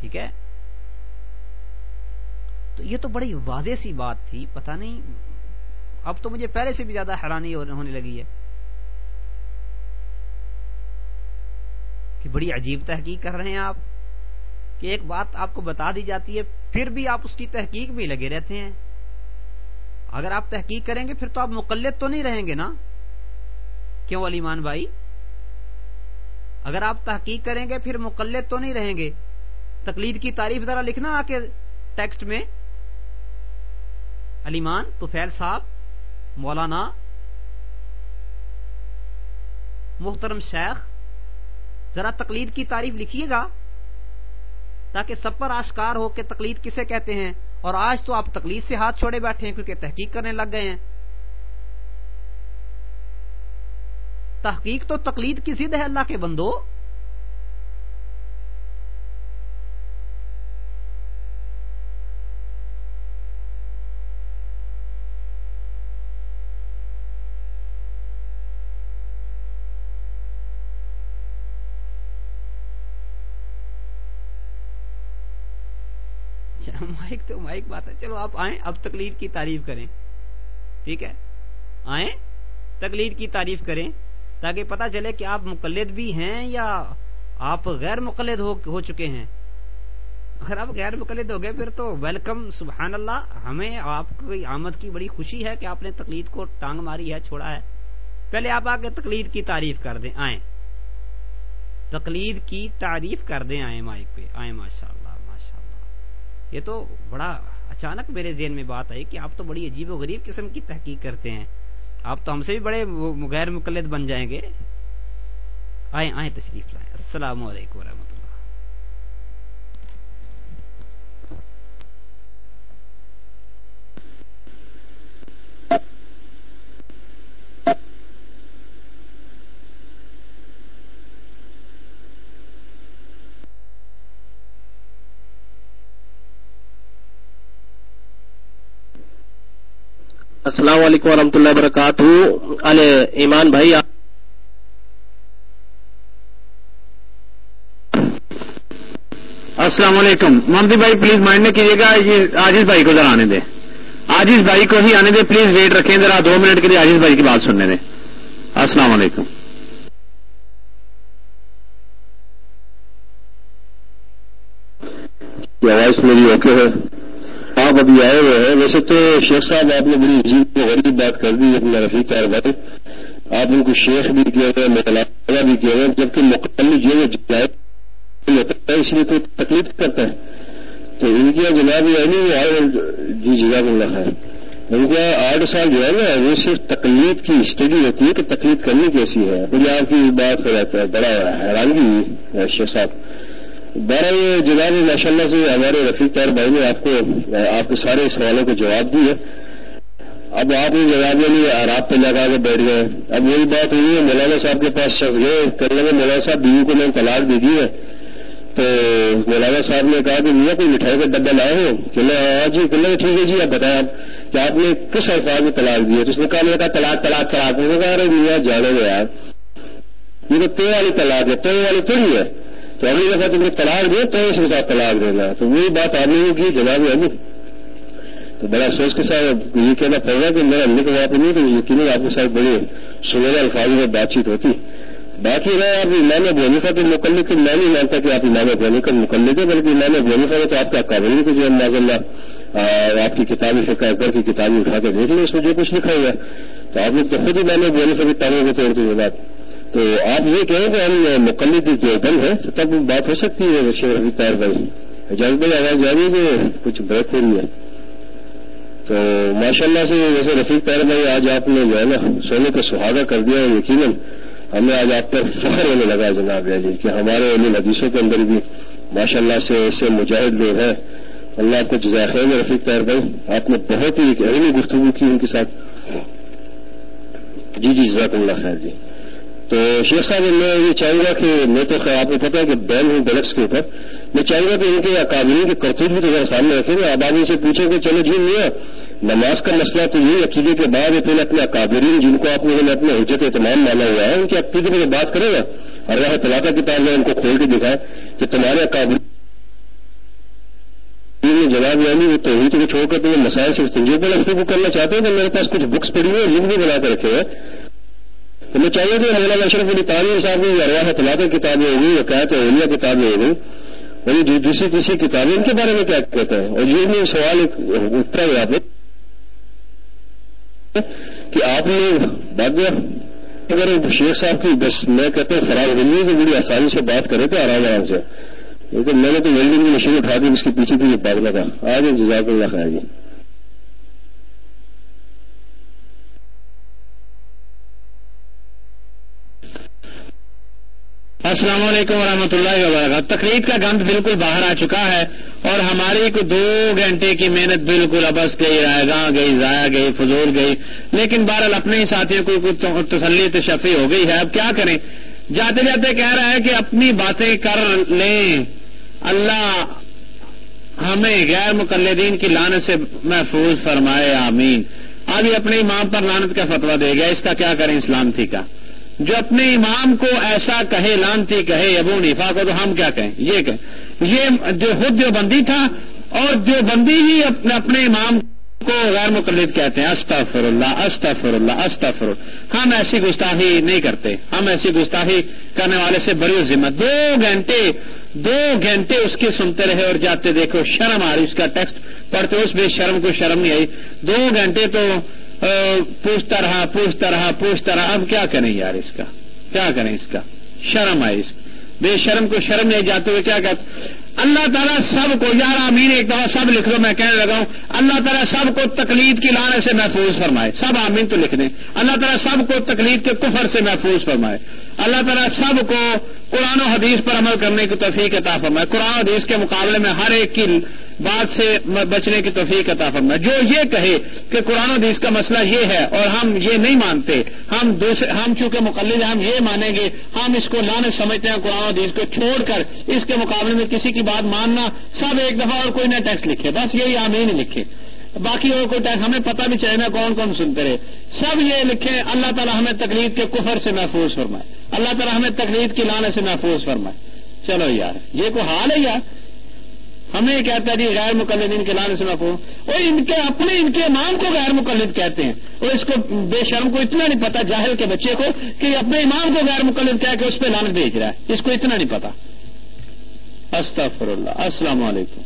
ٹھیک ہے؟ تو یہ تو بڑی واضح سی بات تھی، پتہ نہیں۔ اب تو مجھے پہلے سے بھی زیادہ حیرانی ہونے لگی ہے کہ بڑی عجیب تحقیق کر رہے ہیں آپ، کہ ایک بات آپ کو بتا دی جاتی ہے، پھر بھی آپ اس کی تحقیق بھی لگے رہتے ہیں۔ اگر آپ تحقیق کریں گے، پھر تو آپ مقلد تو نہیں رہیں گے نا؟ کیوں علیمان بھائی؟ اگر آپ تحقیق کریں گے، پھر مقلد تو نہیں رہیں گے۔ تقلید کی تعریف ذرا لکھنا آ کے ٹیکسٹ میں۔ علیمان تو فیل صاحب، مولانا، محترم شیخ، ذرا تقلید کی تعریف لکھیے گا تاکہ سب پر آشکار ہو کہ تقلید کسے کہتے ہیں؟ اور آج تو آپ تقلید سے ہاتھ چھوڑے بیٹھے ہیں کیونکہ تحقیق کرنے لگ گئے ہیں۔ تحقیق تو تقلید کی ضد ہے اللہ کے بندو۔ مائک تو مائک بات ہے۔ چلو آپ آئیں، اب تقلید کی تعریف کریں۔ ٹھیک ہے؟ آئیں، تقلید کی تعریف کریں تاکہ پتا چلے کہ آپ مقلد بھی ہیں یا آپ غیر مقلد ہو چکے ہیں۔ اگر آپ غیر مقلد ہو گئے، پھر تو ویلکم۔ سبحان اللہ، ہمیں آپ کی آمد کی بڑی خوشی ہے کہ آپ نے تقلید کو ٹانگ ماری ہے، چھوڑا ہے۔ پہلے آپ آ کے تقلید کی تعریف کر دیں۔ آئیں۔ تقلید کی تعریف کر دیں آئیں مائک پہ۔ آئیں ماشاء اللہ یہ تو بڑا اچانک میرے ذہن میں بات آئی کہ آپ تو بڑی عجیب و غریب قسم کی تحقیق کرتے ہیں۔ آپ تو ہم سے بھی بڑے غیر مقلد بن جائیں گے۔ آئیں آئیں تشریف لائیں۔ السلام علیکم ورحمۃ اللہ۔ السلام علیکم ورحمۃ اللہ وبرکاتہ۔ ایمان بھائی السلام علیکم۔ محمد بھائی پلیز مائنڈ نہیں کیجیے گا یہ آجیز بھائی کو ذرا آنے دیں۔ آجیز بھائی کو ہی آنے دیں۔ پلیز ویٹ رکھیں ذرا دو منٹ کے لیے آجیز بھائی کی بات سننے دیں۔ السلام علیکم۔ آواز میری اوکے ہے؟ آپ ابھی آئے ہوئے ہیں۔ ویسے تو شیخ صاحب، آپ نے بڑی عجیب غریب بات کر دی، اپنا رفیق بھائی۔ آپ ان کو شیخ بھی کیا ہوئے مطالعہ بھی کیا ہوئے جبکہ مکمل جو ہوتا ہے اس لیے تو تکلیف کرتا ہے تو ان کی جناب یہ نہیں آئے جی جزاک اللہ خیر۔ ان کا آٹھ سال جو ہے نا، وہ صرف تکلیف کی اسٹڈی ہوتی ہے کہ تکلیف کرنی کیسی ہے۔ مجھے آپ کی بات ہو رہتا ہے بڑا حیرانگی شیخ صاحب۔ بارہ یہ جناب ماشاء اللہ سے ہمارے رفیق طور بھائی نے آپ کو، آپ کے سارے سوالوں کے جواب دیے۔ اب آپ نے جواب نہیں آراب پہ لگا کے بیٹھ گئے۔ اب وہی بات ہوئی ہے، مولانا صاحب کے پاس شخص گئے۔ کر لگے مولانا صاحب بیوی کو میں نے طلاق دے دی ہے۔ تو مولانا صاحب نے کہا کہ میاں، کوئی مٹھائی کا ڈبا لائے ہو؟ کہ ہاں جی کہ ٹھیک ہے جی آپ بتائیں آپ کہ آپ نے کس الفاظ میں طلاق دی ہے؟ تو اس نے کہا، میں نے کہا، طلاق طلاق طلاق۔ میں نے کہا، ارے میاں، جانے گے یار۔ یہ تو تے والی طلاق ہے تے والی تھوڑی ہے۔ تو اگلی دفعہ تم نے طلاق دے تو اس کے ساتھ طلاق دینا تو وہی بات آپ نے کی، جناب ابھی تو بڑا افسوس کے ساتھ یہ کہنا پڑ رہا کہ میرا لکھ وہاں پہ نہیں تو یقینی آپ کے ساتھ بڑے سنہرے الفاظ میں بات چیت ہوتی۔ باقی رہے آپ امام بونیفا کے مکلک تو میں نہیں مانتا کہ آپ امام بونی کا مکلک ہے بلکہ امام بونیفا ہے تو آپ کا قابل کو جو ہے ناز اللہ آپ کی کتابیں فقہ اکبر کی کتابیں اٹھا کے دیکھ لیں، اس میں جو کچھ لکھا ہوا ہے۔ تو آپ نے تو خود ہی امام بونیفا کی تعلیم ہوتے ہوتے یہ بات تو آپ یہ کہیں کہ ہم مقلد جو بل ہے تو تب بات ہو سکتی ہے شیخ رفیق طاہر بھائی اجاز بھائی، آواز جا رہی ہے کہ کچھ بریک ہو رہی ہے تو ماشاء اللہ سے جیسے رفیق طاہر بھائی، آج آپ نے جو ہے نا سونے کو سہاگا کر دیا یقیناً ہمیں آج آپ پر فخر ہونے لگا جناب علی، کہ ہمارے علم حدیثوں کے اندر بھی ماشاء اللہ سے ایسے مجاہد لوگ ہیں۔ اللہ آپ کو جزائے خیر رفیق طاہر بھائی، آپ نے بہت ہی ایک اہم گفتگو کی ان کے ساتھ۔ جی جی جزاک اللہ خیر جی۔ تو شیخ صاحب، میں یہ چاہوں گا کہ میں تو آپ کو پتا ہے کہ بین ہوں ڈلکس کے اوپر، میں چاہوں گا کہ ان کے اکابرین کے کرتوت بھی تو ذرا سامنے رکھیں گے اب آپ سے پوچھیں کہ چلو جی میاں، نماز کا مسئلہ تو یہ عقیدے کے بعد پہلے اپنے اکابرین جن کو آپ نے اپنے حجت اہتمام مانا ہوا ہے، ان کے عقیدے میں بات کرے گا اور وہ طلاق کتاب میں ان کو کھول کے دکھائے کہ تمہارے اکابرین جواب یعنی وہ توحید کو چھوڑ کر تو مسائل سے تنجیب لفظ کو کرنا چاہتے ہیں تو میرے پاس کچھ بکس پڑی ہوئی لنک بھی بنا کے رکھے ہیں۔ تو میں چاہیے کہ مولانا اشرف علی تعلیم صاحب کی ارواح طلاق کتابیں ہوگی یا قید اولیا کتابیں ہوگی وہی دوسری تیسری کتابیں ان کے بارے میں کیا کہتا ہے اور یہ بھی سوال اٹھتا ہے آپ نے کہ آپ نے بعد اگر شیخ صاحب کی بس میں کہتا ہوں فراغ زندگی تو بڑی آسانی سے بات کرے تھے آرام آرام سے۔ لیکن میں نے تو ویلڈنگ کی مشین اٹھا دی، اس کے پیچھے بھی یہ پاگلا تھا آج جزاک اللہ خیر جی السلام علیکم ورحمۃ اللہ وبرکاتہ۔ تقریب کا گند بالکل باہر آ چکا ہے اور ہماری کو دو گھنٹے کی محنت بالکل ابس گئی، رائے گاہ گئی، ضائع گئی، فضول گئی۔ لیکن بہرحال اپنے ہی ساتھیوں کو تسلی تشفی ہو گئی ہے۔ اب کیا کریں؟ جاتے جاتے کہہ رہا ہے کہ اپنی باتیں کر لیں۔ اللہ ہمیں غیر مقلدین کی لانت سے محفوظ فرمائے، آمین۔ ابھی اپنے امام پر لانت کا فتوا دے گیا۔ اس کا کیا کریں؟ اسلام تھی کا۔ جو اپنے امام کو ایسا کہے، لانتی کہے ابو نیفا کو تو ہم کیا کہیں؟ یہ کہیں۔ یہ جو خود جو بندی تھا اور جو بندی ہی اپنے اپنے امام کو غیر مقلد کہتے ہیں۔ استفر اللہ استفر اللہ استفر اللہ ہم ایسی گستاخی نہیں کرتے۔ ہم ایسی گستاخی کرنے والے سے بڑی ذمت دو گھنٹے دو گھنٹے اس کے سنتے رہے اور جاتے دیکھو، شرم آ رہی۔ اس کا ٹیکسٹ پڑھتے اس بے شرم کو شرم نہیں آئی۔ دو گھنٹے تو پوچھتا رہا پوچھتا رہا پوچھتا رہا، اب کیا کریں یار اس کا؟ کیا کریں اس کا؟ شرم آئے اس بے شرم کو شرم نہیں جاتے ہوئے کیا کہتے اللہ تعالیٰ سب کو، یار آمین، ایک دفعہ سب لکھ لو، میں کہنے لگا ہوں، اللہ تعالیٰ سب کو تقلید کی لانے سے محفوظ فرمائے۔ سب آمین تو لکھ دیں۔ اللہ تعالیٰ سب کو تقلید کے کفر سے محفوظ فرمائے۔ اللہ تعالیٰ سب کو قرآن و حدیث پر عمل کرنے کی توفیق عطا فرمائے۔ قرآن و حدیث کے مقابلے میں ہر ایک کی بات سے بچنے کی توفیق عطا فرمائے۔ جو یہ کہے کہ قرآن و حدیث کا مسئلہ یہ ہے اور ہم یہ نہیں مانتے، ہم دوسرے، ہم چونکہ مقلد ہم یہ مانیں گے، ہم اس کو لانے سمجھتے ہیں، قرآن و حدیث کو چھوڑ کر اس کے مقابلے میں کسی کی بات ماننا سب ایک دفعہ اور کوئی نہ ٹیکسٹ لکھے، بس یہی آمین لکھے۔ باقی اور کوئی ٹیکس ہمیں پتہ بھی چاہیے نا کون کون سنتے رہے۔ سب یہ لکھے، اللہ تعالیٰ ہمیں تقلید کے کفر سے محفوظ فرمائے۔ اللہ تعالیٰ ہمیں تقلید کی لانے سے محفوظ فرمائے۔ چلو یار، یہ کوئی حال ہے یار؟ ہمیں کہتا ہے جی غیر مقلدین کے لانے سے محفوظ۔ وہ ان کے اپنے، ان کے امام کو غیر مقلد کہتے ہیں۔ اور اس کو بے شرم کو اتنا نہیں پتا، جاہل کے بچے کو، کہ اپنے امام کو غیر مقلد کہہ کے اس پہ لانت بھیج رہا ہے۔ اس کو اتنا نہیں پتا۔ استغفر اللہ۔ السلام علیکم۔